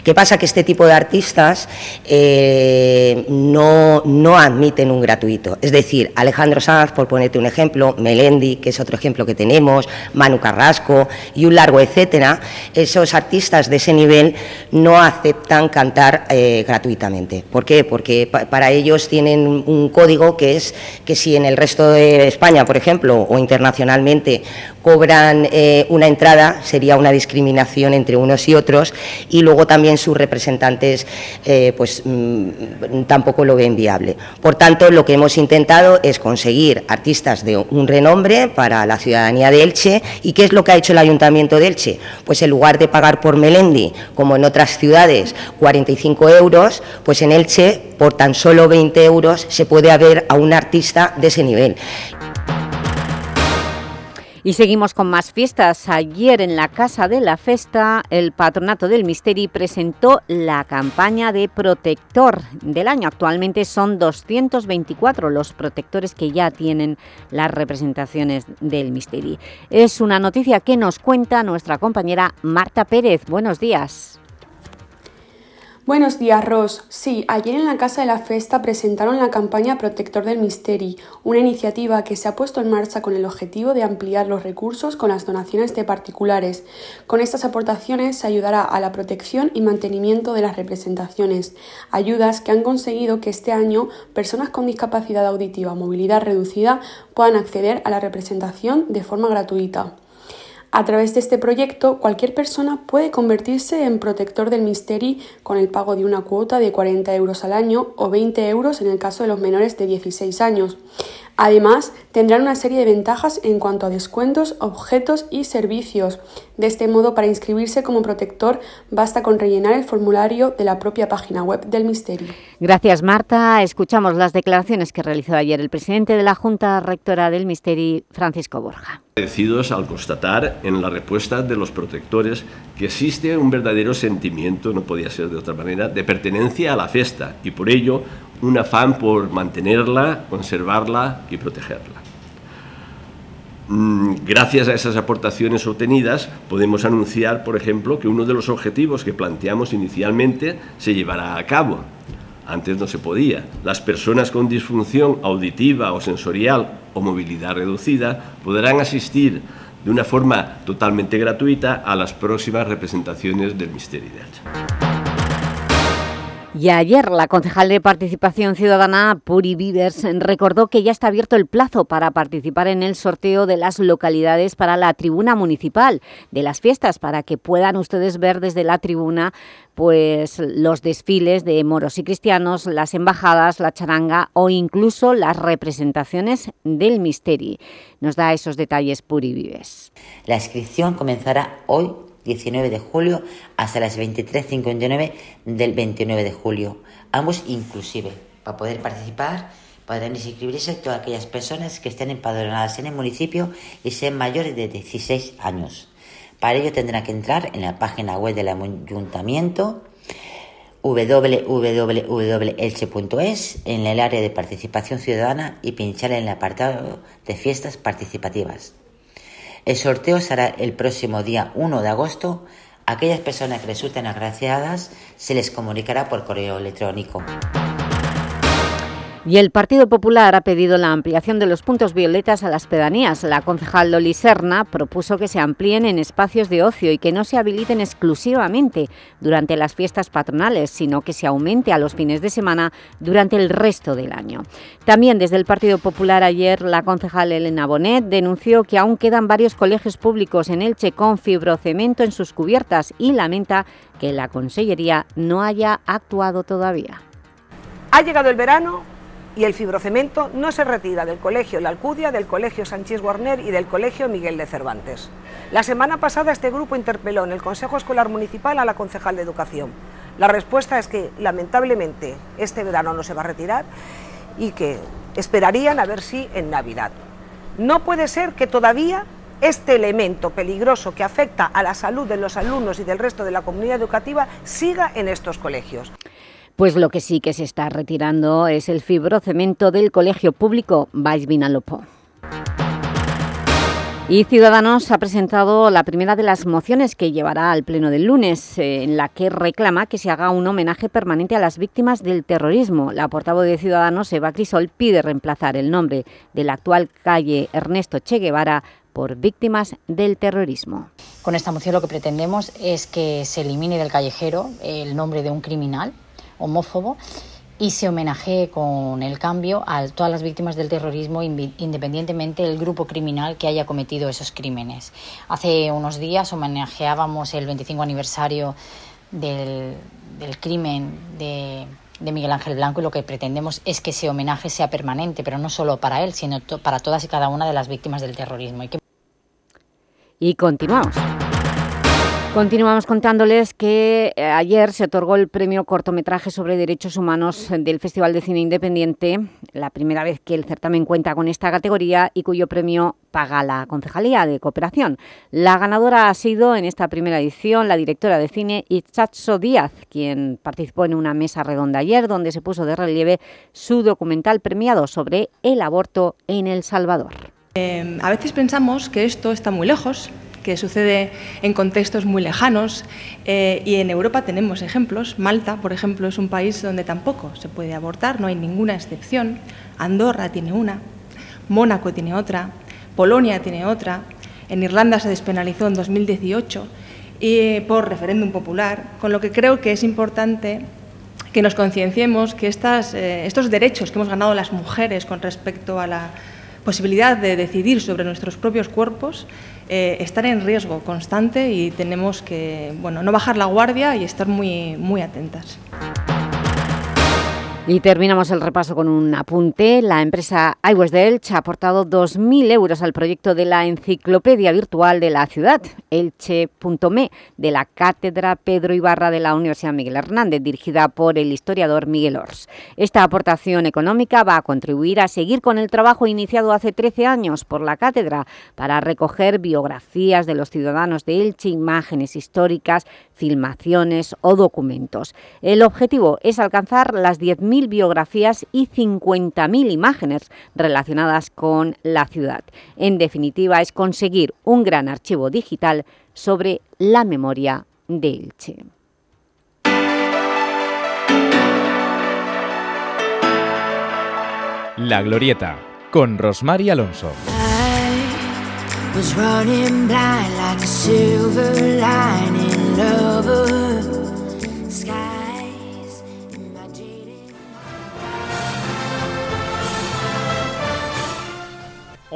¿Qué pasa? Que este tipo de artistas eh, no, no admiten un gratuito. Es decir, Alejandro Sanz, por ponerte un ejemplo, Melendi, que es otro ejemplo que tenemos, Manu Carrasco y un largo etcétera, esos artistas de ese nivel no aceptan cantar eh, gratuitamente. ¿Por qué? Porque pa- para ellos tienen un código que es que si en el resto de España, por ejemplo, o internacionalmente, cobran eh, una entrada, sería una discriminación entre unos y otros, y luego también sus representantes eh, pues, mm, tampoco lo ven viable. Por tanto, lo que hemos intentado es conseguir artistas de un renombre para la ciudadanía de Elche, ¿y qué es lo que ha hecho el Ayuntamiento de Elche? Pues en lugar de pagar por Melendi, como en otras ciudades, 45 euros, pues en Elche, por tan solo 20 euros, se puede haber a un artista de ese nivel. Y seguimos con más fiestas. Ayer en la Casa de la Festa, el Patronato del Misteri presentó la campaña de protector del año. Actualmente son 224 los protectores que ya tienen las representaciones del Misteri. Es una noticia que nos cuenta nuestra compañera Marta Pérez. Buenos días. Buenos días, Ros. Sí, ayer en la Casa de la Festa presentaron la campaña Protector del Misteri, una iniciativa que se ha puesto en marcha con el objetivo de ampliar los recursos con las donaciones de particulares. Con estas aportaciones se ayudará a la protección y mantenimiento de las representaciones, ayudas que han conseguido que este año personas con discapacidad auditiva o movilidad reducida puedan acceder a la representación de forma gratuita. A través de este proyecto, cualquier persona puede convertirse en protector del misteri con el pago de una cuota de 40 euros al año o 20 euros en el caso de los menores de 16 años. Además, tendrán una serie de ventajas en cuanto a descuentos, objetos y servicios. De este modo, para inscribirse como protector, basta con rellenar el formulario de la propia página web del Misteri. Gracias, Marta. Escuchamos las declaraciones que realizó ayer el presidente de la Junta Rectora del Misteri, Francisco Borja. Agradecidos al constatar en la respuesta de los protectores que existe un verdadero sentimiento, no podía ser de otra manera, de pertenencia a la fiesta y por ello un afán por mantenerla, conservarla y protegerla. Mm, Gracias a esas aportaciones obtenidas podemos anunciar, por ejemplo, que uno de los objetivos que planteamos inicialmente se llevará a cabo. Antes no se podía. Las personas con disfunción auditiva o sensorial o movilidad reducida podrán asistir de una forma totalmente gratuita a las próximas representaciones del Misteri de Elche. Y ayer la concejal de Participación Ciudadana, Puri Vivers, recordó que ya está abierto el plazo para participar en el sorteo de las localidades para la tribuna municipal de las fiestas, para que puedan ustedes ver desde la tribuna pues, los desfiles de moros y cristianos, las embajadas, la charanga o incluso las representaciones del Misteri. Nos da esos detalles Puri Vives. La inscripción comenzará hoy 19 de julio hasta las 23.59 del 29 de julio, ambos inclusive. Para poder participar podrán inscribirse todas aquellas personas que estén empadronadas en el municipio y sean mayores de 16 años. Para ello tendrán que entrar en la página web del ayuntamiento www.elche.es en el área de participación ciudadana y pinchar en el apartado de fiestas participativas. El sorteo será el próximo día 1 de agosto. aquellas personas que resulten agraciadas se les comunicará por correo electrónico. Y el Partido Popular ha pedido la ampliación de los puntos violetas a las pedanías. La concejal Loli Serna propuso que se amplíen en espacios de ocio y que no se habiliten exclusivamente durante las fiestas patronales, sino que se aumente a los fines de semana durante el resto del año. También desde el Partido Popular ayer la concejal Elena Bonet denunció que aún quedan varios colegios públicos en Elche con fibrocemento en sus cubiertas y lamenta que la Consellería no haya actuado todavía. Ha llegado el verano y el fibrocemento no se retira del Colegio La Alcudia, del Colegio Sánchez Guarner y del Colegio Miguel de Cervantes. La semana pasada este grupo interpeló en el Consejo Escolar Municipal a la concejal de Educación. La respuesta es que lamentablemente este verano no se va a retirar y que esperarían a ver si en Navidad. No puede ser que todavía este elemento peligroso que afecta a la salud de los alumnos y del resto de la comunidad educativa siga en estos colegios. Pues lo que sí que se está retirando es el fibrocemento del Colegio Público Valls Vinalopó. Y Ciudadanos ha presentado la primera de las mociones que llevará al pleno del lunes, eh, en la que reclama que se haga un homenaje permanente a las víctimas del terrorismo. La portavoz de Ciudadanos, Eva Crisol, pide reemplazar el nombre de la actual calle Ernesto Che Guevara por víctimas del terrorismo. Con esta moción lo que pretendemos es que se elimine del callejero el nombre de un criminal homófobo y se homenajee con el cambio a todas las víctimas del terrorismo independientemente del grupo criminal que haya cometido esos crímenes. Hace unos días homenajeábamos el 25 aniversario del, del crimen de, de Miguel Ángel Blanco y lo que pretendemos es que ese homenaje sea permanente, pero no solo para él, sino para todas y cada una de las víctimas del terrorismo. Y, que... y continuamos. Continuamos contándoles que eh, ayer se otorgó el premio cortometraje sobre derechos humanos del Festival de Cine Independiente, la primera vez que el certamen cuenta con esta categoría y cuyo premio paga la Concejalía de Cooperación. La ganadora ha sido en esta primera edición la directora de cine Itzazo Díaz, quien participó en una mesa redonda ayer donde se puso de relieve su documental premiado sobre el aborto en El Salvador. Eh, a veces pensamos que esto está muy lejos, que sucede en contextos muy lejanos eh, y en Europa tenemos ejemplos. Malta, por ejemplo, es un país donde tampoco se puede abortar, no hay ninguna excepción. Andorra tiene una, Mónaco tiene otra, Polonia tiene otra, en Irlanda se despenalizó en 2018 y, por referéndum popular, con lo que creo que es importante que nos concienciemos que estas, eh, estos derechos que hemos ganado las mujeres con respecto a la posibilidad de decidir sobre nuestros propios cuerpos eh, están en riesgo constante y tenemos que bueno, no bajar la guardia y estar muy, muy atentas. Y terminamos el repaso con un apunte. La empresa iWest de Elche ha aportado 2.000 euros al proyecto de la enciclopedia virtual de la ciudad, elche.me, de la Cátedra Pedro Ibarra de la Universidad Miguel Hernández, dirigida por el historiador Miguel Ors. Esta aportación económica va a contribuir a seguir con el trabajo iniciado hace 13 años por la cátedra para recoger biografías de los ciudadanos de Elche, imágenes históricas, filmaciones o documentos. El objetivo es alcanzar las 10.000 biografías y 50.000 imágenes relacionadas con la ciudad. En definitiva, es conseguir un gran archivo digital sobre la memoria de Elche. La Glorieta, con Rosmar y Alonso. was running blind like a silver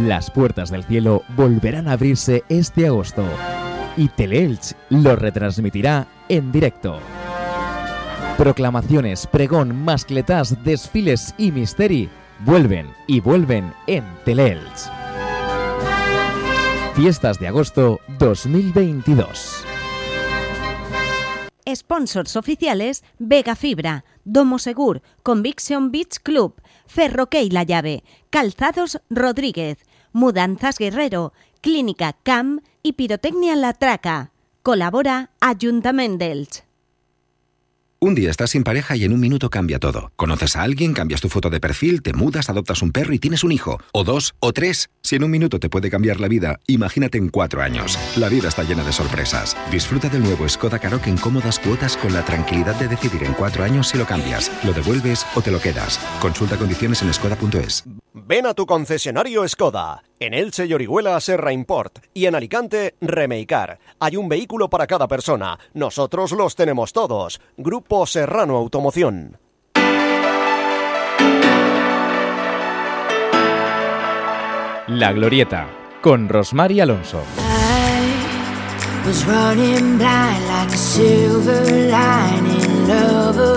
Las puertas del cielo volverán a abrirse este agosto y Teleelch lo retransmitirá en directo. Proclamaciones, pregón, mascletás, desfiles y misteri vuelven y vuelven en Teleelch. Fiestas de agosto 2022. Sponsors oficiales Vega Fibra, Domo Segur, Conviction Beach Club, Ferroquey La Llave, Calzados Rodríguez, Mudanzas Guerrero, Clínica CAM y Pirotecnia La Traca. Colabora Ayuntament d'Elx. Un día estás sin pareja y en un minuto cambia todo. Conoces a alguien, cambias tu foto de perfil, te mudas, adoptas un perro y tienes un hijo. O dos, o tres. Si en un minuto te puede cambiar la vida, imagínate en cuatro años. La vida está llena de sorpresas. Disfruta del nuevo Skoda Karoq en cómodas cuotas con la tranquilidad de decidir en cuatro años si lo cambias, lo devuelves o te lo quedas. Consulta condiciones en skoda.es. Ven a tu concesionario Skoda. En Elche y Orihuela Serra Import y en Alicante Remeicar. Hay un vehículo para cada persona. Nosotros los tenemos todos. Grupo Serrano Automoción. La Glorieta, con Rosmar y Alonso. was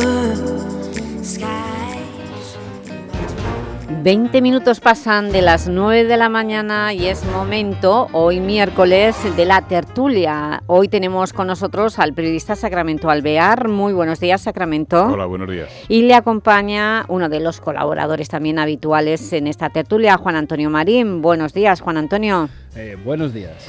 20 minutos pasan de las 9 de la mañana y es momento, hoy miércoles, de la tertulia. Hoy tenemos con nosotros al periodista Sacramento Alvear. Muy buenos días, Sacramento. Hola, buenos días. Y le acompaña uno de los colaboradores también habituales en esta tertulia, Juan Antonio Marín. Buenos días, Juan Antonio. Eh, buenos días.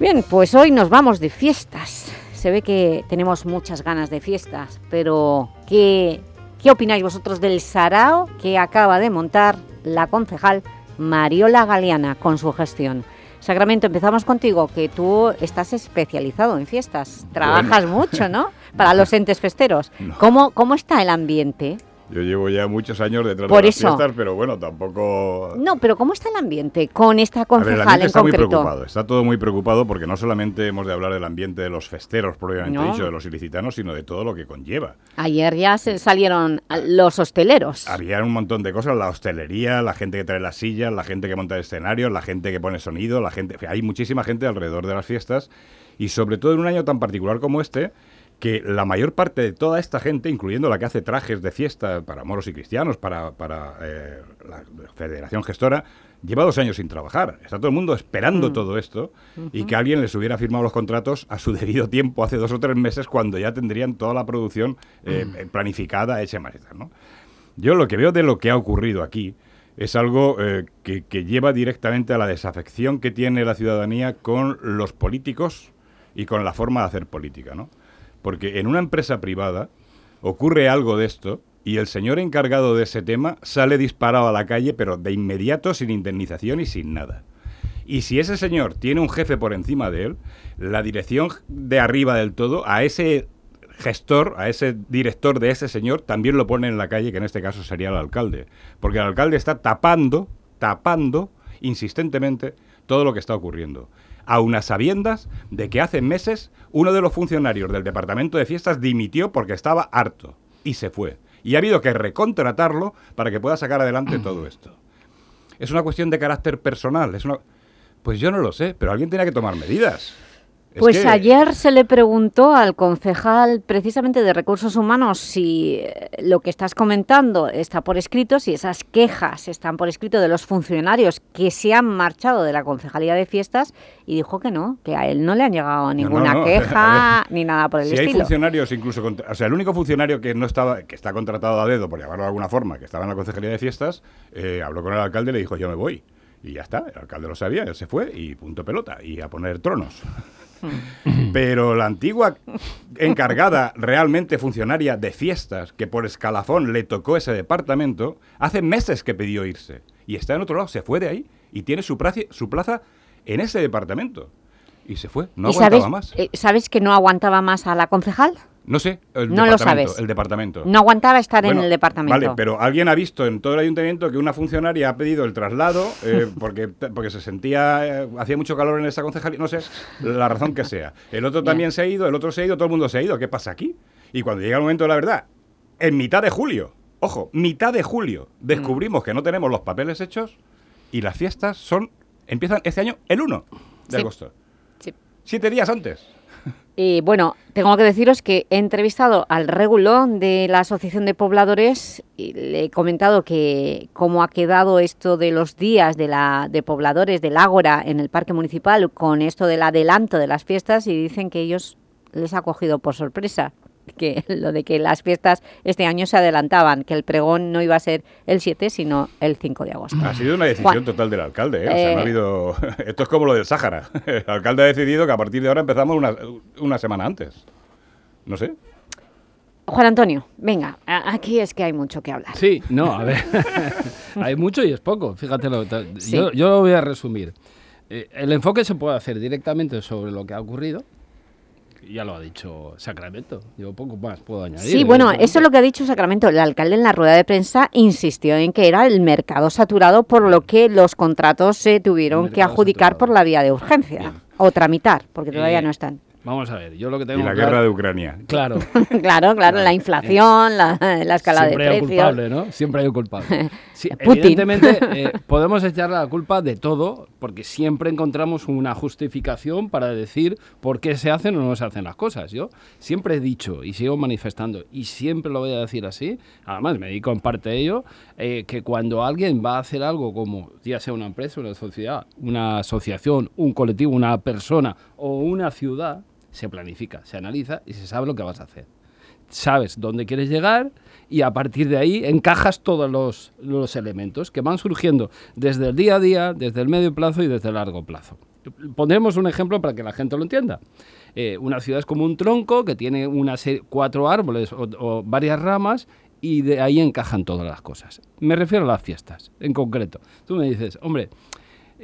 Bien, pues hoy nos vamos de fiestas. Se ve que tenemos muchas ganas de fiestas, pero ¿qué, qué opináis vosotros del sarao que acaba de montar la concejal Mariola Galeana con su gestión? Sacramento, empezamos contigo, que tú estás especializado en fiestas, trabajas Bueno. mucho, ¿no? Para los entes festeros. ¿Cómo, ¿Cómo está el ambiente? Yo llevo ya muchos años detrás Por de las eso. fiestas, pero bueno, tampoco... No, pero ¿cómo está el ambiente con esta ver, el concejal en está muy concreto? preocupado, está todo muy preocupado porque no solamente hemos de hablar del ambiente de los festeros, propiamente No. dicho, de los ilicitanos, sino de todo lo que conlleva. Ayer ya se salieron los hosteleros. Había un montón de cosas, la hostelería, la gente que trae las sillas, la gente que monta escenarios, la gente que pone sonido, la gente... Hay muchísima gente alrededor de las fiestas y sobre todo en un año tan particular como este, que la mayor parte de toda esta gente, incluyendo la que hace trajes de fiesta para moros y cristianos, para, para eh, la Federación Gestora, lleva dos años sin trabajar. Está todo el mundo esperando Mm. todo esto y que alguien les hubiera firmado los contratos a su debido tiempo hace dos o tres meses cuando ya tendrían toda la producción eh, eh, planificada, hecha y maestra, ¿no? Yo lo que veo de lo que ha ocurrido aquí es algo eh, que, que lleva directamente a la desafección que tiene la ciudadanía con los políticos y con la forma de hacer política, ¿no? Porque en una empresa privada ocurre algo de esto y el señor encargado de ese tema sale disparado a la calle, pero de inmediato, sin indemnización y sin nada. Y si ese señor tiene un jefe por encima de él, la dirección de arriba del todo, a ese gestor, a ese director de ese señor, también lo pone en la calle, que en este caso sería el alcalde. Porque el alcalde está tapando, tapando insistentemente todo lo que está ocurriendo. A unas sabiendas de que hace meses uno de los funcionarios del departamento de fiestas dimitió porque estaba harto y se fue. Y ha habido que recontratarlo para que pueda sacar adelante todo esto. ¿Es una cuestión de carácter personal? ¿Es una... Pues yo no lo sé, pero alguien tiene que tomar medidas. Es Pues que- ayer se le preguntó al concejal precisamente de Recursos Humanos si eh, lo que estás comentando está por escrito, si esas quejas están por escrito de los funcionarios que se han marchado de la Concejalía de Fiestas y dijo que no, que a él no le han llegado ninguna no. Queja ni nada por el si hay estilo. funcionarios incluso, contra- o sea, el único funcionario que no estaba, que está contratado a dedo, por llamarlo de alguna forma, que estaba en la concejalía de fiestas, eh, habló con el alcalde y le dijo yo me voy. Y ya está, el alcalde lo sabía, él se fue y punto pelota, y a poner tronos. Pero la antigua encargada, realmente funcionaria de fiestas, que por escalafón le tocó ese departamento, hace meses que pidió irse. Y está en otro lado, se fue de ahí y tiene su, plaza en ese departamento. Y se fue, no ¿Y aguantaba sabes, más. eh, ¿Sabes que no aguantaba más a la concejal? No sé, el No lo sabes. el departamento. No aguantaba estar Bueno, en el departamento. Vale, pero alguien ha visto en todo el ayuntamiento que una funcionaria ha pedido el traslado eh, porque, porque se sentía, eh, hacía mucho calor en esa concejalía, no sé, la razón que sea. El otro también se ha ido, el otro se ha ido, todo el mundo se ha ido. ¿Qué pasa aquí? Y cuando llega el momento de la verdad, en mitad de julio, ojo, mitad de julio, descubrimos Mm. que no tenemos los papeles hechos y las fiestas son empiezan este año el 1 de Sí. agosto. Sí. Siete días antes. Y bueno, tengo que deciros que he entrevistado al régulo de la Asociación de Pobladores y le he comentado que cómo ha quedado esto de los días de, la, de pobladores del Ágora en el Parque Municipal con esto del adelanto de las fiestas y dicen que ellos les ha cogido por sorpresa que lo de que las fiestas este año se adelantaban, que el pregón no iba a ser el 7 sino el 5 de agosto. Ha sido una decisión Juan. total del alcalde, ¿eh? O sea, no ha Eh. habido... Esto es como lo del Sáhara. El alcalde ha decidido que a partir de ahora empezamos una, una semana antes. No sé. Juan Antonio, venga, aquí es que hay mucho que hablar. Sí, no, a ver. hay mucho y es poco, Sí. Yo, yo lo voy a resumir. Eh, el enfoque se puede hacer directamente sobre lo que ha ocurrido. Ya lo ha dicho Sacramento. Yo poco más puedo añadir. Sí, bueno, evidentemente. eso es lo que ha dicho Sacramento. El alcalde en la rueda de prensa insistió en que era el mercado saturado, por lo que los contratos se tuvieron que adjudicar por la vía de urgencia o tramitar, porque todavía Eh, no están. Vamos a ver, yo lo que tengo Y la claro- guerra de Ucrania. Claro. claro, claro, la inflación, la, la escala Siempre de hay un precios. culpable, ¿no? Siempre hay un culpable. Sí, evidentemente, eh, podemos echar la culpa de todo, porque siempre encontramos una justificación para decir por qué se hacen o no se hacen las cosas. Yo siempre he dicho y sigo manifestando, y siempre lo voy a decir así, además me dedico en parte a ello, eh, que cuando alguien va a hacer algo como, ya sea una empresa, una sociedad, una asociación, un colectivo, una persona o una ciudad, se planifica, se analiza y se sabe lo que vas a hacer sabes dónde quieres llegar y a partir de ahí encajas todos los, los elementos que van surgiendo desde el día a día, desde el medio plazo y desde el largo plazo. Pondremos un ejemplo para que la gente lo entienda. Eh, una ciudad es como un tronco que tiene una cuatro árboles o varias ramas y de ahí encajan todas las cosas. Me refiero a las fiestas, en concreto. Tú me dices, hombre,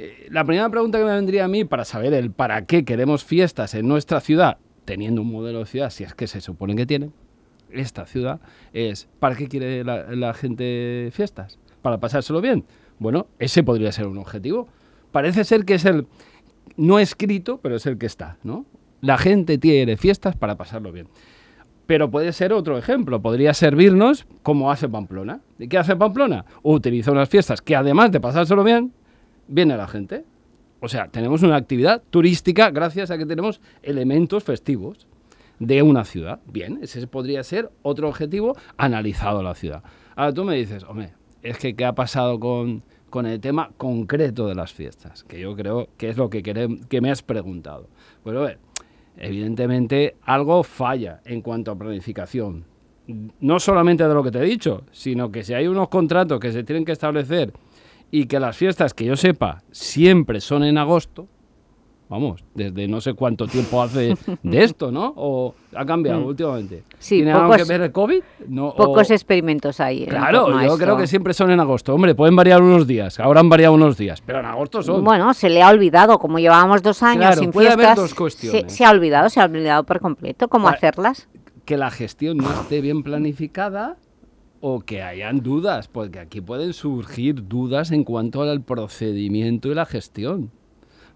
eh, la primera pregunta que me vendría a mí para saber el para qué queremos fiestas en nuestra ciudad, teniendo un modelo de ciudad, si es que se supone que tiene, esta ciudad, es ¿para qué quiere la, gente fiestas? ¿Para pasárselo bien? Bueno, ese podría ser un objetivo. Parece ser que es el no escrito, pero es el que está, ¿no? La gente tiene fiestas para pasarlo bien. Pero puede ser otro ejemplo, podría servirnos como hace Pamplona. ¿Y qué hace Pamplona? Utiliza unas fiestas que además de pasárselo bien, viene la gente. O sea, tenemos una actividad turística gracias a que tenemos elementos festivos de una ciudad. Bien, ese podría ser otro objetivo analizado la ciudad. Ahora tú me dices, hombre, es que ¿qué ha pasado con, con el tema concreto de las fiestas? Que yo creo que es lo que, que me has preguntado. Pues a ver, evidentemente algo falla en cuanto a planificación. No solamente de lo que te he dicho, sino que si hay unos contratos que se tienen que establecer y que las fiestas, que yo sepa, siempre son en agosto, vamos, desde no sé cuánto tiempo hace de esto, ¿no? ¿O ha cambiado Mm. últimamente? Sí, ¿Tiene algo pocos- que ver el COVID? No, o- Pocos experimentos hay. Claro, yo esto. creo que siempre son en agosto. Hombre, pueden variar unos días, ahora han variado unos días, pero en agosto son. Bueno, se le ha olvidado, como llevábamos dos años Claro, sin puede haber fiestas, dos se, cuestiones. se ha olvidado, se ha olvidado por completo cómo Vale. hacerlas. que la gestión no esté bien planificada o que hayan dudas, porque aquí pueden surgir dudas en cuanto al procedimiento y la gestión.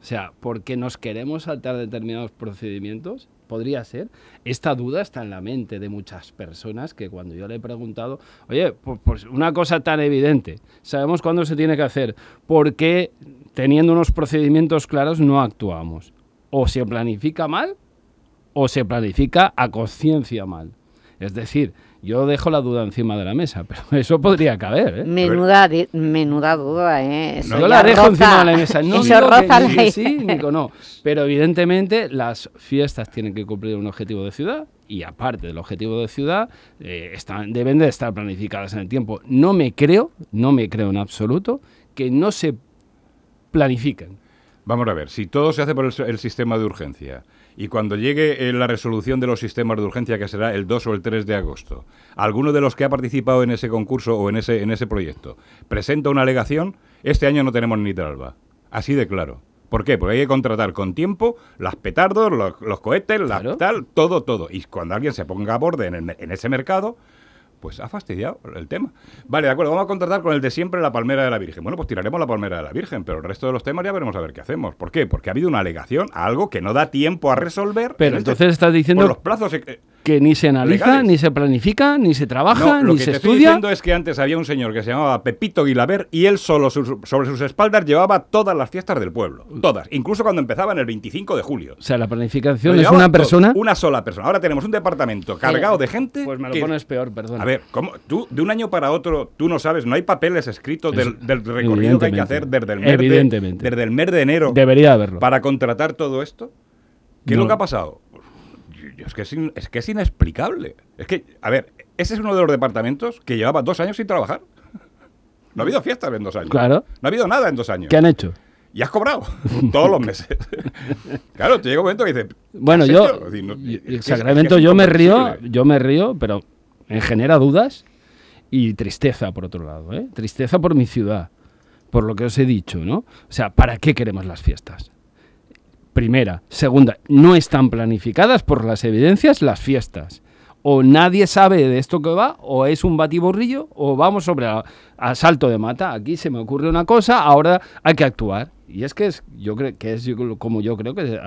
O sea, porque nos queremos saltar determinados procedimientos, podría ser. Esta duda está en la mente de muchas personas que cuando yo le he preguntado, oye, pues, pues una cosa tan evidente, sabemos cuándo se tiene que hacer, ¿por qué teniendo unos procedimientos claros no actuamos? O se planifica mal o se planifica a conciencia mal. Es decir, yo dejo la duda encima de la mesa, pero eso podría caber. ¿eh? Menuda, menuda duda, ¿eh? Eso ya la dejo roza- encima de la mesa. No eso que roza ni que la- sí ni que no. Pero evidentemente las fiestas tienen que cumplir un objetivo de ciudad y aparte del objetivo de ciudad eh, están, deben de estar planificadas en el tiempo. No me creo, no me creo en absoluto que no se planifiquen. Vamos a ver, si todo se hace por el sistema de urgencia y cuando llegue eh, la resolución de los sistemas de urgencia, que será el 2 o el 3 de agosto, alguno de los que ha participado en ese concurso o en ese, en ese proyecto presenta una alegación, este año no tenemos ni alba. Así de claro. ¿Por qué? Porque hay que contratar con tiempo las petardos, los, los cohetes, la tal, todo, todo. Y cuando alguien se ponga a borde en, el me- en ese mercado, pues ha fastidiado el tema. Vale, de acuerdo, vamos a contratar con el de siempre la palmera de la Virgen. Bueno, pues tiraremos la palmera de la Virgen, pero el resto de los temas ya veremos a ver qué hacemos. ¿Por qué? Porque ha habido una alegación a algo que no da tiempo a resolver. Pero en este- entonces estás diciendo por los plazos. eh, que ni se analiza, legales. ni se planifica, ni se trabaja, no, lo ni que se te estoy estudia. diciendo es que antes había un señor que se llamaba Pepito Guilaber y él solo sobre sus espaldas llevaba todas las fiestas del pueblo. Todas. Incluso cuando empezaban el 25 de julio. O sea, la planificación es una todo, persona. Una sola persona. Ahora tenemos un departamento cargado de gente. Pues me lo que- pones peor, perdón. A ver, ¿cómo? Tú, de un año para otro, tú no sabes, no hay papeles escritos del, del recorrido que hay que hacer desde el, mes de, Evidentemente. desde el mes de enero. Debería haberlo. Para contratar todo esto. ¿Qué es lo que ha pasado? Yo- yo- es, que es, in- es que es inexplicable. Es que, a ver, ese es uno de los departamentos que llevaba dos años sin trabajar. No ha habido fiestas en dos años. Claro. No ha habido nada en dos años. ¿Qué han hecho? Y has cobrado todos los meses. claro, te llega un momento que dices. Bueno, ¿qué has yo, decir, no- y- es que y es- Sacramento, es yo me río, yo me río, pero me genera dudas y tristeza por otro lado, ¿eh? Tristeza por mi ciudad, por lo que os he dicho, ¿no? O sea, ¿para qué queremos las fiestas? Primera. Segunda, no están planificadas por las evidencias las fiestas. O nadie sabe de esto que va, o es un batiborrillo, o vamos sobre asalto de mata. Aquí se me ocurre una cosa, ahora hay que actuar. Y es que es, yo creo que es como yo creo que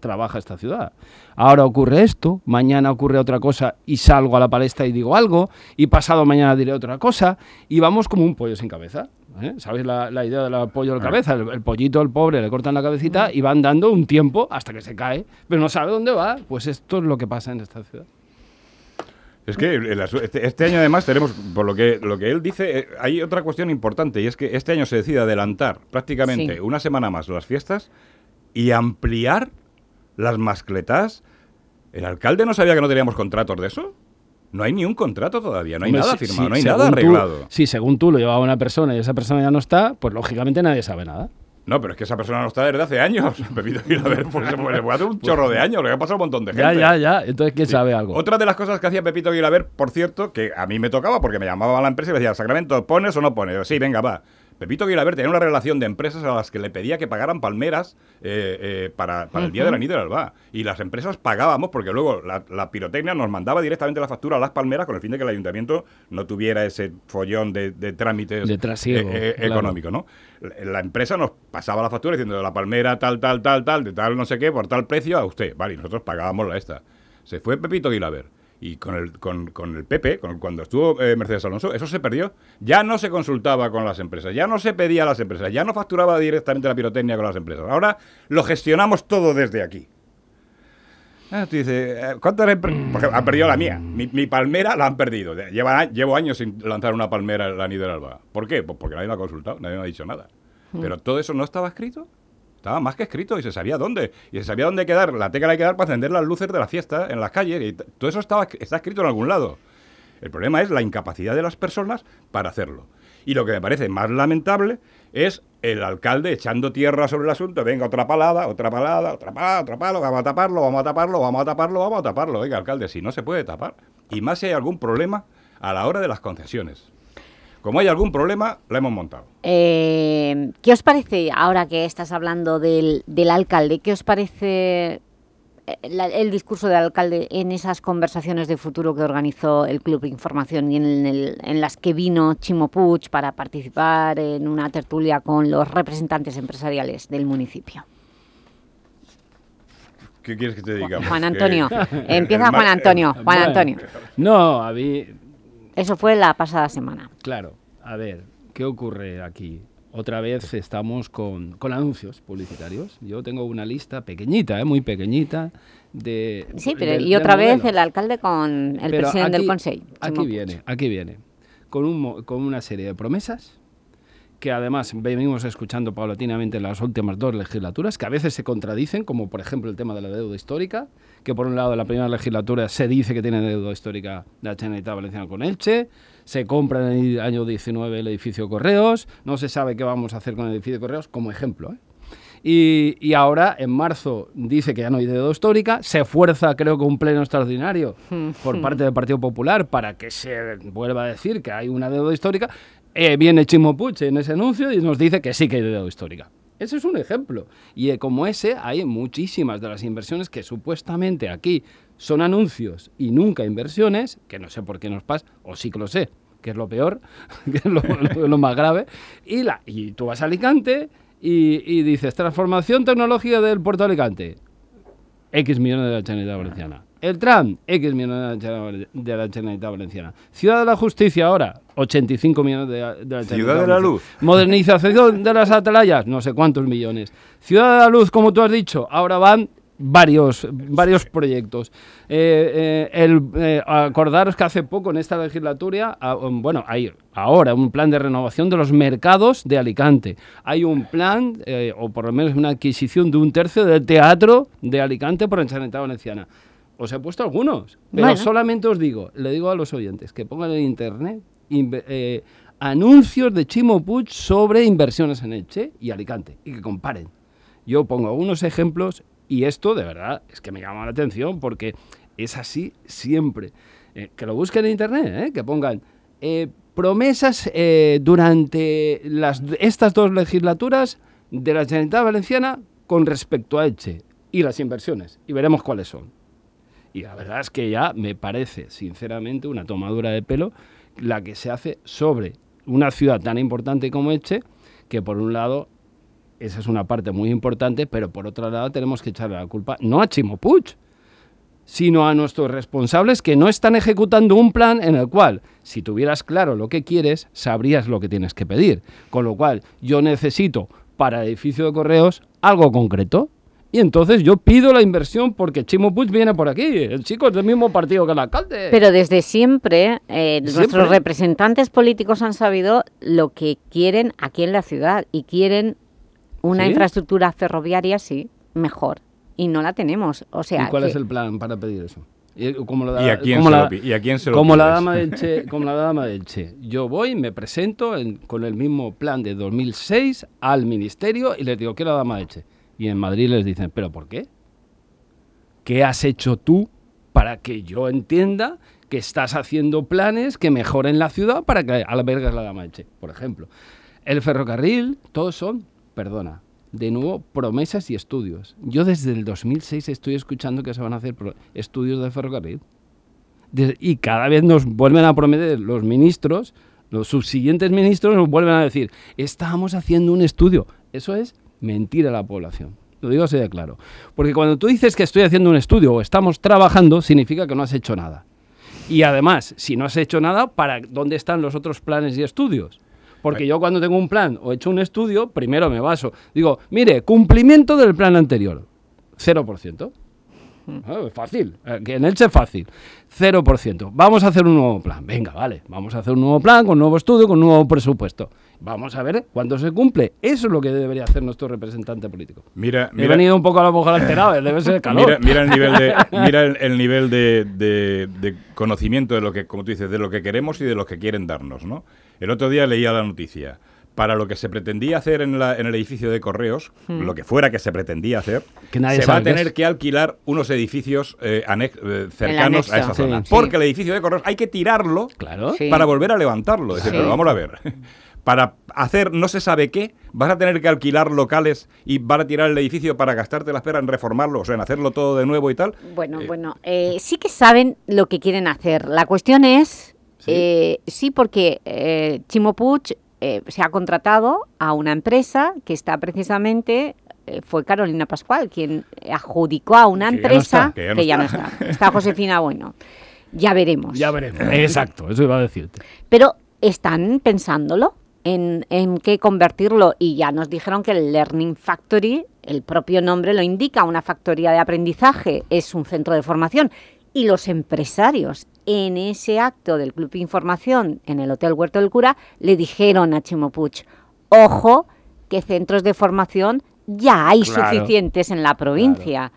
trabaja esta ciudad. Ahora ocurre esto, mañana ocurre otra cosa y salgo a la palestra y digo algo, y pasado mañana diré otra cosa, y vamos como un pollo sin cabeza. ¿eh? ¿Sabéis la, la idea del pollo de Ah. cabeza? El, el pollito, el pobre, le cortan la cabecita y van dando un tiempo hasta que se cae, pero no sabe dónde va. Pues esto es lo que pasa en esta ciudad. Es que este, este año además tenemos, por lo que, lo que él dice, eh, hay otra cuestión importante y es que este año se decide adelantar prácticamente Sí. una semana más las fiestas y ampliar las mascletas. ¿El alcalde no sabía que no teníamos contratos de eso? No hay ni un contrato todavía, no hay Hombre, nada firmado, no hay nada tú- arreglado. si según tú lo llevaba una persona y esa persona ya no está, pues lógicamente nadie sabe nada. No, pero es que esa persona no está desde hace años. Pepito Gilabert, pues, pues, le puede hacer un chorro de años, le ha pasado un montón de gente. Ya, ya, ya. Entonces, ¿quién Sí. sabe algo? Otra de las cosas que hacía Pepito Aguilar, por cierto, que a mí me tocaba porque me llamaba a la empresa y me decía, Sacramento, ¿pones o no pones? Yo, sí, venga, va. Pepito Aguilar tenía una relación de empresas a las que le pedía que pagaran palmeras eh, eh, para, para el día de la Alba. Y las empresas pagábamos porque luego la, la pirotecnia nos mandaba directamente la factura a las palmeras con el fin de que el ayuntamiento no tuviera ese follón de, de trámites De trasiego, eh, claro. económicos, ¿no? La, la empresa nos pasaba la factura diciendo la palmera tal, tal, tal, tal, de tal no sé qué, por tal precio a usted. Vale, y nosotros pagábamos la esta. Se fue Pepito Guilaber. Y con el, con, con el PP, con, cuando estuvo eh, Mercedes Alonso, eso se perdió. Ya no se consultaba con las empresas, ya no se pedía a las empresas, ya no facturaba directamente la pirotecnia con las empresas. Ahora lo gestionamos todo desde aquí. Ah, tú dices, eh, ¿cuántas Porque han perdido la mía. Mi, mi palmera la han perdido. Lleva, a- llevo años sin lanzar una palmera en la Nid del Alba. ¿Por qué? Pues porque nadie me ha consultado, nadie me ha dicho nada. Mm. Pero todo eso no estaba escrito. Estaba más que escrito y se sabía dónde. Y se sabía dónde quedar, la teca hay que dar para encender las luces de la fiesta en las calles. Y todo eso estaba, está escrito en algún lado. El problema es la incapacidad de las personas para hacerlo. Y lo que me parece más lamentable es el alcalde echando tierra sobre el asunto. Venga, otra palada, otra palada, otra palada, otra palada, vamos a taparlo, vamos a taparlo, vamos a taparlo, vamos a taparlo. Oiga, alcalde, si no se puede tapar. Y más si hay algún problema a la hora de las concesiones. Como hay algún problema, la hemos montado. Eh, ¿Qué os parece, ahora que estás hablando del, del alcalde, qué os parece eh, el discurso del alcalde en esas conversaciones de futuro que organizó el Club Información y en, el- en las que vino Chimo Puig para participar en una tertulia con los representantes empresariales del municipio? ¿Qué quieres que te diga? Juan Antonio. Empieza Juan Antonio. el- Juan Antonio. No, a mí, Eso fue la pasada semana. claro. A ver, ¿qué ocurre aquí? Otra vez estamos con, con anuncios publicitarios. Yo tengo una lista pequeñita, ¿eh? muy pequeñita, de... Sí, pero del- y otra vez el alcalde con el Pero presidente del Consejo. Aquí viene, aquí viene. Con, un, con una serie de promesas que además venimos escuchando paulatinamente en las últimas dos legislaturas, que a veces se contradicen, como por ejemplo el tema de la deuda histórica, que por un lado en la primera legislatura se dice que tiene deuda histórica la Generalitat Valenciana con Elche, se compra en el año 19 el edificio Correos, no se sabe qué vamos a hacer con el edificio Correos, como ejemplo. ¿eh? Y, y ahora, en marzo, dice que ya no hay deuda histórica, se fuerza, creo que un pleno extraordinario por parte del Partido Popular para que se vuelva a decir que hay una deuda histórica. Eh, viene Chimo Puig en ese anuncio y nos dice que sí que hay deuda histórica. Ese es un ejemplo. Y eh, como ese, hay muchísimas de las inversiones que supuestamente aquí son anuncios y nunca inversiones, que no sé por qué nos pasa, o sí que lo sé, que es lo peor, que es lo, más grave. Y, la, y tú vas a Alicante y, y dices, transformación tecnológica del puerto de Alicante. X millones de la Generalitat Valenciana. El tram, X millones de la Generalitat- Valenciana. Ciudad de la Justicia ahora, 85 millones de, la- de la Ciudad de la. Luz. Modernización de las atalayas, no sé cuántos millones. Ciudad de la Luz, como tú has dicho, ahora van varios, varios proyectos. Eh, eh, el, eh, acordaros que hace poco en esta legislatura, ah, um, bueno, hay ahora un plan de renovación de los mercados de Alicante. Hay un plan, o por lo menos una adquisición de un tercio del teatro de Alicante por la Generalitat Valenciana. Os he puesto algunos, pero Bueno. solamente os digo, le digo a los oyentes, que pongan en internet eh, anuncios de Chimo Puig sobre inversiones en Elche y Alicante y que comparen. Yo pongo algunos ejemplos y esto de verdad es que me llama la atención porque es así siempre. Eh, que lo busquen en internet, ¿eh? que pongan promesas durante las, estas dos legislaturas de la Generalitat Valenciana con respecto a Elche y las inversiones y veremos cuáles son. Y la verdad es que ya me parece, sinceramente, una tomadura de pelo la que se hace sobre una ciudad tan importante como Elche, que por un lado, esa es una parte muy importante, pero por otro lado tenemos que echarle la culpa no a Chimo Puig, sino a nuestros responsables que no están ejecutando un plan en el cual, si tuvieras claro lo que quieres, sabrías lo que tienes que pedir. Con lo cual, yo necesito para el edificio de correos algo concreto. Y entonces yo pido la inversión porque Chimo Puig viene por aquí. El chico es del mismo partido que el alcalde. Pero desde siempre, eh, Siempre. nuestros representantes políticos han sabido lo que quieren aquí en la ciudad y quieren una ¿Sí? infraestructura ferroviaria, sí, mejor. Y no la tenemos. O sea, ¿Y cuál que- es el plan para pedir eso? ¿Y, como la ¿Y a quién como se la- lo y a quién se lo como la dama del Che, como la dama del Che. Yo voy, me presento en- con el mismo plan de 2006 al ministerio y les digo, quiero la dama del Che. Y en Madrid les dicen, ¿pero por qué? ¿Qué has hecho tú para que yo entienda que estás haciendo planes que mejoren la ciudad para que albergues la dama del Che? Por ejemplo, el ferrocarril, todos son, perdona, de nuevo, promesas y estudios. Yo desde el 2006 estoy escuchando que se van a hacer estudios de ferrocarril. Y cada vez nos vuelven a prometer los ministros, los subsiguientes ministros nos vuelven a decir, estamos haciendo un estudio. Eso es mentir a la población. Lo digo así de claro. Porque cuando tú dices que estoy haciendo un estudio o estamos trabajando, significa que no has hecho nada. Y además, si no has hecho nada, ¿para dónde están los otros planes y estudios? Porque yo cuando tengo un plan o he hecho un estudio, primero me baso. Digo, mire, cumplimiento del plan anterior. 0%. Ah, es fácil. Eh, En Elche es fácil. 0%. Vamos a hacer un nuevo plan. Venga, vale. Vamos a hacer un nuevo plan, con nuevo estudio, con nuevo presupuesto. Vamos a ver cuánto se cumple. Eso es lo que debería hacer nuestro representante político. Mira, He mira- venido un poco a la mujer alterada, debe ser el calor. Mira, mira el nivel de, mira el, el nivel de, de- de conocimiento de lo que, como tú dices, de lo que queremos y de lo que quieren darnos, ¿no? El otro día leía la noticia. Para lo que se pretendía hacer en, la- en el edificio de correos, Hmm. lo que fuera que se pretendía hacer, Que nadie se va a tener es. que alquilar unos edificios eh, anex- eh, cercanos a esa zona. Sí, Porque el edificio de correos hay que tirarlo Sí. para volver a levantarlo. Es decir, Sí. pero vamos a ver. Para hacer no se sabe qué, vas a tener que alquilar locales y vas a tirar el edificio para gastarte la espera en reformarlo, o sea, en hacerlo todo de nuevo y tal. Bueno, bueno, eh, sí que saben lo que quieren hacer. La cuestión es, eh, sí, porque eh, Chimo Puig eh, se ha contratado a una empresa que está precisamente, eh, fue Carolina Pascual quien adjudicó a una Que ya no empresa está, que ya no está. está. Está Josefina Bueno. Ya veremos. Ya veremos. Exacto, eso iba a decirte. Pero están pensándolo en, en qué convertirlo y ya nos dijeron que el Learning Factory, el propio nombre lo indica, una factoría de aprendizaje, es un centro de formación. Y los empresarios en ese acto del Club Información en el Hotel Huerto del Cura le dijeron a Chimo Puig, ojo, que centros de formación ya hay Claro. suficientes en la provincia.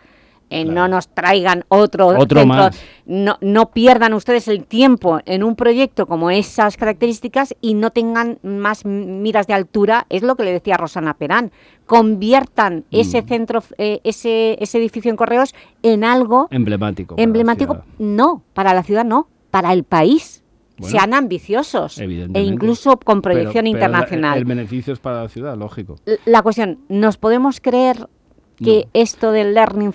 Eh, No nos traigan otro, Otro más. No, no pierdan ustedes el tiempo en un proyecto como esas características y no tengan más miras de altura, es lo que le decía Rosana Perán. Conviertan Mm. ese centro, eh, ese, ese edificio en correos en algo Emblemático. emblemático. No, para la ciudad no, para el país. Bueno, Sean ambiciosos e incluso con proyección pero internacional. El beneficio es para la ciudad, lógico. La cuestión, ¿nos podemos creer que esto del learning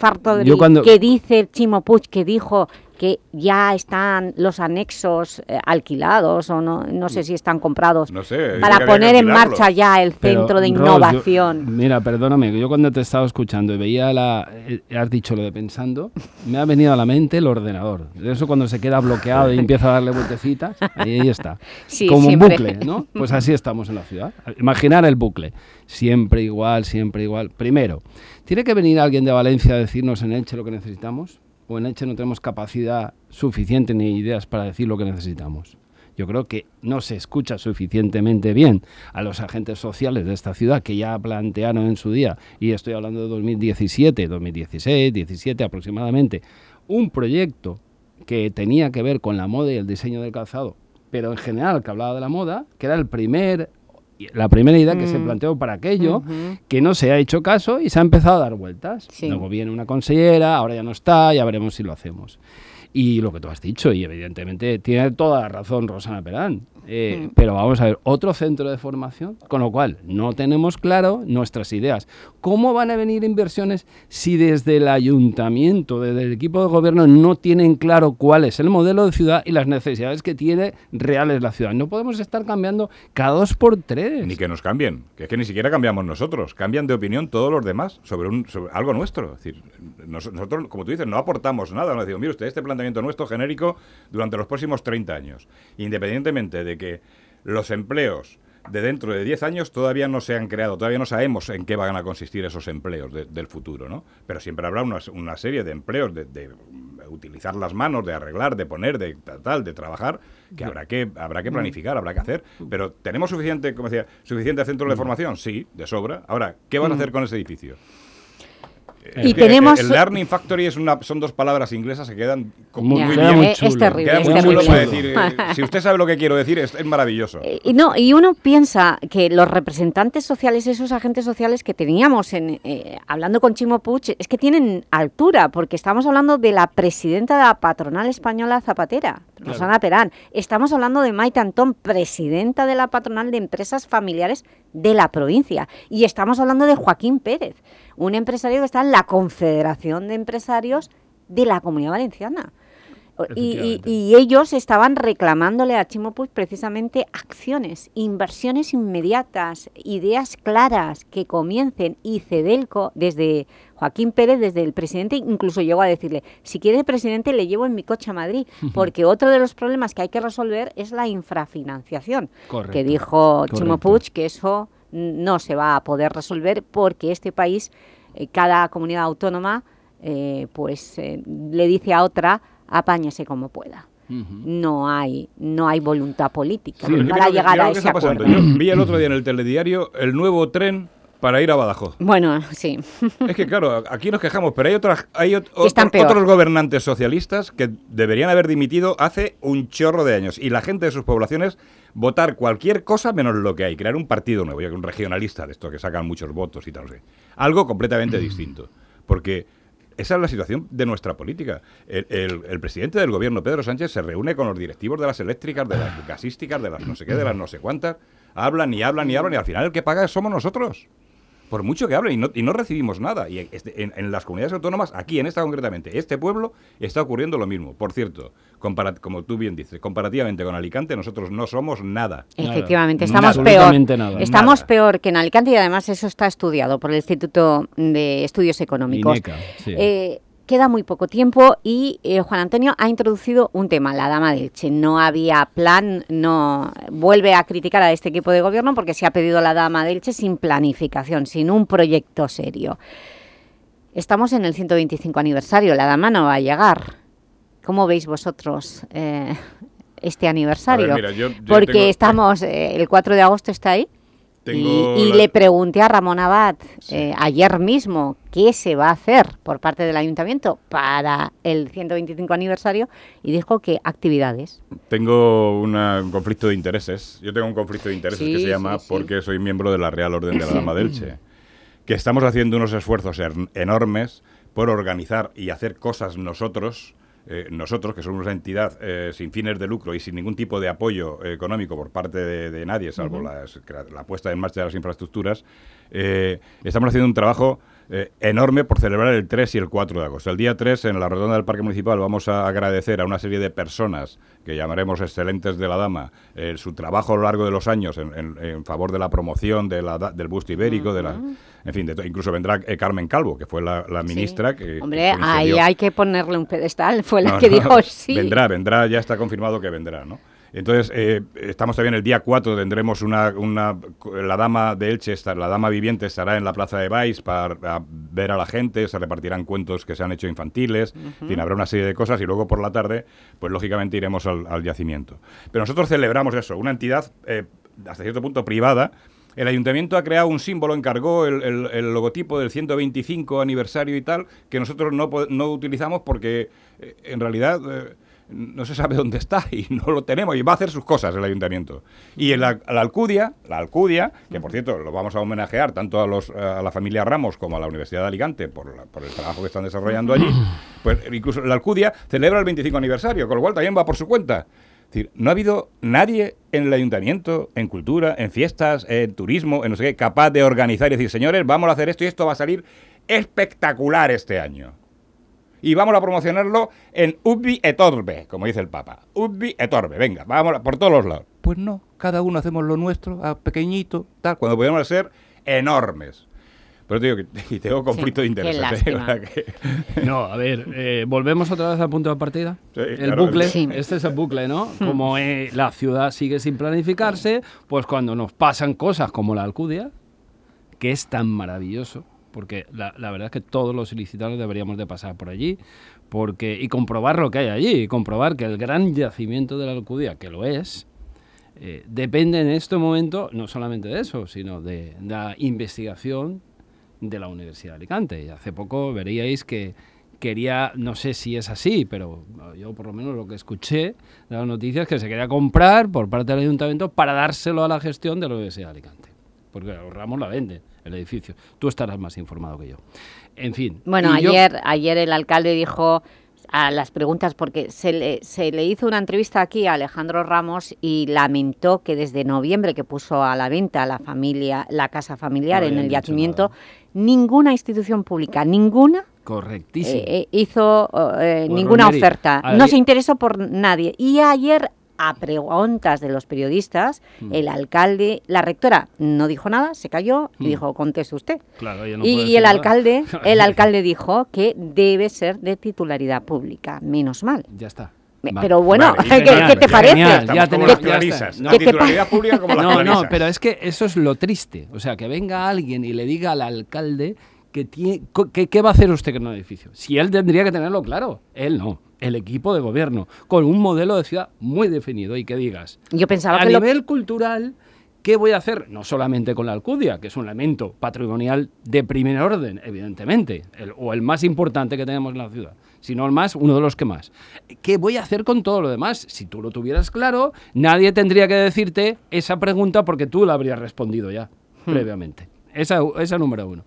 cuando- que dice Chimo Puig, que dijo que ya están los anexos eh, alquilados o no, no sé si están comprados No sé, dice para poner en marcha ya el Pero, centro de Ros, yo- innovación? mira, perdóname, yo cuando te estaba escuchando y veía la... eh, has dicho lo de pensando, me ha venido a la mente el ordenador. Eso cuando se queda bloqueado y empieza a darle vueltecitas, ahí, ahí está. Sí, Como siempre. un bucle, ¿no? Pues así estamos en la ciudad. Imaginar el bucle. Siempre igual, siempre igual. Primero, ¿tiene que venir alguien de Valencia a decirnos en Elche lo que necesitamos? ¿O en Elche no tenemos capacidad suficiente ni ideas para decir lo que necesitamos? Yo creo que no se escucha suficientemente bien a los agentes sociales de esta ciudad que ya plantearon en su día, y estoy hablando de 2017, 2016, 17 aproximadamente, un proyecto que tenía que ver con la moda y el diseño del calzado, pero en general que hablaba de la moda, que era el primer la primera idea que se Mm. planteó para aquello, que no se ha hecho caso y se ha empezado a dar vueltas. Sí. Luego viene una consellera, ahora ya no está, ya veremos si lo hacemos. Y lo que tú has dicho, y evidentemente tiene toda la razón Rosana Perán, eh, Mm. pero vamos a ver, otro centro de formación, con lo cual no tenemos claro nuestras ideas. ¿Cómo van a venir inversiones si desde el ayuntamiento, desde el equipo de gobierno, no tienen claro cuál es el modelo de ciudad y las necesidades que tiene reales la ciudad? No podemos estar cambiando cada dos por tres. Ni que nos cambien, que es que ni siquiera cambiamos nosotros, cambian de opinión todos los demás sobre, un, sobre algo nuestro. Es decir, nos- nosotros, como tú dices, no aportamos nada. Nos decimos, mire usted, este planteamiento nuestro genérico durante los próximos 30 años, independientemente de que los empleos de dentro de 10 años todavía no se han creado, todavía no sabemos en qué van a consistir esos empleos de- del futuro, ¿no? Pero siempre habrá una, una serie de empleos de, de utilizar las manos, de arreglar, de poner, de tal, de trabajar, que habrá que habrá que planificar, habrá que hacer. Pero tenemos suficiente, como decía, suficiente centro de formación, sí, de sobra. Ahora, ¿qué van a Mm. hacer con ese edificio? Y Es que tenemos- el learning factory es una, son dos palabras inglesas que quedan como muy queda bien. muy Es- es chulo. terrible, Queda es muy chulo terrible. para decir, eh, si usted sabe lo que quiero decir, es, es maravilloso. Y no, y uno piensa que los representantes sociales, esos agentes sociales que teníamos en, eh, hablando con Chimo Puig, es que tienen altura, porque estamos hablando de la presidenta de la patronal española Zapatera, Rosana Perán. Estamos hablando de Maite Antón, presidenta de la patronal de empresas familiares de la provincia. Y estamos hablando de Joaquín Pérez, un empresario que está en la Confederación de Empresarios de la Comunidad Valenciana. Y, y- y ellos estaban reclamándole a Chimo Puig precisamente acciones, inversiones inmediatas, ideas claras que comiencen y Cedelco, desde Joaquín Pérez, desde el presidente, incluso llegó a decirle, si quiere presidente le llevo en mi coche a Madrid, porque otro de los problemas que hay que resolver es la infrafinanciación, Correcto, que dijo Chimo correcto. Puig que eso no se va a poder resolver porque este país, eh, cada comunidad autónoma, eh, pues eh, le dice a otra, apáñese como pueda. No hay no hay voluntad política para llegar a ese acuerdo. Yo vi el otro día en el telediario el nuevo tren para ir a Badajoz. Bueno, sí. Es que claro, aquí nos quejamos, pero hay otras, hay ot- otro- otros gobernantes socialistas que deberían haber dimitido hace un chorro de años y la gente de sus poblaciones votar cualquier cosa menos lo que hay, crear un partido nuevo, ya que un regionalista de esto que sacan muchos votos y tal, no sé. Algo completamente distinto, porque esa es la situación de nuestra política. El, el- el presidente del gobierno, Pedro Sánchez, se reúne con los directivos de las eléctricas, de las gasísticas, de las no sé qué, de las no sé cuántas, hablan y hablan y hablan y al final el que paga somos nosotros. Por mucho que hablen y no, y no recibimos nada. Y este- en, en las comunidades autónomas, aquí en esta concretamente, este pueblo, está ocurriendo lo mismo. Por cierto, compara- como tú bien dices, comparativamente con Alicante, nosotros no somos nada. Efectivamente, Nada. estamos peor. Nada. Estamos Nada. peor que en Alicante y además eso está estudiado por el Instituto de Estudios Económicos. INECA, sí. Eh, queda muy poco tiempo y eh, Juan Antonio ha introducido un tema, la dama de Elche. No había plan, no vuelve a criticar a este equipo de gobierno porque se ha pedido la dama de Elche sin planificación, sin un proyecto serio. Estamos en el 125 aniversario, la dama no va a llegar. ¿Cómo veis vosotros eh, este aniversario? mira, yo- yo porque tengo- estamos, eh, el 4 de agosto está ahí. Tengo y, y la- le pregunté a Ramón Abad eh, ayer mismo qué se va a hacer por parte del ayuntamiento para el 125 aniversario y dijo que actividades. Tengo una- un conflicto de intereses. Yo tengo un conflicto de intereses Sí, que se llama sí. porque soy miembro de la Real Orden de la Dama del Che. Que estamos haciendo unos esfuerzos er- enormes por organizar y hacer cosas nosotros, eh, nosotros que somos una entidad eh, sin fines de lucro y sin ningún tipo de apoyo económico por parte de, de nadie, salvo Ujú. las- la, la puesta en marcha de las infraestructuras, eh, estamos haciendo un trabajo eh, enorme por celebrar el 3 y el 4 de agosto. El día 3 en la rotonda del Parque Municipal vamos a agradecer a una serie de personas que llamaremos excelentes de la dama eh, su trabajo a lo largo de los años en, en- en favor de la promoción de la del busto ibérico, de la, en fin, de incluso vendrá eh, Carmen Calvo, que fue la, la ministra que Hombre, que ahí hay que ponerle un pedestal, fue la no, que no, dijo sí. Vendrá, vendrá, ya está confirmado que vendrá, ¿no? Entonces, eh, estamos también el día 4, tendremos una, una... La dama de Elche, la dama viviente estará en la plaza de Baix para ver a la gente, se repartirán cuentos que se han hecho infantiles, en fin, habrá una serie de cosas y luego por la tarde, pues lógicamente iremos al, al yacimiento. Pero nosotros celebramos eso, una entidad eh, hasta cierto punto privada, el ayuntamiento ha creado un símbolo, encargó el, el- el logotipo del 125 aniversario y tal, que nosotros no, no utilizamos porque eh, en realidad eh, no se sabe dónde está y no lo tenemos y va a hacer sus cosas el ayuntamiento. Y en la, la Alcudia, la Alcudia, que por cierto lo vamos a homenajear tanto a, los, a la familia Ramos como a la Universidad de Alicante por, la- por el trabajo que están desarrollando allí, pues incluso la Alcudia celebra el 25 aniversario, con lo cual también va por su cuenta. Es decir, no ha habido nadie en el ayuntamiento, en cultura, en fiestas, en turismo, en no sé qué, capaz de organizar y decir, señores, vamos a hacer esto y esto va a salir espectacular este año. Y vamos a promocionarlo en Ubbi et Orbe, como dice el Papa. Ubbi et Orbe, venga, vamos por todos los lados. Pues no, cada uno hacemos lo nuestro, a pequeñito, tal, cuando podemos ser enormes. Pero te digo que y tengo conflicto de intereses. ¿eh? No, a ver, eh, volvemos otra vez al punto de partida. Sí, el claro, bucle, Sí. este es el bucle, ¿no? Como eh, la ciudad sigue sin planificarse, pues cuando nos pasan cosas como la Alcudia, que es tan maravilloso, porque la, la verdad es que todos los ilicitanos deberíamos de pasar por allí, porque y comprobar lo que hay allí, y comprobar que el gran yacimiento de la Alcudia, que lo es, eh, depende en este momento no solamente de eso, sino de, de la investigación de la Universidad de Alicante. Y hace poco veríais que quería, no sé si es así, pero yo por lo menos lo que escuché de las noticias que se quería comprar por parte del ayuntamiento para dárselo a la gestión de la Universidad de Alicante. Porque Ramos la vende, el edificio. Tú estarás más informado que yo. En fin. Bueno, yo- ayer, ayer el alcalde dijo a las preguntas, porque se le, se le hizo una entrevista aquí a Alejandro Ramos y lamentó que desde noviembre que puso a la venta la familia, la casa familiar No en el yacimiento, ninguna institución pública, ninguna Correctísimo. eh, eh, hizo eh, Pues, ninguna Romeri, oferta. No se interesó por nadie. Y ayer, a preguntas de los periodistas, Mm. el alcalde, la rectora no dijo nada, se cayó y Mm. dijo, conteste usted. Claro, ella no y, puede y decir el nada. alcalde, el alcalde dijo que debe ser de titularidad pública. Menos mal. Ya está. Vale. Pero bueno, Vale, ¿qué, genial, qué te parece? genial, ya como tenemos- las clarisas. No, La titularidad pública como las No, no, pero es que eso es lo triste. O sea, que venga alguien y le diga al alcalde que tiene, que- qué va a hacer usted con el edificio. Si él tendría que tenerlo claro. Él no. El equipo de gobierno. Con un modelo de ciudad muy definido y que digas. Yo pensaba a que lo- nivel cultural, ¿qué voy a hacer? No solamente con la Alcudia, que es un elemento patrimonial de primer orden, evidentemente, el- o el más importante que tenemos en la ciudad, sino el más, uno de los que más. ¿Qué voy a hacer con todo lo demás? Si tú lo tuvieras claro, nadie tendría que decirte esa pregunta porque tú la habrías respondido ya Hmm. previamente. Esa, esa número uno.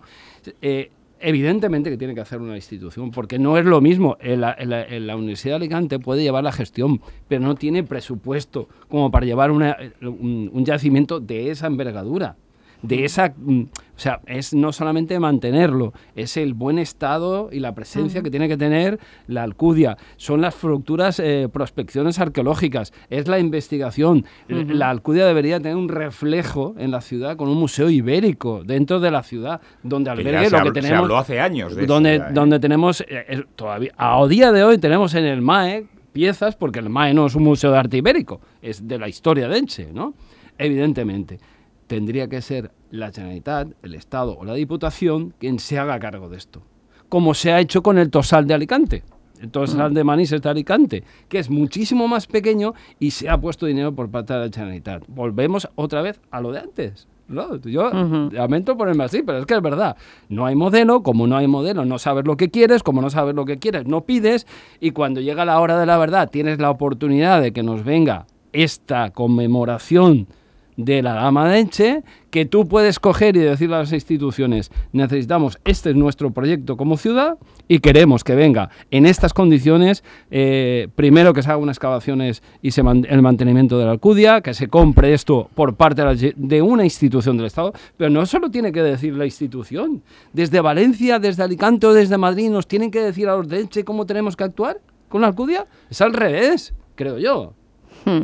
Eh, evidentemente que tiene que hacer una institución, porque no es lo mismo. En la, Universidad de Alicante puede llevar la gestión, pero no tiene presupuesto como para llevar una- un, un yacimiento de esa envergadura. De esa, mm, o sea, es no solamente mantenerlo, es el buen estado y la presencia que tiene que tener la Alcudia, son las futuras eh, prospecciones arqueológicas, es la investigación. La Alcudia debería tener un reflejo en la ciudad con un museo ibérico dentro de la ciudad, donde albergue lo que habló- se tenemos. habló hace años de donde, ¿eh? donde tenemos, eh, todavía, a día de hoy tenemos en el MAE piezas, porque el MAE no es un museo de arte ibérico, es de la historia de Elche, ¿no? Evidentemente, tendría que ser la Generalitat, el Estado o la Diputación quien se haga cargo de esto. Como se ha hecho con el Tosal de Alicante. El Tosal de Manises de Alicante, que es muchísimo más pequeño y se ha puesto dinero por parte de la Generalitat. Volvemos otra vez a lo de antes. No, yo lamento ponerme así, pero es que es verdad. No hay modelo, como no hay modelo, no sabes lo que quieres, como no sabes lo que quieres, no pides, y cuando llega la hora de la verdad, tienes la oportunidad de que nos venga esta conmemoración de la Dama de Elche, que tú puedes coger y decirle a las instituciones, necesitamos, este es nuestro proyecto como ciudad y queremos que venga en estas condiciones, eh, primero que se hagan unas excavaciones y se man- el mantenimiento de la Alcudia, que se compre esto por parte de, una institución del Estado, pero no solo tiene que decir la institución, desde Valencia, desde Alicante o desde Madrid nos tienen que decir a los de Elche cómo tenemos que actuar con la Alcudia, es al revés, creo yo.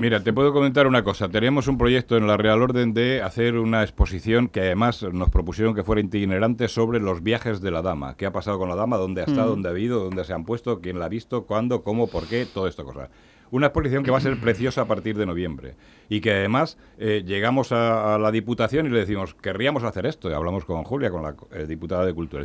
Mira, te puedo comentar una cosa. Teníamos un proyecto en la Real Orden de hacer una exposición que además nos propusieron que fuera itinerante sobre los viajes de la dama. ¿Qué ha pasado con la dama? ¿Dónde ha estado? Mm. ¿Dónde ha ido? ¿Dónde se han puesto? ¿Quién la ha visto? ¿Cuándo? ¿Cómo? ¿Por qué? Todo esto cosa. Una exposición que va a ser preciosa a partir de noviembre. Y que además eh, llegamos a, a la Diputación y le decimos, querríamos hacer esto. Y hablamos con Julia, con la eh, diputada de Cultura.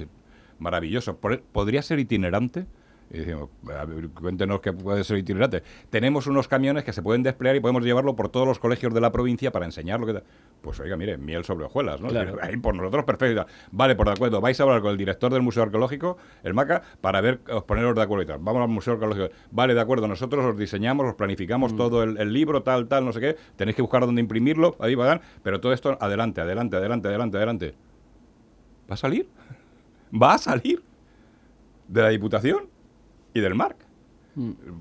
Maravilloso. Por- ¿Podría ser itinerante? Y decimos, a ver, cuéntenos qué puede ser itinerante. Tenemos unos camiones que se pueden desplegar y podemos llevarlo por todos los colegios de la provincia para enseñar lo que... Pues oiga, mire, miel sobre hojuelas, ¿no? Claro. Ahí por nosotros perfecto. Vale, por de acuerdo. Vais a hablar con el director del Museo Arqueológico, el MACA, para ver, os poneros de acuerdo y tal. Vamos al Museo Arqueológico. Vale, de acuerdo. Nosotros os diseñamos, os Mm. planificamos todo el, el libro, tal, tal, no sé qué. Tenéis que buscar dónde imprimirlo, ahí va, pero todo esto adelante, adelante, adelante, adelante, adelante. ¿Va a salir? ¿Va a salir? ¿De la Diputación? Y del MARC.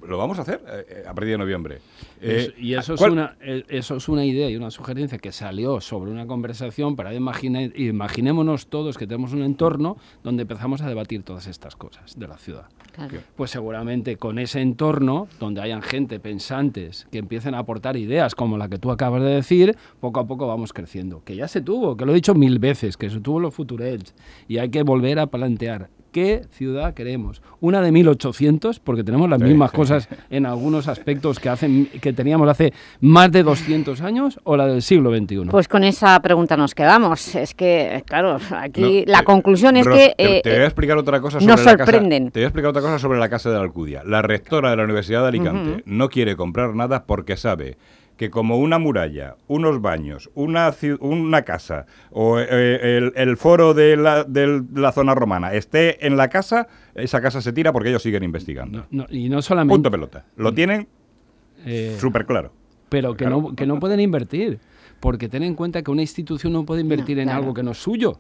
Lo vamos a hacer eh, eh, a partir de noviembre. Eh, y eso es, ¿cuál- una, eso es una idea y una sugerencia que salió sobre una conversación para imagine- imaginémonos todos que tenemos un entorno donde empezamos a debatir todas estas cosas de la ciudad. Claro. Pues seguramente con ese entorno, donde hayan gente pensantes que empiecen a aportar ideas como la que tú acabas de decir, poco a poco vamos creciendo. Que ya se tuvo, que lo he dicho mil veces, que se tuvo los Futurels. Y hay que volver a plantear qué ciudad queremos. Una de 1800, porque tenemos las Sí, mismas sí. cosas en algunos aspectos que, hacen, que teníamos hace más de 200 años, o la del siglo XXI. Pues con esa pregunta nos quedamos. Es que, claro, aquí No, la eh, conclusión es Ros, que... te, eh, te voy a explicar otra cosa sobre nos la casa- sorprenden. te voy a explicar otra cosa sobre la casa de la Alcudia. La rectora de la Universidad de Alicante no quiere comprar nada porque sabe que como una muralla, unos baños, una, una casa o eh, el, el foro de la, del- la zona romana esté en la casa, esa casa se tira porque ellos siguen investigando. No, y no solamente... Punto pelota. Lo tienen Eh, súper claro. pero que no, que no pueden invertir. Porque ten en cuenta que una institución no puede invertir en claro. algo que no es suyo.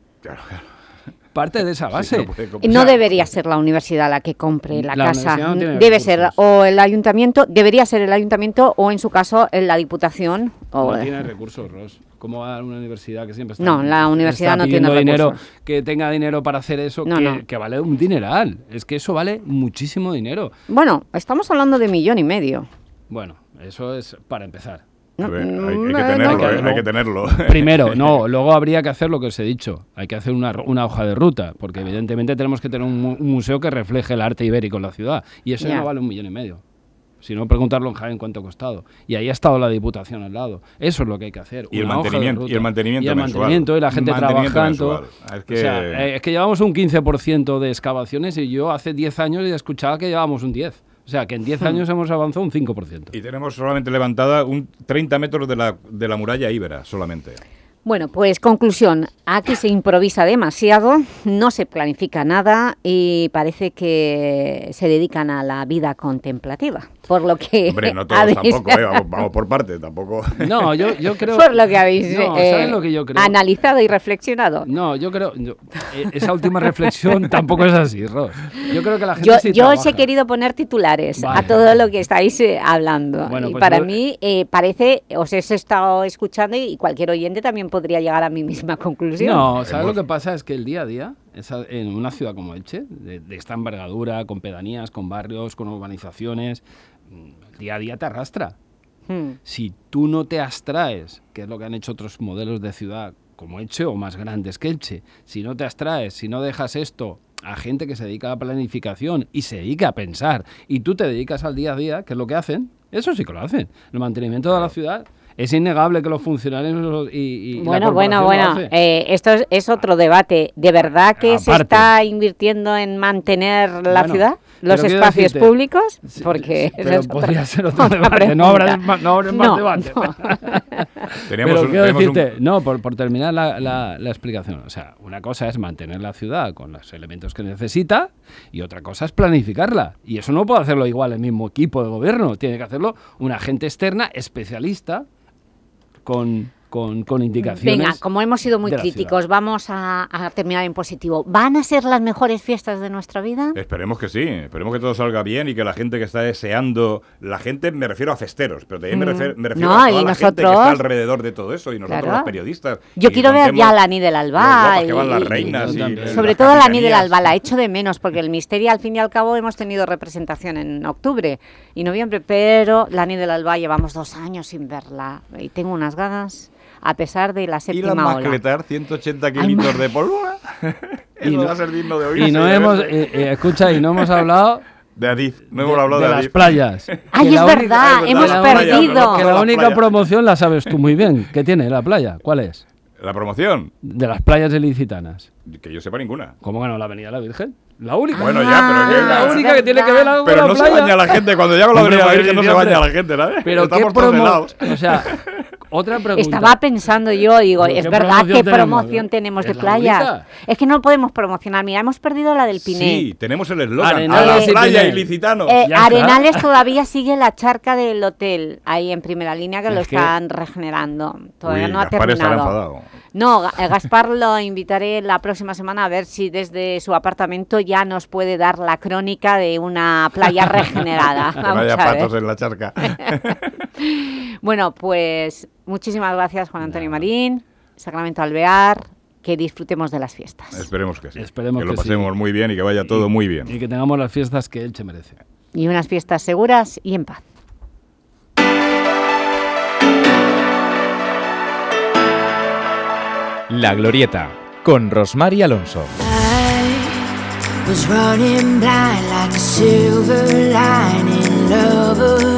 Parte de esa base. No debería ser la universidad la que compre la, La casa. no Debe ser o el ayuntamiento, debería ser el ayuntamiento o en su caso en la diputación. O, No tiene recursos, Ros. ¿Cómo va a una universidad que siempre está No, la está universidad no tiene dinero, recursos. que tenga dinero para hacer eso, No, que, no. que vale un dineral. Es que eso vale muchísimo dinero. Bueno, estamos hablando de millón y medio. Bueno, eso es para empezar. A ver, hay, hay que tenerlo, no. hay que tenerlo. Primero, no, luego habría que hacer lo que os he dicho. Hay que hacer una, una hoja de ruta, porque evidentemente tenemos que tener un, mu- un museo que refleje el arte ibérico en la ciudad. Y eso no vale un millón y medio. Si no, preguntarlo en Jaén cuánto ha costado. Y ahí ha estado la Diputación al lado. Eso es lo que hay que hacer. Y el hoja de mantenimiento- ruta. y el mantenimiento Y el mensual. mantenimiento y la gente trabajando. mensual. Es O sea, que- eh, es que llevamos un 15% de excavaciones y yo hace 10 años ya escuchaba que llevábamos un 10%. O sea, que en 10 Hmm. años hemos avanzado un 5%. Y tenemos solamente levantada un 30 metros de la, de la muralla íbera, solamente. Bueno, pues conclusión, aquí se improvisa demasiado, no se planifica nada y parece que se dedican a la vida contemplativa, por lo que Hombre, no todos habéis- tampoco, ¿eh? vamos, vamos por parte, tampoco. No, yo, yo creo... por lo que habéis No, eh, ¿sabes lo que yo creo? analizado y reflexionado. No, yo creo... yo- eh, esa última reflexión tampoco es así, Ros. Yo creo que la gente Yo, sí yo os he querido poner titulares Vale. a todo lo que estáis eh, hablando. Bueno, y pues para yo- mí eh, parece, os he estado escuchando y cualquier oyente también podría llegar a mi misma conclusión. No, ¿sabes lo que pasa? Es que el día a día, en una ciudad como Elche, de, de esta envergadura, con pedanías, con barrios, con urbanizaciones, mm, el día a día te arrastra. Hmm. Si tú no te abstraes, que es lo que han hecho otros modelos de ciudad como Elche o más grandes que Elche, si no te abstraes, si no dejas esto a gente que se dedica a la planificación y se dedica a pensar, y tú te dedicas al día a día, que es lo que hacen, eso sí que lo hacen. El mantenimiento de la ciudad es innegable que los funcionarios y, Bueno, bueno, bueno. eh, esto es, es otro debate. ¿De verdad que se está invirtiendo en mantener la Bueno, ciudad? ¿Los espacios decirte- públicos? Porque esa Pero es otra- podría ser otro debate, no habrá no habrá más No, debate. no. Pero un- quiero un- decirte, no, por, por terminar la, la- la explicación. O sea, una cosa es mantener la ciudad con los elementos que necesita y otra cosa es planificarla. Y eso no puede hacerlo igual el mismo equipo de gobierno. Tiene que hacerlo una agente externa especialista con, con, con indicaciones. Venga, como hemos sido muy críticos, vamos a, a terminar en positivo. ¿Van a ser las mejores fiestas de nuestra vida? Esperemos que sí, esperemos que todo salga bien y que la gente que está deseando, la gente me refiero a festeros, pero también me Mm. refiero, me refiero No, a toda y la gente que nosotros- está alrededor de todo eso y nosotros Claro. los periodistas. Yo y quiero ver ya a la Ni del Alba. van las y- reinas y las sobre todo la Ni del. Alba, la echo de menos, porque el Misterio al fin y al cabo hemos tenido representación en octubre y noviembre, pero la Ni del Alba llevamos dos años sin verla y tengo unas ganas, a pesar de la Y la séptima ola. macletar, 180 kilitos de pólvora. Y no- va a ser digno de oírse. Y no de hemos, eh, eh, escucha, y no hemos hablado De Adif, no hemos hablado de, las Adif. playas. Ay, Que es la verdad, única- hemos que la única- perdido. Que la única promoción la sabes tú muy bien. ¿Qué tiene la playa? ¿Cuál es? ¿La promoción? De las playas ilicitanas. Que yo sepa ninguna. ¿Cómo que no la Avenida de la Virgen? La única. Bueno, ya, pero que- es la única que tiene que ver algo Pero con no la se playa. baña la gente. Cuando llego a la Hombre, Avenida madre Virgen no se baña la gente, ¿sabes? Pero Estamos qué promo... O sea, otra pregunta. Estaba pensando yo, digo, es ¿qué verdad tenemos? promoción tenemos de única. Es que no podemos promocionar. Mira, hemos perdido la del Pinet. Sí, tenemos el eslogan. Arenales a la playa Pinet. ilicitano. Eh. Arenales todavía sigue la charca del hotel ahí en primera línea que lo que- están regenerando. Todavía Uy, no ha Gaspar estará terminado. enfadado. No, eh, Gaspar lo invitaré la próxima semana a ver si desde su apartamento ya nos puede dar la crónica de una playa regenerada. Que no haya patos en la charca. Bueno, pues muchísimas gracias Juan Antonio Marín, Sacramento Alvear, que disfrutemos de las fiestas. Esperemos que sí. Esperemos que lo sí. pasemos muy bien y que vaya todo muy bien. Y que tengamos las fiestas que Elche merece. Y unas fiestas seguras y en paz. La Glorieta, con Rosmar y Alonso. was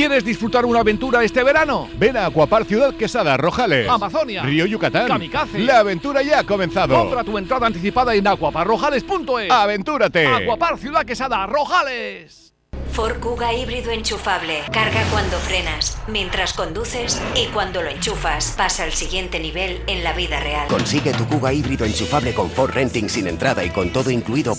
¿Quieres disfrutar una aventura este verano? Ven a Acuapar Ciudad Quesada, Rojales, Amazonia, Río Yucatán. Kamikaze. La aventura ya ha comenzado. Compra tu entrada anticipada en acuaparrojales.es. ¡Aventúrate! Acuapar Ciudad Quesada, Rojales. Ford Kuga híbrido enchufable. Carga cuando frenas, mientras conduces y cuando lo enchufas. Pasa al siguiente nivel en la vida real. Consigue tu Kuga híbrido enchufable con Ford Renting sin entrada y con todo incluido